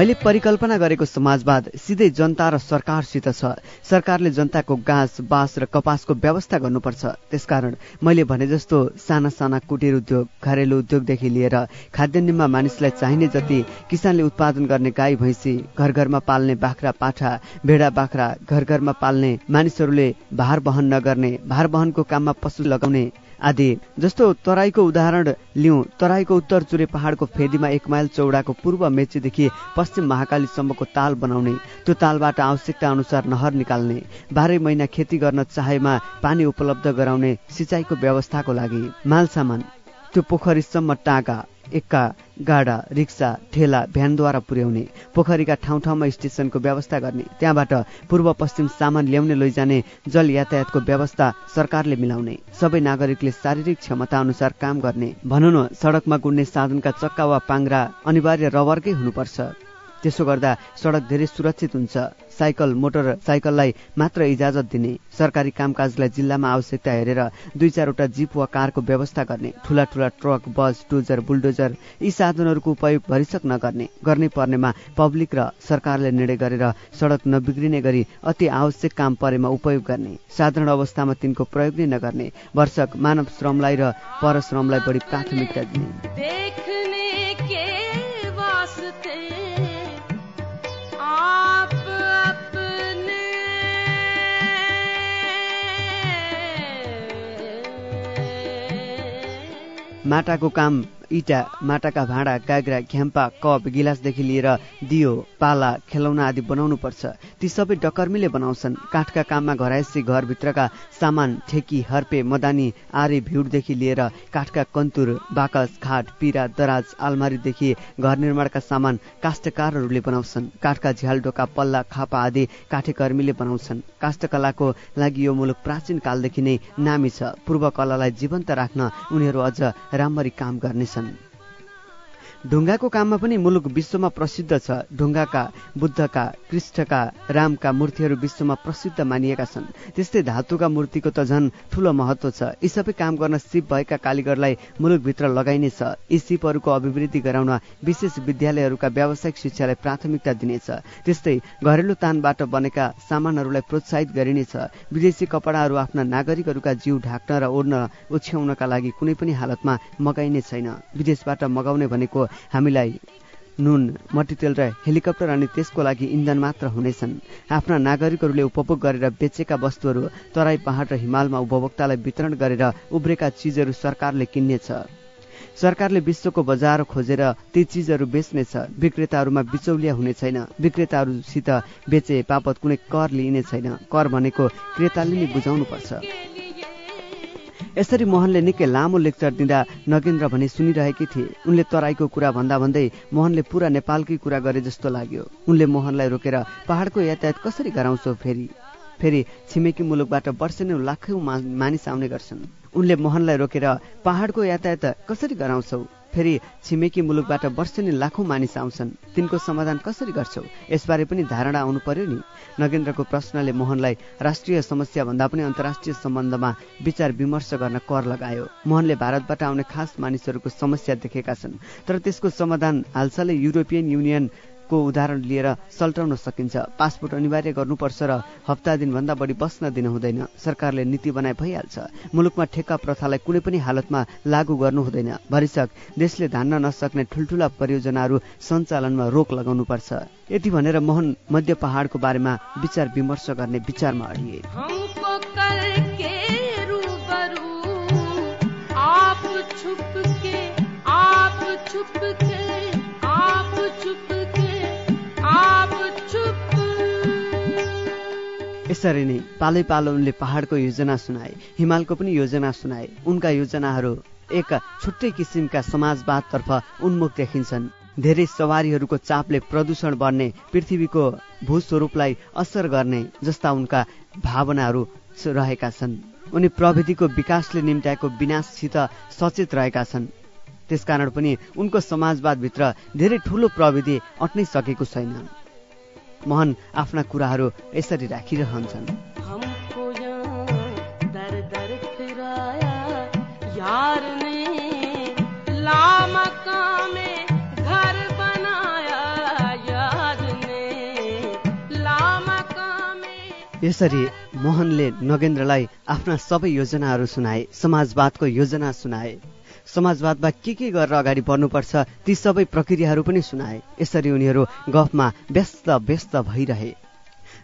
मैले परिकल्पना गरेको समाजवाद सिधै जनता र सरकारसित छ। सरकारले जनताको गाँस बाँस र कपासको व्यवस्था गर्नुपर्छ। त्यसकारण मैले भने जस्तो साना साना कुटीर उद्योग घरेलु उद्योगदेखि लिएर खाद्यान्नमा मानिसलाई चाहिने जति किसानले उत्पादन गर्ने गाई भैँसी घर घरमा पाल्ने बाख्रा पाठा भेडा बाख्रा घर घरमा पाल्ने मानिसहरूले भार वहन नगर्ने भार वहनको काममा पशु लगाउने आदि। जस्तो तराईको उदाहरण लिउँ तराईको उत्तर चुरे पहाडको फेदीमा एक माइल चौडाको पूर्व मेचीदेखि पश्चिम महाकालीसम्मको ताल बनाउने त्यो तालबाट आवश्यकता अनुसार नहर निकाल्ने बाह्रै महिना खेती गर्न चाहेमा पानी उपलब्ध गराउने सिँचाइको व्यवस्थाको लागि माल सामान त्यो पोखरीसम्म टाँका एक्का गाडा रिक्सा ठेला भ्यानद्वारा पुर्याउने पोखरीका ठाउँ ठाउँमा स्टेसनको व्यवस्था गर्ने त्यहाँबाट पूर्व पश्चिम सामान ल्याउने लैजाने जल यातायातको व्यवस्था सरकारले मिलाउने सबै नागरिकले शारीरिक क्षमता अनुसार काम गर्ने। भनौँ न सडकमा गुड्ने साधनका चक्का वा पाङ्रा अनिवार्य रबरकै हुनुपर्छ। त्यसो गर्दा सडक धेरै सुरक्षित हुन्छ। साइकल मोटर साइकललाई मात्र इजाजत दिने। सरकारी कामकाजलाई जिल्लामा आवश्यकता हेरेर दुई चारवटा जिप वा कारको व्यवस्था गर्ने। ठुला ठुला ट्रक बस डोजर बुलडोजर यी साधनहरूको उपयोग भरिसक नगर्ने। गर्नै पर्नेमा पब्लिक र सरकारले निर्णय गरेर सडक नबिग्रिने गरी अति आवश्यक काम परेमा उपयोग गर्ने। साधारण अवस्थामा तिनको प्रयोग नै नगर्ने। वर्षक मानव श्रमलाई र परश्रमलाई बढी प्राथमिकता दिने। माटाको काम इटा माटाका भाँडा गाग्रा घ्याम्पा कप गिलासदेखि लिएर दियो पाला खेलौना आदि बनाउनु पर्छ ती सबै डकर्मीले बनाउँछन्। काठका काममा घरायसी घरभित्रका सामान ठेकी हर्पे मदानी आरे भिउडदेखि लिएर काठका कन्तुर बाकस खाट पिरा दराज आलमारीदेखि घर निर्माणका सामान काष्ठकारहरूले बनाउँछन्। काठका झ्याल ढोका पल्ला खापा आदि काठेकर्मीले बनाउँछन्। काष्ठकलाको लागि यो मुलुक प्राचीन कालदेखि नै नामी छ। पूर्व कलालाई जीवन्त राख्न उनीहरू अझ राम्ररी काम गर्नेछन्। Johnson. ढुङ्गाको काममा पनि मुलुक विश्वमा प्रसिद्ध छ। ढुङ्गाका बुद्धका कृष्णका रामका मूर्तिहरू विश्वमा प्रसिद्ध मानिएका छन्। त्यस्तै धातुका मूर्तिको त झन् ठूलो महत्व छ। यी सबै काम गर्न सिप भएका कालीगरलाई मुलुकभित्र लगाइनेछ यी सिपहरूको अभिवृद्धि गराउन विशेष विद्यालयहरूका व्यावसायिक शिक्षालाई प्राथमिकता दिनेछ त्यस्तै घरेलु तानबाट बनेका सामानहरूलाई प्रोत्साहित गरिनेछ विदेशी कपडाहरू आफ्ना नागरिकहरूका जिउ ढाक्न र ओढ्न ओछ्याउनका लागि कुनै पनि हालतमा मगाइने छैन। विदेशबाट मगाउने भनेको हामीलाई नुन मट्टीतेल र हेलिकप्टर अनि त्यसको लागि इन्धन मात्र हुनेछन्। आफ्ना नागरिकहरूले उपभोग गरेर बेचेका वस्तुहरू तराई पहाड र हिमालमा उपभोक्तालाई वितरण गरेर उब्रेका चिजहरू सरकारले किन्नेछ। सरकारले विश्वको बजार खोजेर ती चिजहरू बेच्नेछ। विक्रेताहरूमा बिचौलिया हुने छैन। विक्रेताहरूसित बेचे बापत कुनै कर लिइने छैन। कर भनेको क्रेताले नै बुझाउनुपर्छ। यसरी मोहनले निकै लामो लेक्चर दिँदा नगेन्द्र भने सुनिरहेकी थिए। उनले तराईको कुरा भन्दा भन्दै मोहनले पुरा नेपालकै कुरा गरे जस्तो लाग्यो। उनले मोहनलाई रोकेर पहाडको यातायात कसरी गराउँछौ फेरि? फेरि छिमेकी मुलुकबाट वर्षेनै लाखौँ मानिस आउने गर्छन्। उनले मोहनलाई रोकेर पहाडको यातायात कसरी गराउँछौ? फेरि छिमेकी मुलुकबाट वर्षेनी लाखौँ मानिस आउँछन्। तिनको समाधान कसरी गर्छौ? यसबारे पनि धारणा आउनु पर्यो नि। नगेन्द्रको प्रश्नले मोहनलाई राष्ट्रिय समस्या भन्दा पनि अन्तर्राष्ट्रिय सम्बन्धमा विचार विमर्श गर्न कर लगायो। मोहनले भारतबाट आउने खास मानिसहरूको समस्या देखेका छन्। तर त्यसको समाधान हालसालै युरोपियन युनियन को उदाहरण लिएर सल्टाउन सकिन्छ। पासपोर्ट अनिवार्य गर्नुपर्छ र हप्ता दिनभन्दा बढी बस्न दिनु हुँदैन। सरकारले नीति बनाए भइहाल्छ। मुलुकमा ठेक्का प्रथालाई कुनै पनि हालतमा लागू गर्नु हुँदैन। भरिसक देशले धान्न नसक्ने ठुल्ठुला परियोजनाहरू सञ्चालनमा रोक लगाउनुपर्छ। यति भनेर मोहन मध्य पहाडको बारेमा विचार विमर्श गर्ने विचारमा अडिए। यसरी नै पालै पालो उनले पहाडको योजना सुनाए हिमालको पनि योजना सुनाए। उनका योजनाहरू एक छुट्टै किसिमका समाजवादतर्फ उन्मुख देखिन्छन्। धेरै सवारीहरूको चापले प्रदूषण बढ्ने पृथ्वीको भूस्वरूपलाई असर गर्ने जस्ता उनका भावनाहरू रहेका छन्। उनी प्रविधिको विकासले निम्त्याएको विनाशसित सचेत रहेका छन्। त्यसकारण पनि उनको समाजवादभित्र धेरै ठूलो प्रविधि अट्नै सकेको छैन। मोहन आफ्ना कुराहरू यसरी राखिरहन्छन्। यसरी मोहनले नगेन्द्रलाई आफ्ना सबै योजनाहरू सुनाए समाजवादको योजना सुनाए। समाजवादमा के के गरेर अगाडि बढ्नुपर्छ ती सबै प्रक्रियाहरू पनि सुनाए। यसरी उनीहरू गफमा व्यस्त व्यस्त भइरहे।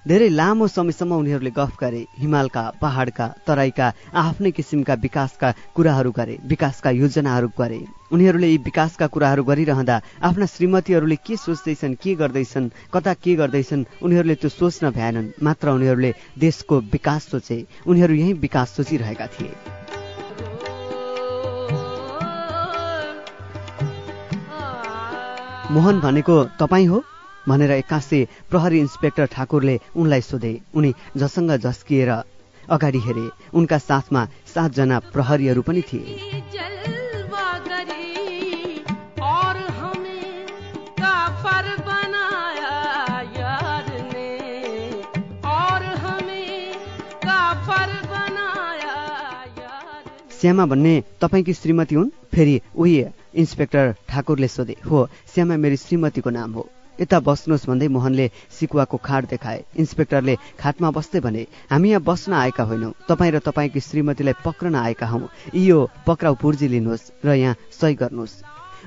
धेरै लामो समयसम्म उनीहरूले गफ गरे। हिमालका पहाडका तराईका आफ्नै किसिमका विकासका कुराहरू गरे विकासका योजनाहरू गरे। उनीहरूले यी विकासका कुराहरू गरिरहँदा आफ्ना श्रीमतीहरूले के सोच्दैछन् के गर्दैछन् कता के गर्दैछन् उनीहरूले त्यो सोच्न भ्याएनन्। मात्र उनीहरूले देशको विकास सोचे। उनीहरू यही विकास सोचिरहेका थिए। मोहन भनेको तपाईँ हो भनेर एक्कासी प्रहरी इन्सपेक्टर ठाकुरले उनलाई सोधे। उनी झसङ्ग झस्किएर अगाडि हेरे। उनका साथमा सातजना प्रहरीहरू पनि थिए। श्यामा भन्ने तपाईँकी श्रीमती हुन्? फेरि उही इन्सपेक्टर ठाकुरले सोधे हो श्यामा मेरी श्रीमतीको नाम हो। यता बस्नुहोस् भन्दै मोहनले सिकुवाको खाट देखाए। इन्सपेक्टरले खाटमा बस्दै भने हामी यहाँ बस्न आएका होइनौँ। तपाईँ र तपाईँकी श्रीमतीलाई पक्रन आएका हौँ। यो पक्राउ पुर्जी लिनुहोस् र यहाँ सही गर्नुहोस्।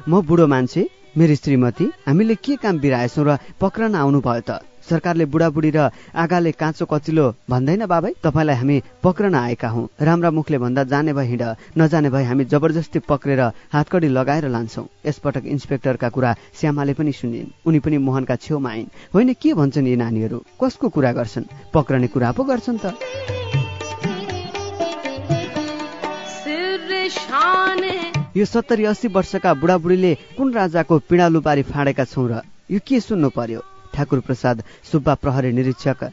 म बुढो मान्छे मेरी श्रीमती हामीले के काम बिराएछौँ र पक्रन आउनुभयो त? सरकारले बुढाबुढी र आगाले काँचो कचिलो भन्दैन बाबै? तपाईँलाई हामी पक्रन आएका हौँ। राम्रा मुखले भन्दा जाने भए हिँड नजाने भए हामी जबरजस्ती पक्रेर हातकडी लगाएर लान्छौँ। यसपटक इन्सपेक्टरका कुरा श्यामाले पनि सुनिन्। उनी पनि मोहनका छेउमा आइन्। होइन के भन्छन् यी नानीहरू? कसको कुरा गर्छन्? पक्रने कुरा पो गर्छन् त। यो सत्तरी अस्सी वर्षका बुढाबुढीले कुन राजाको पिँडालु पारी फाँडेका छौँ र यो के सुन्नु पर्यो? ठाकुर प्रसाद सुब्बा प्रहरी निरीक्षक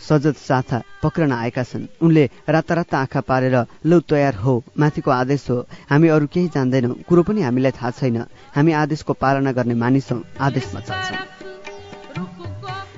सजत साथा पक्रन आएका छन्। उनले रातारात आँखा पारेर लौ तयार हो माथिको आदेश हो। हामी अरू केही जान्दैनौँ। कुरो पनि हामीलाई थाहा छैन। हामी आदेशको पालना गर्ने मानिसौँ। आदेशमा चल्छौँ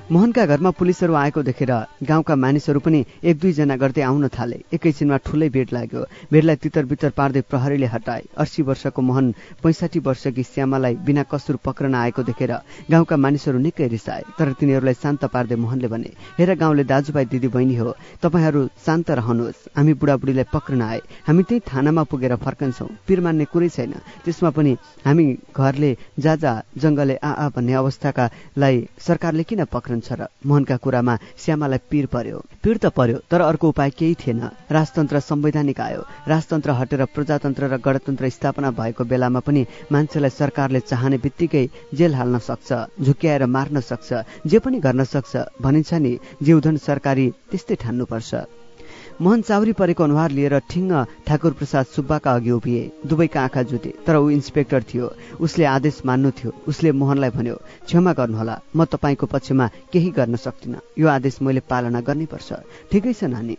मोहनका घरमा पुलिसहरू आएको देखेर गाउँका मानिसहरू पनि एक दुईजना गर्दै आउन थाले। एकैछिनमा ठुलै भिड लाग्यो। भिडलाई तितर बितर पार्दै प्रहरीले हटाए। अस्सी वर्षको मोहन पैँसाठी वर्षकी श्यामालाई बिना कसुर पक्रन आएको देखेर गाउँका मानिसहरू निकै रिसाए। तर तिनीहरूलाई शान्त पार्दै मोहनले भने हेर गाउँले दाजुभाइ दिदी बहिनी हो तपाईँहरू शान्त रहनुहोस्। हामी बुढाबुढीलाई पक्रन आए। हामी त्यही थानामा पुगेर फर्कन्छौँ। पिर मान्ने कुरै छैन। त्यसमा पनि हामी घरले जा जा जङ्गले आ भन्ने अवस्थाकालाई सरकारले किन पक्रन्छ र मोहनका कुरामा श्यामालाई पिर पर्यो। पिर त पर्यो तर अर्को उपाय केही थिएन। राजतन्त्र संवैधानिक आयो। राजतन्त्र हटेर प्रजातन्त्र र गणतन्त्र स्थापना भएको बेलामा पनि मान्छेलाई सरकारले चाहने बित्तिकै जेल हाल्न सक्छ झुक्याएर मार्न सक्छ जे पनि गर्न सक्छ भनिन्छ नि जीवधन सरकारी त्यस्तै ठान्नुपर्छ। मोहन चाउरी परेको अनुहार लिएर ठिङ्ग ठाकुर प्रसाद सुब्बाका अघि उभिए। दुवैका आँखा जुटे। तर ऊ इन्सपेक्टर थियो। उसले आदेश मान्नु थियो। उसले मोहनलाई भन्यो क्षमा गर्नुहोला। म तपाईँको पक्षमा केही गर्न सक्दिनँ। यो आदेश मैले पालना गर्नैपर्छ। ठिकै छ नानी।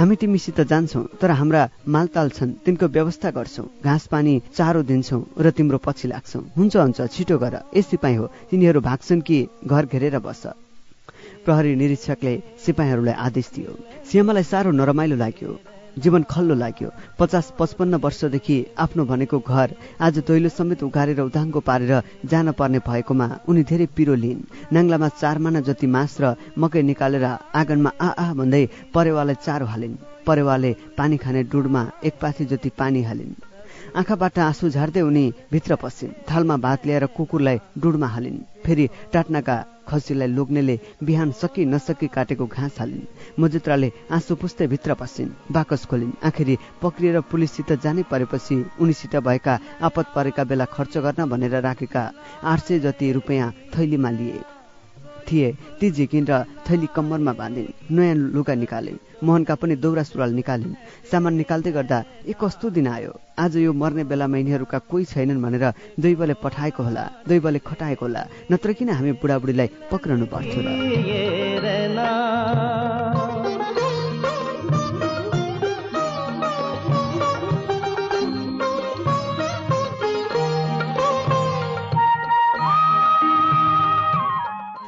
हामी तिमीसित जान्छौँ तर हाम्रा मालताल छन्। तिनको व्यवस्था गर्छौँ। घाँस पानी चारो दिन्छौँ र तिम्रो पछि लाग्छौँ। हुन्छ हुन्छ। छिटो गर। ए सिपाही हो। तिनीहरू भाग्छन् कि घर घेरेर बस। प्रहरी निरीक्षकले सिपाहीहरूलाई आदेश दियो। श्यामालाई साह्रो नरमाइलो लाग्यो। जीवन खल्लो लाग्यो। पचास पचपन्न वर्षदेखि आफ्नो भनेको घर आज दैलो समेत उघारेर उदाङ्गो पारेर जान पर्ने भएकोमा उनी धेरै पिरो लिइन्। नाङ्लामा चार माना जति मास र मकै निकालेर आँगनमा आ आ भन्दै परेवालाई चारो हालिन्। परेवाले पानी खाने डुडमा एक पाथी जति पानी हालिन्। आँखाबाट आँसु झार्दै उनी भित्र पसिन्। थालमा भात ल्याएर कुकुरलाई डुडमा हालिन्। फेरि टाट्नाका खसीलाई लोग्नेले बिहान सकि नसकी काटेको घाँस हालिन्। मजुत्राले आँसु पुस्दै भित्र पसिन्। बाकस खोलिन्। आखिरी पक्रिएर पुलिससित जानै परेपछि उनीसित भएका आपत परेका बेला खर्च गर्न भनेर राखेका आठ सय जति रुपियाँ थैलीमा लिए। थिए। ती झिकिन् र थैली कम्मरमा बाँधिन्। नयाँ लुगा निकालिन्। मोहनका पनि दौरा सुरुवाल निकालिन्। सामान निकाल्दै गर्दा ए कस्तो दिन आयो? आज यो मर्ने बेलामा यिनीहरूका कोही छैनन् भनेर दैवले पठाएको होला दैवले खटाएको होला। नत्र किन हामी बुढाबुढीलाई पक्रनु पर्थ्यो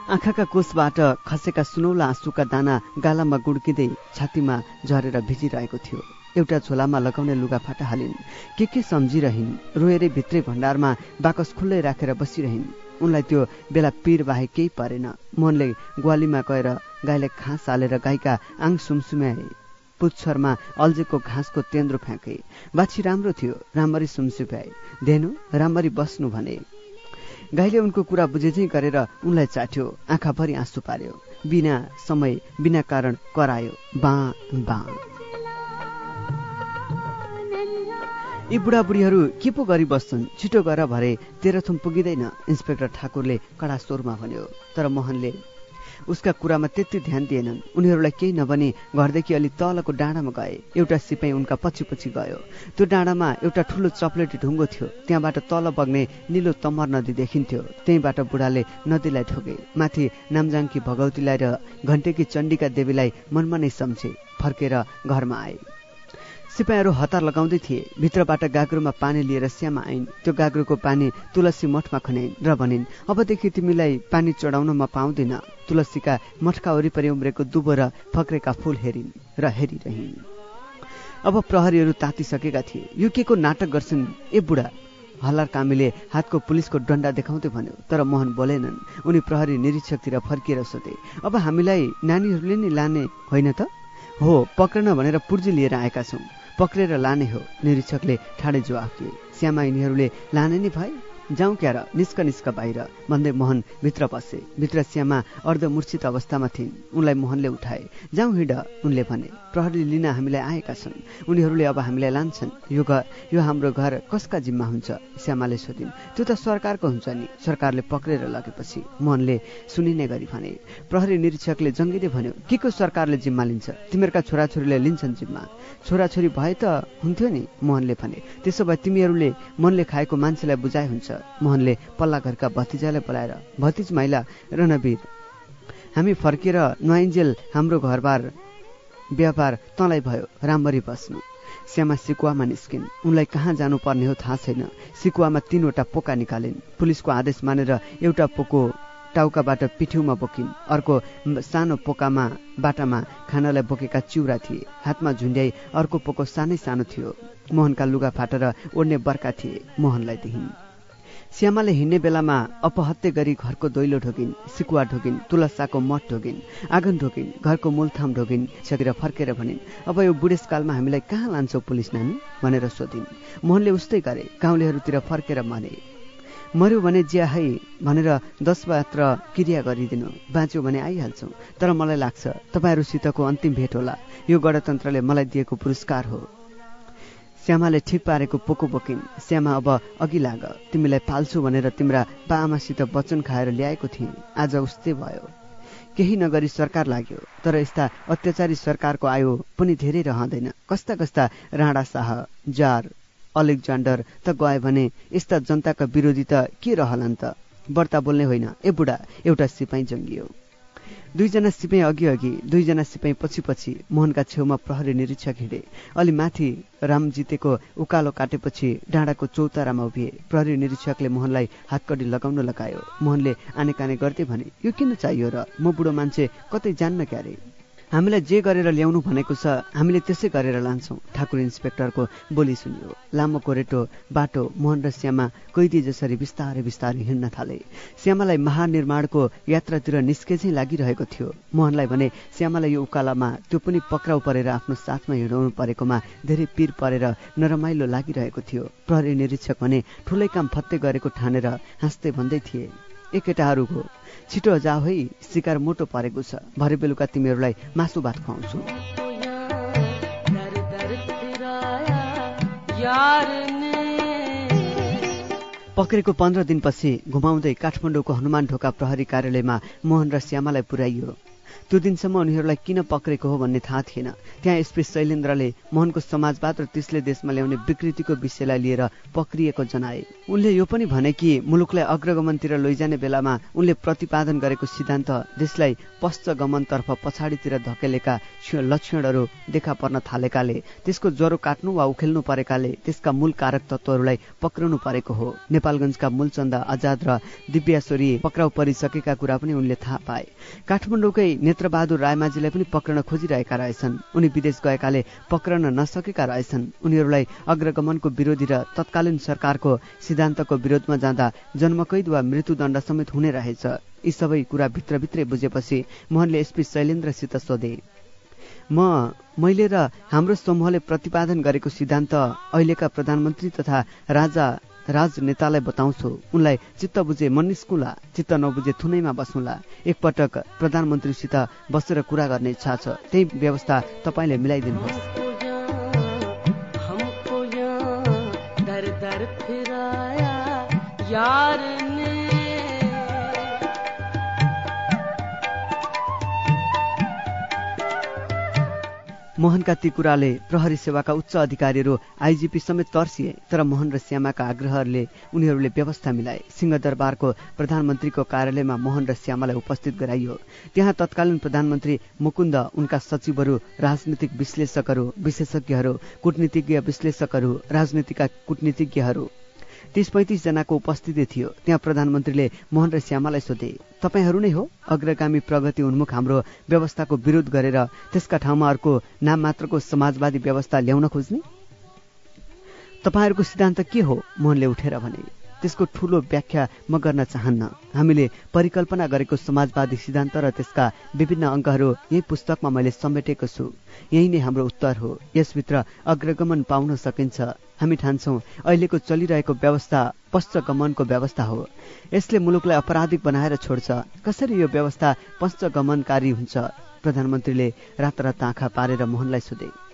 आँखाका कोषबाट खसेका सुनौला आँसुका दाना गालामा गुड्किँदै छातीमा झरेर भिजिरहेको थियो। एउटा झोलामा लगाउने लुगाफाटा हालिन् के के सम्झिरहन्? रोएरै भित्रै भण्डारमा बाकस खुल्लै राखेर बसिरहन्। उनलाई त्यो बेला पीर बाहेक केही परेन। मोहनले ग्वालीमा गएर गाईलाई घाँस हालेर गाईका आङ सुमसुम्याए। पुच्छरमा अल्झेको घाँसको तेन्द्रो फ्याँके। बाछी राम्रो थियो राम्ररी सुमसुम्याए। धेनु राम्ररी बस्नु भने। गाईले उनको कुरा बुझेझै गरेर उनलाई चाट्यो। आँखाभरि आँसु पार्यो। बिना समय बिना कारण करायो। बाँ बाँ। यी बुढाबुढीहरू के पो गरी बस्छन् छिटो गर भरे तेह्रथुम पुगिँदैन। इन्सपेक्टर ठाकुरले कडा स्वरमा भन्यो। तर मोहनले उसका कुरामा त्यति ध्यान दिएनन्। उनीहरूलाई केही नभनी घरदेखि अलि तलको डाँडामा गए। एउटा सिपाही उनका पछि पछि गयो। त्यो डाँडामा एउटा ठुलो चप्लेटी ढुङ्गो थियो। त्यहाँबाट तल बग्ने निलो तमर नदी देखिन्थ्यो। त्यहीँबाट बुढाले नदीलाई ठोके। माथि नामजाङकी भगवतीलाई र घन्टेकी चण्डीका देवीलाई मनमा नै सम्झे। फर्केर घरमा आए। सिपाहीहरू हतार लगाउँदै थिए। भित्रबाट गाग्रोमा पानी लिएर श्यामा आइन्। त्यो गाग्रोको पानी तुलसी मठमा खन्याइन् र भनिन् अबदेखि तिमीलाई पानी चढाउन म पाउँदिन। तुलसीका मठका वरिपरि उम्रेको दुबो र फक्रेका फूल हेरिन् र हेरिरहन्। अब प्रहरीहरू तातिसकेका थिए। यो के को नाटक गर्छन्? ए बुढा! हल्लार कामीले हातको पुलिसको डन्डा देखाउँदै भन्यो तर मोहन बोलेनन्। उनी प्रहरी निरीक्षकतिर फर्किएर सोधे अब हामीलाई नानीहरूले नै लाने होइन त? हो पक्रन भनेर पुर्जी लिएर आएका छौँ। पक्रेर लाने हो निरीक्षकले ठाडे जवाफ दिए। श्यामा यिनीहरूले लाने नै भए जाउँ क्यार निस्क निस्क बाहिर भन्दै मोहन भित्र पसे। भित्र श्यामा अर्धमूर्छित अवस्थामा थिइन्। उनलाई मोहनले उठाए। जाउँ हिँड उनले भने। प्रहरी लिन हामीलाई आएका छन्। उनीहरूले अब हामीलाई लान्छन्। यो घर यो हाम्रो घर कसका जिम्मा हुन्छ? श्यामाले सोधिन्। त्यो त सरकारको हुन्छ नि। सरकारले पक्रेर लगेपछि। मोहनले सुनिने गरी भने। प्रहरी निरीक्षकले जङ्गीले भन्यो के को सरकारले जिम्मा लिन्छ? तिमीहरूका छोराछोरीले लिन्छन् जिम्मा। छोराछोरी भए त हुन्थ्यो नि? मोहनले भने त्यसो भए तिमीहरूले मनले खाएको मान्छेलाई बुझाइ हुन्छ। मोहनले पल्ला घरका भतिजालाई बोलाएर भतिज माइला रणवीर हामी फर्केर नुहाइन्जेल हाम्रो घरबार व्यापार तँलाई भयो राम्ररी बस्नु। श्यामा सिकुवामा निस्किन्। उनलाई कहाँ जानुपर्ने हो थाहा छैन। सिकुवामा तीनवटा पोका निकालिन्। पुलिसको आदेश मानेर एउटा पोको टाउकाबाट पिठ्यौमा बोकिन्। अर्को सानो पोकामा बाटामा खानालाई बोकेका चिउरा थिए। हातमा झुन्ड्याई अर्को पोको सानै सानो थियो। मोहनका लुगा फाटेर ओड्ने बर्का थिए। मोहनलाई देखिन् श्यामाले हिँड्ने बेलामा अपहत्य गरी घरको दैलो ढोगिन् सिकुवा ढोगिन् तुलसाको मठ ढोगिन् आँगन ढोगिन् घरको मूलथाम ढोगिन् सकेर फर्केर भनिन् अब यो बुढेसकालमा हामीलाई कहाँ लान्छौ पुलिस नानी? भनेर सोधिन्। मोहनले उस्तै गरे गाउँलेहरूतिर फर्केर भने। मर्यो भने ज्या है भनेर दस मात्र क्रिया गरिदिनु। बाँच्यो भने आइहाल्छौँ। तर मलाई लाग्छ तपाईँहरूसितको अन्तिम भेट होला। यो गणतन्त्रले मलाई दिएको पुरस्कार हो। श्यामाले ठिक पारेको पोको बोकिन्। श्यामा अब अघि लाग। तिमीलाई पाल्छु भनेर तिम्रा बाआमासित वचन खाएर ल्याएको थिएँ आज उस्तै भयो। केही नगरी सरकार लाग्यो तर यस्ता अत्याचारी सरकारको आयो पनि धेरै रहँदैन। कस्ता कस्ता राणा शाह जार अलेक्जान्डर त गए भने यस्ता जनताका विरोधी त के रहलान् त? बर्ता बोल्ने होइन। ए बुढा एउटा सिपाही जङ्गियो। दुईजना सिपाही अघि अघि दुईजना सिपाही पछि पछि मोहनका छेउमा प्रहरी निरीक्षक हिँडे। अलि माथि राम जितेको उकालो काटेपछि डाँडाको चौतारामा उभिए। प्रहरी निरीक्षकले मोहनलाई हातकडी लगाउन लगायो। मोहनले आने काने गर्दै भने यो किन चाहियो र? म बुढो मान्छे कतै जान्न क्यारे? हामीलाई जे गरेर ल्याउनु भनेको छ हामीले त्यसै गरेर लान्छौँ। ठाकुर इन्सपेक्टरको बोली सुनियो। लामो कोरेटो बाटो मोहन र श्यामा कैदी जसरी बिस्तारै बिस्तारै हिँड्न थाले। श्यामालाई महानिर्माणको यात्रातिर निस्के चाहिँ लागिरहेको थियो। मोहनलाई भने श्यामालाई यो उकालामा त्यो पनि पक्राउ परेर आफ्नो साथमा हिँडाउनु परेकोमा धेरै पीर परेर नरमाइलो लागिरहेको थियो। प्रहरी निरीक्षक भने ठुलै काम फत्ते गरेको ठानेर हाँस्दै भन्दै थिए। ए केटाहरूको छिटो जाऊ है शिकार मोटो परेको छ। भरे बेलुका तिमीहरूलाई मासु भात खुवाउँछु। पक्रेको पन्ध्र दिनपछि घुमाउँदै काठमाडौँको हनुमान ढोका प्रहरी कार्यालयमा मोहन र श्यामालाई पुर्याइयो। त्यो दिनसम्म उनीहरूलाई किन पक्रेको हो भन्ने थाहा थिएन। त्यहाँ एसपी शैलेन्द्रले मोहनको समाजवाद र त्यसले देशमा ल्याउने विकृतिको विषयलाई लिएर पक्रिएको जनाए। उनले यो पनि भने कि मुलुकलाई अग्रगमनतिर लैजाने बेलामा उनले प्रतिपादन गरेको सिद्धान्त देशलाई पश्चगमनतर्फ पछाडितिर धकेलेका लक्षणहरू देखा पर्न थालेकाले। त्यसको ज्वरो काट्नु वा उखेल्नु परेकाले त्यसका मूल कारक तत्त्वहरूलाई पक्राउनु परेको हो। नेपालगञ्जका मूलचन्दा आजाद र दिव्याश्वरी पक्राउ परिसकेका कुरा पनि उनले थाहा पाए। काठमाडौँकै नेत्रबहादुर रायमाझीलाई पनि पक्रन खोजिरहेका रहेछन्। उनी विदेश गएकाले पक्रन नसकेका रहेछन्। उनीहरूलाई अग्रगमनको विरोधी र तत्कालीन सरकारको सिद्धान्तको विरोधमा जाँदा जन्मकैद वा मृत्युदण्ड समेत हुने रहेछ। यी सबै कुरा भित्रभित्रै बुझेपछि मोहनले एसपी शैलेन्द्रसित सोधे। म मैले र हाम्रो समूहले प्रतिपादन गरेको सिद्धान्त अहिलेका प्रधानमन्त्री तथा राजा राजनेतालाई बताउँछु उनलाई चित्त बुझे मन निस्कुला चित्त नबुझे थुनैमा बस्नुला एकपटक प्रधानमन्त्रीसित बसेर कुरा गर्ने इच्छा छ त्यही व्यवस्था तपाईँले मिलाइदिनुहोस्। यार मोहनका ती कुराले प्रहरी सेवाका उच्च अधिकारीहरू आइजिपी समेत तर्सिए तर मोहन र श्यामाका आग्रहहरूले उनीहरूले व्यवस्था मिलाए। सिंहदरबारको प्रधानमन्त्रीको कार्यालयमा मोहन र श्यामालाई उपस्थित गराइयो। त्यहाँ तत्कालीन प्रधानमन्त्री मुकुन्द उनका सचिवहरू राजनीतिक विश्लेषकहरू विशेषज्ञहरू कूटनीतिज्ञ विश्लेषकहरू राजनीतिका कूटनीतिज्ञहरू। तीस पैँतिस जनाको उपस्थिति थियो। त्यहाँ प्रधानमन्त्रीले मोहन र श्यामालाई सोधे तपाईँहरू नै हो? अग्रगामी प्रगति उन्मुख हाम्रो व्यवस्थाको विरोध गरेर त्यसका ठाउँमा अर्को नाम मात्रको समाजवादी व्यवस्था ल्याउन खोज्ने? तपाईँहरूको सिद्धान्त के हो? मोहनले उठेर भने त्यसको ठूलो व्याख्या म गर्न चाहन्न। हामीले परिकल्पना गरेको समाजवादी सिद्धान्त र त्यसका विभिन्न अङ्गहरू यही पुस्तकमा मैले समेटेको छु। यही नै हाम्रो उत्तर हो। यसभित्र अग्रगमन पाउन सकिन्छ। हामी ठान्छौँ अहिलेको चलिरहेको व्यवस्था पश्चगमनको व्यवस्था हो। यसले मुलुकलाई अपराधिक बनाएर छोड्छ। कसरी यो व्यवस्था पश्चगमनकारी हुन्छ? प्रधानमन्त्रीले रातारात आँखा पारेर मोहनलाई सोधे।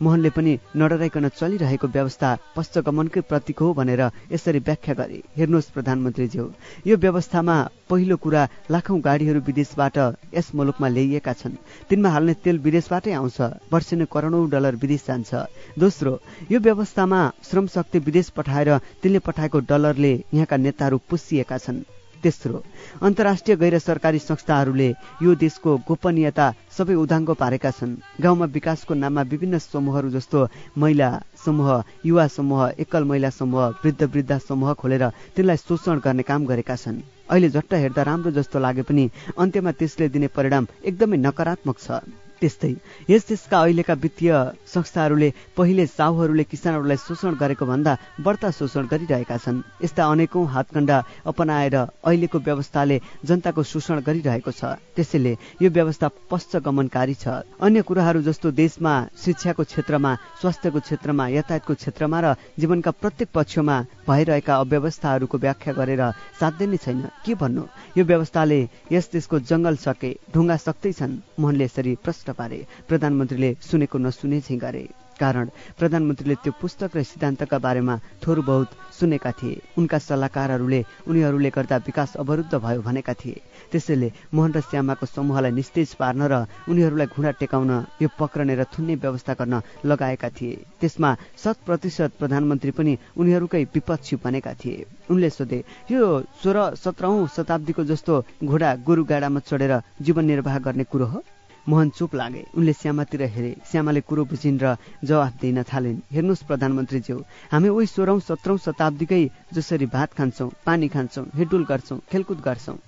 मोहनले पनि नडराइकन चलिरहेको व्यवस्था पश्चगमनकै प्रतीक हो भनेर यसरी व्याख्या गरे। हेर्नुहोस् प्रधानमन्त्रीज्यू यो व्यवस्थामा पहिलो कुरा लाखौं गाडीहरू विदेशबाट यस मुलुकमा ल्याइएका छन्। तिनमा हाल्ने तेल विदेशबाटै आउँछ वर्षेनी करोडौं डलर विदेश जान्छ। दोस्रो यो व्यवस्थामा श्रम शक्ति विदेश पठाएर तिनले पठाएको डलरले यहाँका नेताहरू पुसिएका छन्। तेस्रो। अन्तर्राष्ट्रिय गैर सरकारी संस्थाहरूले यो देशको गोपनीयता सबै उदाङ्गो पारेका छन्। गाउँमा विकासको नाममा विभिन्न समूहहरू जस्तो महिला समूह युवा समूह एकल महिला समूह वृद्ध वृद्धा समूह खोलेर तिनलाई शोषण गर्ने काम गरेका छन्। अहिले झट्ट हेर्दा राम्रो जस्तो लागे पनि अन्त्यमा त्यसले दिने परिणाम एकदमै नकारात्मक छ। त्यस्तै। यस देशका अहिलेका वित्तीय संस्थाहरूले पहिले साहुहरूले किसानहरूलाई शोषण गरेको भन्दा बढ्ता शोषण गरिरहेका छन्। यस्ता अनेकौं हातकण्डा अपनाएर अहिलेको व्यवस्थाले जनताको शोषण गरिरहेको छ। त्यसैले यो व्यवस्था पश्चगमनकारी छ। अन्य कुराहरू जस्तो देशमा शिक्षाको क्षेत्रमा स्वास्थ्यको क्षेत्रमा यातायातको क्षेत्रमा र जीवनका प्रत्येक पक्षमा भइरहेका अव्यवस्थाहरूको व्याख्या गरेर साध्य नै छैन। के भन्नु? यो व्यवस्थाले यस देशको जंगल सके ढुङ्गा सक्दैछन् मोहनले यसरी प्रश्न पारे। प्रधानमन्त्रीले सुनेको नसुने झै गरे कारण प्रधानमन्त्रीले त्यो पुस्तक र सिद्धान्तका बारेमा थोर बहुत सुनेका थिए। उनका सल्लाहकारहरूले उनीहरूले गर्दा विकास अवरुद्ध भयो भनेका थिए। त्यसैले मोहन र श्यामाको समूहलाई निस्तेज पार्न र उनीहरूलाई घुँडा टेकाउन यो पक्रने र थुन्ने व्यवस्था गर्न लगाएका थिए। त्यसमा शत प्रतिशत प्रधानमन्त्री पनि उनीहरूकै विपक्षी बनेका थिए। उनले सोधे यो सोह्र सत्रौं शताब्दीको जस्तो घोडा गोरु गाडामा चढेर जीवन निर्वाह गर्ने कुरो हो? मोहन चुप लागे। उनले श्यामातिर हेरे। श्यामाले कुरो बुझिन् र जवाफ दिन थालिन्। हेर्नुहोस् प्रधानमन्त्रीज्यू हामी उही सोह्रौं सत्रौं शताब्दीकै जसरी भात खान्छौँ पानी खान्छौँ हिडुल गर्छौँ खेलकुद गर्छौँ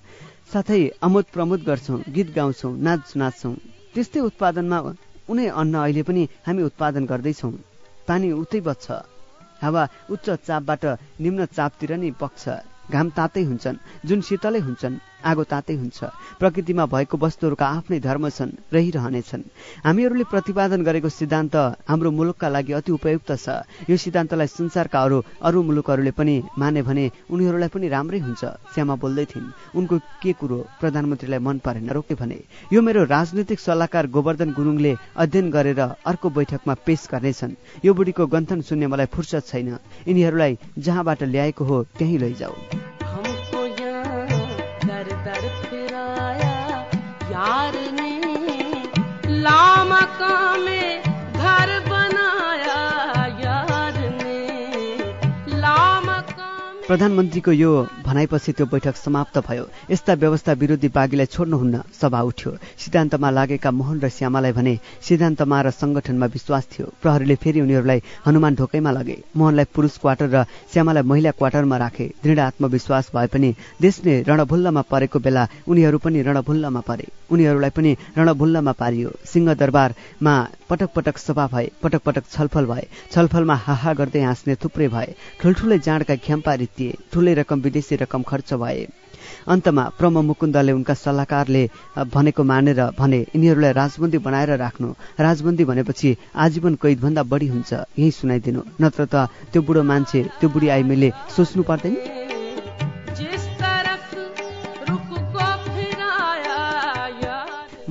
साथै आमोद प्रमोद गर्छौँ गीत गाउँछौँ नाच नाच्छौँ। त्यस्तै उत्पादनमा उनै अन्न अहिले पनि हामी उत्पादन गर्दैछौँ। पानी उतै बच्छ। हावा उच्च चापबाट निम्न चापतिर नै बग्छ। घाम तातै हुन्छन्। जुन शीतलै हुन्छन्। आगो तातै हुन्छ। प्रकृतिमा भएको वस्तुहरूका आफ्नै धर्म छन् रहिरहनेछन् हामीहरूले प्रतिपादन गरेको सिद्धान्त हाम्रो मुलुकका लागि अति उपयुक्त छ। यो सिद्धान्तलाई संसारका अरू अरू मुलुकहरूले पनि माने भने उनीहरूलाई पनि राम्रै हुन्छ श्यामा बोल्दै थिइन्। उनको के कुरो? प्रधानमन्त्रीलाई मन परेन रोके भने। यो मेरो राजनैतिक सल्लाहकार गोवर्धन गुरुङले अध्ययन गरेर अर्को बैठकमा पेश गर्नेछन्। यो बुढीको गन्थन सुन्ने मलाई फुर्सद छैन। यिनीहरूलाई जहाँबाट ल्याएको हो त्यहीँ लैजाऊ। प्रधानमन्त्रीको यो भनाइपछि त्यो बैठक समाप्त भयो। यस्ता व्यवस्था विरोधी बागीलाई छोड्नुहुन्न सभा उठ्यो। सिद्धान्तमा लागेका मोहन र श्यामालाई भने सिद्धान्तमा र संगठनमा विश्वास थियो। प्रहरीले फेरि उनीहरूलाई हनुमान ढोकैमा लगे। मोहनलाई पुरुष क्वार्टर र श्यामालाई महिला क्वार्टरमा राखे। दृढ आत्मविश्वास भए पनि देश नै रणभुल्लमा परेको बेला उनीहरू पनि रणभुल्लमा परे। उनीहरूलाई पनि रणभुल्लमा पारियो। सिंह दरबारमा पटक पटक सभा भए पटक पटक छलफल भए। छलफलमा हाहा गर्दै हाँस्ने थुप्रै भए। ठुल्ठुलै जाँडका ख्याम्पा रित्तिए। ठुलै रकम विदेशी रकम खर्च भए। अन्तमा प्रम मुकुन्दले उनका सल्लाहकारले भनेको मानेर भने यिनीहरूलाई राजबन्दी बनाएर राख्नु। राजबन्दी भनेपछि आजीवन कैदभन्दा बढी हुन्छ। यही सुनाइदिनु। नत्र त त्यो बुढो मान्छे त्यो बुढी आई मैले सोच्नु पर्दैन?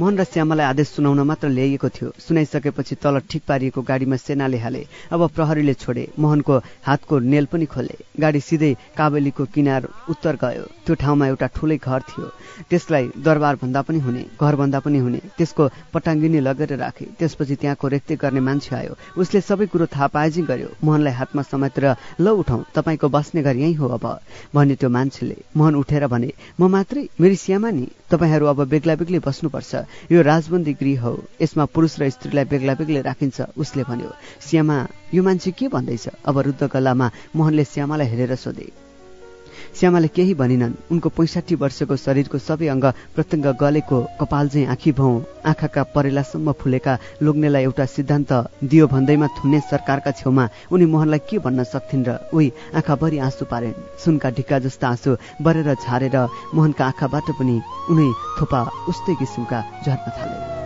मोहन र श्यामालाई आदेश सुनाउन मात्र ल्याइएको थियो। सुनाइसकेपछि तल ठिक पारिएको गाडीमा सेनाले हाले। अब प्रहरीले छोडे। मोहनको हातको नेल पनि खोले। गाडी सिधै काबेलीको किनार उत्तर गयो। त्यो ठाउँमा एउटा ठुलै घर थियो। त्यसलाई दरबार भन्दा पनि हुने घर भन्दा पनि हुने। त्यसको पटाङ्गिनी लगेर राखे। त्यसपछि त्यहाँको रेखदेख गर्ने मान्छे आयो। उसले सबै कुरो थाहा पाएजी गर्यो मोहनलाई हातमा समातेर ल उठाउँ तपाईँको बस्ने घर यहीँ हो अब। भन्यो त्यो मान्छेले। मोहन उठेर भने म मात्रै? मेरी श्यामा नि तपाईँहरू अब बेग्ला बेग्लै बस्नुपर्छ। यो राजबन्दी गृह हो। यसमा पुरुष र स्त्रीलाई बेग्ला बेग्लै राखिन्छ उसले भन्यो श्यामा यो मान्छे के भन्दैछ? अब रुद्ध गल्लामा मोहनले श्यामालाई हेरेर सोधे। श्यामाले केही भनिनन्। उनको पैँसाठी वर्षको शरीरको सबै अङ्ग प्रत्यङ्ग गलेको कपाल चाहिँ आँखी भौँ। आँखाका परेलासम्म फुलेका लोग्नेलाई एउटा सिद्धान्त दियो भन्दैमा थुन्ने सरकारका छेउमा उनी मोहनलाई के भन्न सक्थिन् र उही आँखाभरि आँसु पारेन्। सुनका ढिक्का जस्ता आँसु बरेर छारेर मोहनका आँखाबाट पनि उनी थोपा उस्तै किसिमका झर्न थाले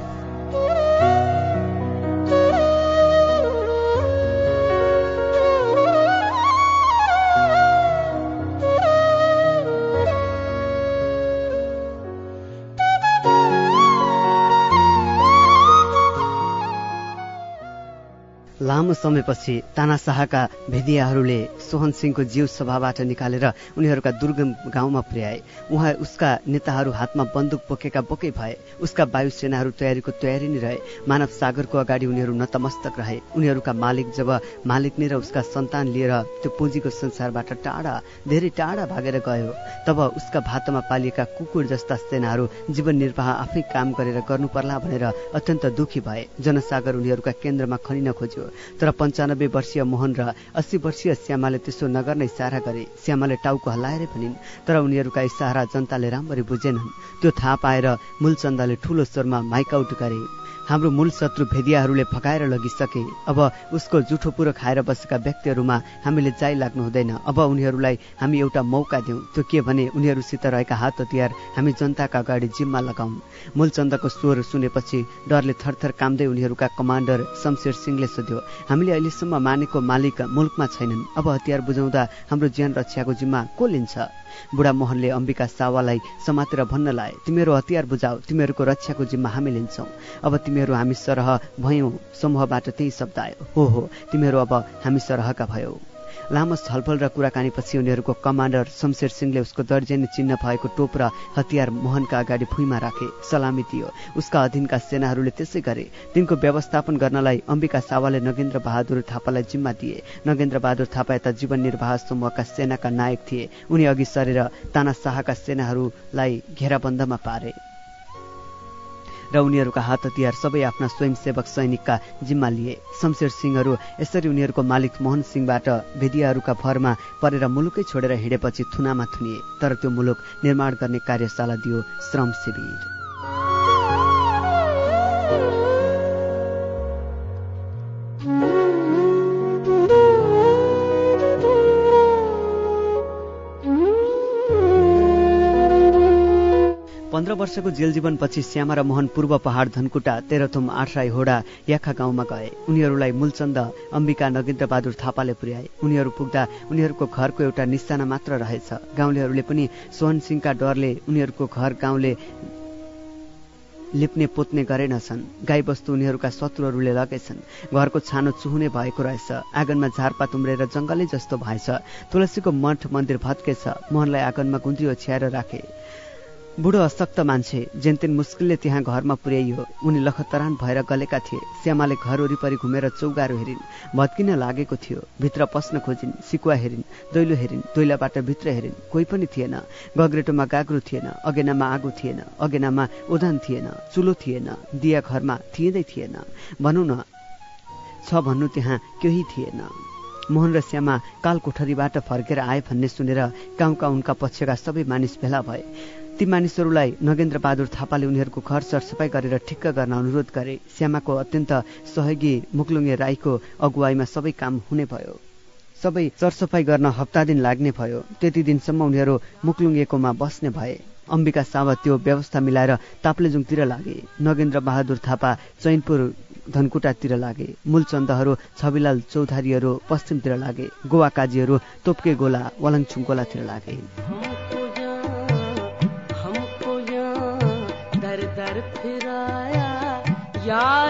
लामो समयपछि तानाशाहका भेदियाहरूले सोहन सिंहको जीव सभाबाट निकालेर उनीहरूका दुर्गम गाउँमा पुर्याए। उहाँ उसका नेताहरू हातमा बन्दुक बोकेका बोकै भए। उसका वायुसेनाहरू तयारीको तयारी नै रहे। मानव सागरको अगाडि उनीहरू नतमस्तक रहे। उनीहरूका मालिक जब मालिक नै र उसका सन्तान लिएर त्यो पुँजीको संसारबाट टाढा धेरै टाढा भागेर गयो तब उसका भातमा पालिएका कुकुर जस्ता सेनाहरू जीवन निर्वाह आफै काम गरेर गर्नु पर्ला भनेर अत्यन्त दुखी भए। जनसागर उनीहरूका केन्द्रमा खनिन खोज्यो। तर पन्चानब्बे वर्षीय मोहन र अस्सी वर्षीय श्यामाले त्यसो नगर्ने इसारा गरे। श्यामाले टाउको हल्लाएरै भनिन् तर उनीहरूका इसारा जनताले राम्ररी बुझेनन्। त्यो थाहा पाएर मूलचन्दले ठूलो स्वरमा माइक आउट गरे। हाम्रो मूल शत्रु भेदियाहरूले फकाएर लगिसके। अब उसको जुठो पुरो खाएर बसेका व्यक्तिहरूमा हामीले जाइ लाग्नु हुँदैन। अब उनीहरूलाई हामी एउटा मौका दिउँ। त्यो के भने उनीहरूसित रहेका हात हतियार हामी जनताका अगाडि जिम्मा लगाउँ। मूलचन्दको स्वर सुनेपछि डरले थरथर कामदै उनीहरूका कमान्डर शमशेर सिंहले सोध्यो हामीले अहिलेसम्म मानेको मालिक मुल्कमा छैनन्। अब हतियार बुझाउँदा हाम्रो ज्यान रक्षाको जिम्मा को लिन्छ? बुढा मोहनले अम्बिका सावालाई समातेर भन्न लाए तिमीहरू हतियार बुझाऊ तिमीहरूको रक्षाको जिम्मा हामी लिन्छौँ। अब तिमीहरू हामी सरह भयौँ समूहबाट त्यही शब्द आयो। हो हो तिमीहरू अब हामी सरहका भयौ। लामो छलफल र कुराकानीपछि उनीहरूको कमान्डर शमशेर सिंहले उसको दर्जेनी चिन्ह भएको टोप र हतियार मोहनका अगाडि भुइँमा राखे। सलामी दियो उसका अधीनका सेनाहरूले त्यसै गरे। तिनको व्यवस्थापन गर्नलाई अम्बिका सावाले नगेन्द्र बहादुर थापालाई जिम्मा दिए। नगेन्द्र बहादुर थापा यता जीवन निर्वाह समूहका सेनाका नायक थिए। उनी अघि सरेर ताना शाहका सेनाहरूलाई घेराबन्दमा पारे। र उनीहरूका हात हतियार सबै आफ्ना स्वयंसेवक सैनिकका जिम्मा लिए। शमशेर सिंहहरू यसरी उनीहरूको मालिक मोहन सिंहबाट भेदियाहरूका भरमा परेर मुलुकै छोडेर हिँडेपछि थुनामा थुनिए तर त्यो मुलुक निर्माण गर्ने कार्यशाला दियो श्रम शिविर पन्ध्र वर्षको जेल जीवनपछि श्यामा र मोहन पूर्व पहाड धनकुटा तेह्रथुम आठराई होडा याखा गाउँमा गए। उनीहरूलाई मूलचन्द अम्बिका नगेन्द्र बहादुर थापाले पुर्याए। उनीहरू पुग्दा उनीहरूको घरको एउटा निशाना मात्र रहेछ। गाउँलेहरूले पनि सोहन सिंहका डरले उनीहरूको घर गाउँले लिप्ने पोत्ने गरेनछन् गाईबस्तु उनीहरूका शत्रुहरूले लगेछन्। घरको छानो चुहुने भएको रहेछ। आँगनमा झारपात उम्रेर जङ्गलै जस्तो भएछ। तुलसीको मठ मन्दिर भत्केछ। मोहनलाई आँगनमा गुन्द्री ओछ्याएर राखे। बुढो अशक्त मान्छे जेनतेन मुस्किलले त्यहाँ घरमा पुर्याइयो उनी लखतरान भएर गलेका थिए। श्यामाले घर वरिपरि घुमेर चौगारो हेरिन् भत्किन लागेको थियो। भित्र पस्न खोजिन् सिकुवा हेरिन् दैलो हेरिन् दैलाबाट भित्र हेरिन्। कोही पनि थिएन। गग्रेटोमा गाग्रो थिएन अगेनामा आगो थिएन अगेनामा ओधान थिएन चुलो थिएन दिया घरमा थिएदै थिएन। भनौँ न छ भन्नु त्यहाँ केही थिएन। मोहन र श्यामा काल कोठरीबाट फर्केर आए भन्ने सुनेर गाउँका उनका पक्षका सबै मानिस भेला भए। ती मानिसहरूलाई नगेन्द्र बहादुर थापाले उनीहरूको घर सरसफाइ गरेर ठिक्क गर्न अनुरोध गरे। श्यामाको अत्यन्त सहयोगी मुक्लुङ्गे राईको अगुवाईमा सबै काम हुने भयो। सबै सरसफाइ गर्न हप्ता दिन लाग्ने भयो। त्यति दिनसम्म उनीहरू मुक्लुङ्गेकोमा बस्ने भए। अम्बिका सावत त्यो व्यवस्था मिलाएर ताप्लेजुङतिर लागे। नगेन्द्र बहादुर थापा चैनपुर धनकुटातिर लागे। मूलचन्दहरू छविलाल चौधारीहरू पश्चिमतिर लागे। गोवा काजीहरू तोप्के गोला वलङछुङ गोलातिर लागे। यार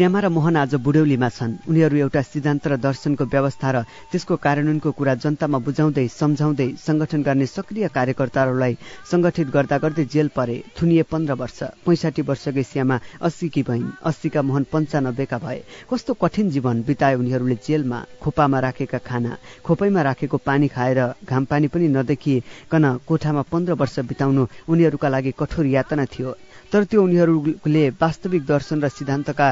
श्यामा र मोहन आज बुढौलीमा छन्। उनीहरू एउटा सिद्धान्त र दर्शनको व्यवस्था र त्यसको कार्यान्वयनको कुरा जनतामा बुझाउँदै सम्झाउँदै संगठन गर्ने सक्रिय कार्यकर्ताहरूलाई संगठित गर्दा गर्दै जेल परे थुनिए पन्ध्र वर्ष पैँसाठी वर्षकै श्यामा अस्सीकी बहिन अस्सीका मोहन पन्चानब्बेका भए। कस्तो कठिन जीवन बिताए उनीहरूले जेलमा खोपामा राखेका खाना खोपैमा राखेको पानी खाएर घाम पानी पनि नदेखिकन कोठामा पन्ध्र वर्ष बिताउनु उनीहरूका लागि कठोर यातना थियो। तर त्यो उनीहरूले वास्तविक दर्शन र सिद्धान्तका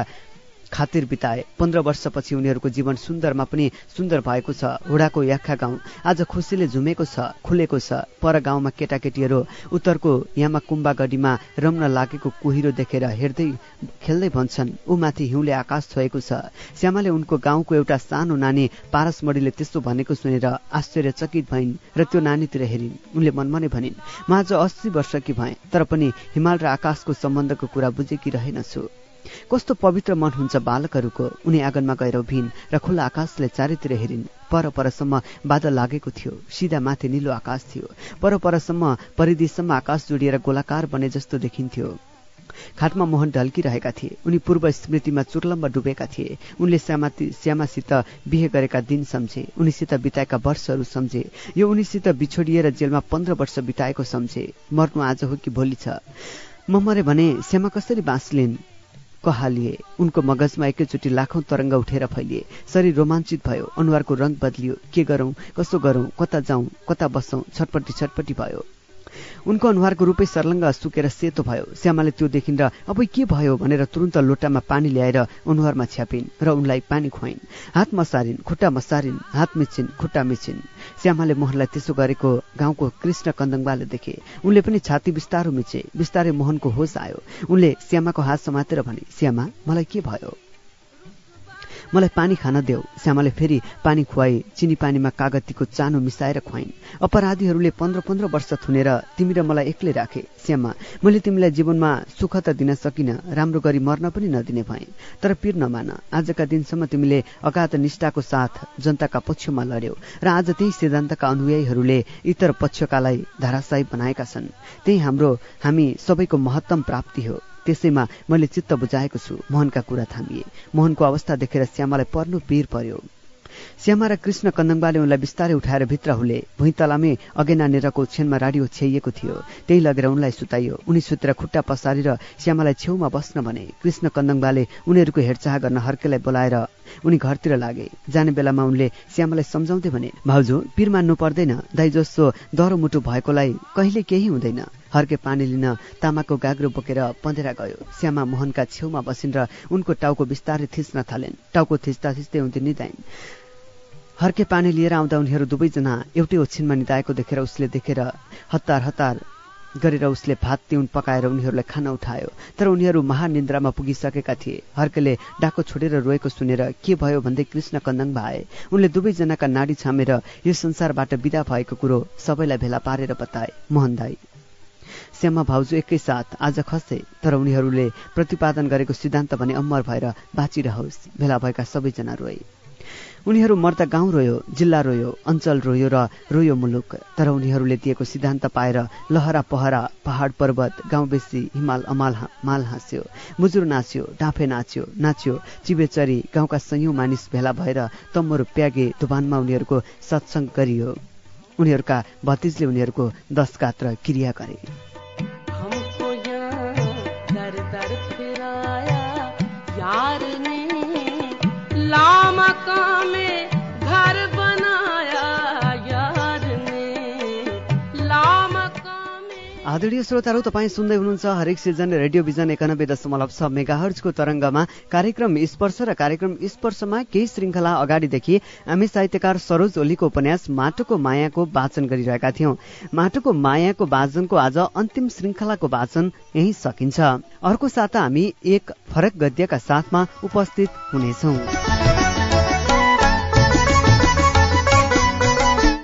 खातिर बिताए। पन्ध्र वर्षपछि उनीहरूको जीवन सुन्दरमा पनि सुन्दर भएको छ। हुडाको याखा गाउँ आज खुसीले झुमेको छ खुलेको छ। पर गाउँमा केटाकेटीहरू उत्तरको यामा कुम्बागढीमा रम्न लागेको कुहिरो देखेर हेर्दै खेल्दै भन्छन् ऊ माथि हिउँले आकाश छोएको छ। श्यामाले उनको गाउँको एउटा सानो नानी पारसमणीले त्यस्तो भनेको सुनेर आश्चर्यचकित भइन् र त्यो नानीतिर हेरिन्। उनले मनमा नै भनिन् म आज अस्सी वर्षकी भएँ तर पनि हिमाल र आकाशको सम्बन्धको कुरा बुझेकी रहेनछु। कस्तो पवित्र मन हुन्छ बालकहरूको? उनी आँगनमा गएर उभिन् र खुल्ला आकाशले चारैतिर हेरिन्। पर परसम्म बादल लागेको थियो। सिधा माथि निलो आकाश थियो। पर परसम्म परिधिसम्म आकाश जोडिएर गोलाकार बने जस्तो देखिन्थ्यो। खाटमा मोहन ढल्किरहेका थिए। उनी पूर्व स्मृतिमा चुर्लम्ब डुबेका थिए। उनले श्यामासित बिहे गरेका दिन सम्झे। उनीसित बिताएका वर्षहरू सम्झे। यो उनीसित बिछोडिएर जेलमा पन्ध्र वर्ष बिताएको सम्झे। मर्नु आज हो कि भोलि छ? म मरे भने श्यामा कसरी बाँच्लिन्? कहालिए। उनको मगजमा एकैचोटि लाखौं तरङ्ग उठेर फैलिए। शरीर रोमाञ्चित भयो। अनुहारको रङ बदलियो। के गरौं? कसो गरौं? कता जाउँ कता बसौं? छटपट्टि छटपट्टि भयो। उनको अनुहारको रूपै सर्लङ्ग सुकेर सेतो भयो। श्यामाले त्यो देखिन् र अब के भयो? भनेर तुरन्त लोटामा पानी ल्याएर अनुहारमा छ्यापिन् र उनलाई पानी खुवाइन्। हात मसारिन् खुट्टा मसारिन् हात मिचिन् खुट्टा मिचिन् श्यामाले मोहनलाई त्यसो गरेको गाउँको कृष्ण कन्दङबाले देखे। उनले पनि छाती बिस्तारो मिचे बिस्तारै मोहनको होस आयो। उनले श्यामाको हात समातेर भने श्यामा मलाई के भयो? मलाई पानी खान देऊ। श्यामाले फेरि पानी खुवाई चिनी पानीमा कागतीको चानो मिसाएर खुवाइन्। अपराधीहरूले पन्ध्र पन्ध्र वर्ष थुनेर तिमी र मलाई एक्लै राखे। श्यामा मैले तिमीलाई जीवनमा सुख त दिन सकिनँ राम्रो गरी मर्न पनि नदिने भएँ। तर पिर नमान आजका दिनसम्म तिमीले अगाध निष्ठाको साथ जनताका पक्षमा लड्यौ र आज त्यही सिद्धान्तका अनुयायीहरूले इतर पक्षकालाई धाराशाही बनाएका छन्। त्यही हाम्रो हामी सबैको महत्तम प्राप्ति हो। त्यसैमा मैले चित्त बुझाएको छु। मोहनका कुरा थामिए। मोहनको अवस्था देखेर श्यामालाई पर्नु पीर पर्यो। श्यामा र कृष्ण कन्दङबाले उनलाई बिस्तारै उठाएर भित्र हुले। भुइँतलामै अगेना नेरको ओछ्यानमा राडियो छ्याइएको थियो। त्यही लगेर उनलाई सुताइयो। उनी सुतेर खुट्टा पसारेर श्यामालाई छेउमा बस्न भने कृष्ण कन्दङबाले उनीहरूको हेरचाह गर्न हर्केलाई बोलाएर उनी घरतिर लागे। जाने बेलामा उनले श्यामालाई सम्झाउँदै भने भाउजू पिर मान्नु पर्दैन। दाइ जस्तो दह्रो मुटु भएकोलाई कहिले केही हुँदैन। हर्के पानी लिन तामाको गाग्रो बोकेर पँधेरा गयो। श्यामा मोहनका छेउमा बसिन् र उनको टाउको बिस्तारै थिच्न थालेन्। टाउको थिच्दा थिच्दै उनले निधाइन्। हर्के पानी लिएर आउँदा उनीहरू दुवैजना एउटै ओछिनमा निधाएको देखेर उसले देखेर हतार हतार गरेर उसले भात तिउन पकाएर उनीहरूलाई खाना उठायो। तर उनीहरू महानिन्द्रामा पुगिसकेका थिए। हर्केले डाको छोडेर रोएको सुनेर के भयो भन्दै कृष्ण कन्दङ भाए। उनले दुवैजनाका नाडी छामेर यो संसारबाट विदा भएको कुरो सबैलाई भेला पारेर बताए। मोहन दाई श्यामा भाउजू एकैसाथ आज खसे तर उनीहरूले प्रतिपादन गरेको सिद्धान्त भने अमर भएर बाँचिरहोस्। भेला भएका सबैजना रोए। उनीहरू मर्दा गाउँ रोयो जिल्ला रोयो अञ्चल रोयो र रोयो मुलुक। तर उनीहरूले दिएको सिद्धान्त पाएर लहरा पहरा पहाड पर्वत गाउँ बेसी हिमाल अमाल माल हाँस्यो। मुजुर नाच्यो डाँफे नाच्यो नाच्यो। चिबेचरी गाउँका सयौँ मानिस भेला भएर तम्मरो प्यागे धुबानमा उनीहरूको सत्सङ्ग गरियो। उनीहरूका भतिजले उनीहरूको दस गात्र क्रिया गरे। आदरणीय श्रोताहरू तपाईँ सुन्दै हुनुहुन्छ हरेक सिजन रेडियो भिजन एकानब्बे दशमलव छ मेगाहर्जको तरङ्गमा कार्यक्रम स्पर्श र कार्यक्रम स्पर्शमा केही श्रृङ्खला अगाडिदेखि हामी साहित्यकार सरोज ओलीको उपन्यास माटोको मायाको वाचन गरिरहेका थियौं। माटोको मायाको वाचनको आज अन्तिम श्रृङ्खलाको वाचन यही सकिन्छ। अर्को साता हामी एक फरक गद्यका साथमा उपस्थित हुनेछौं।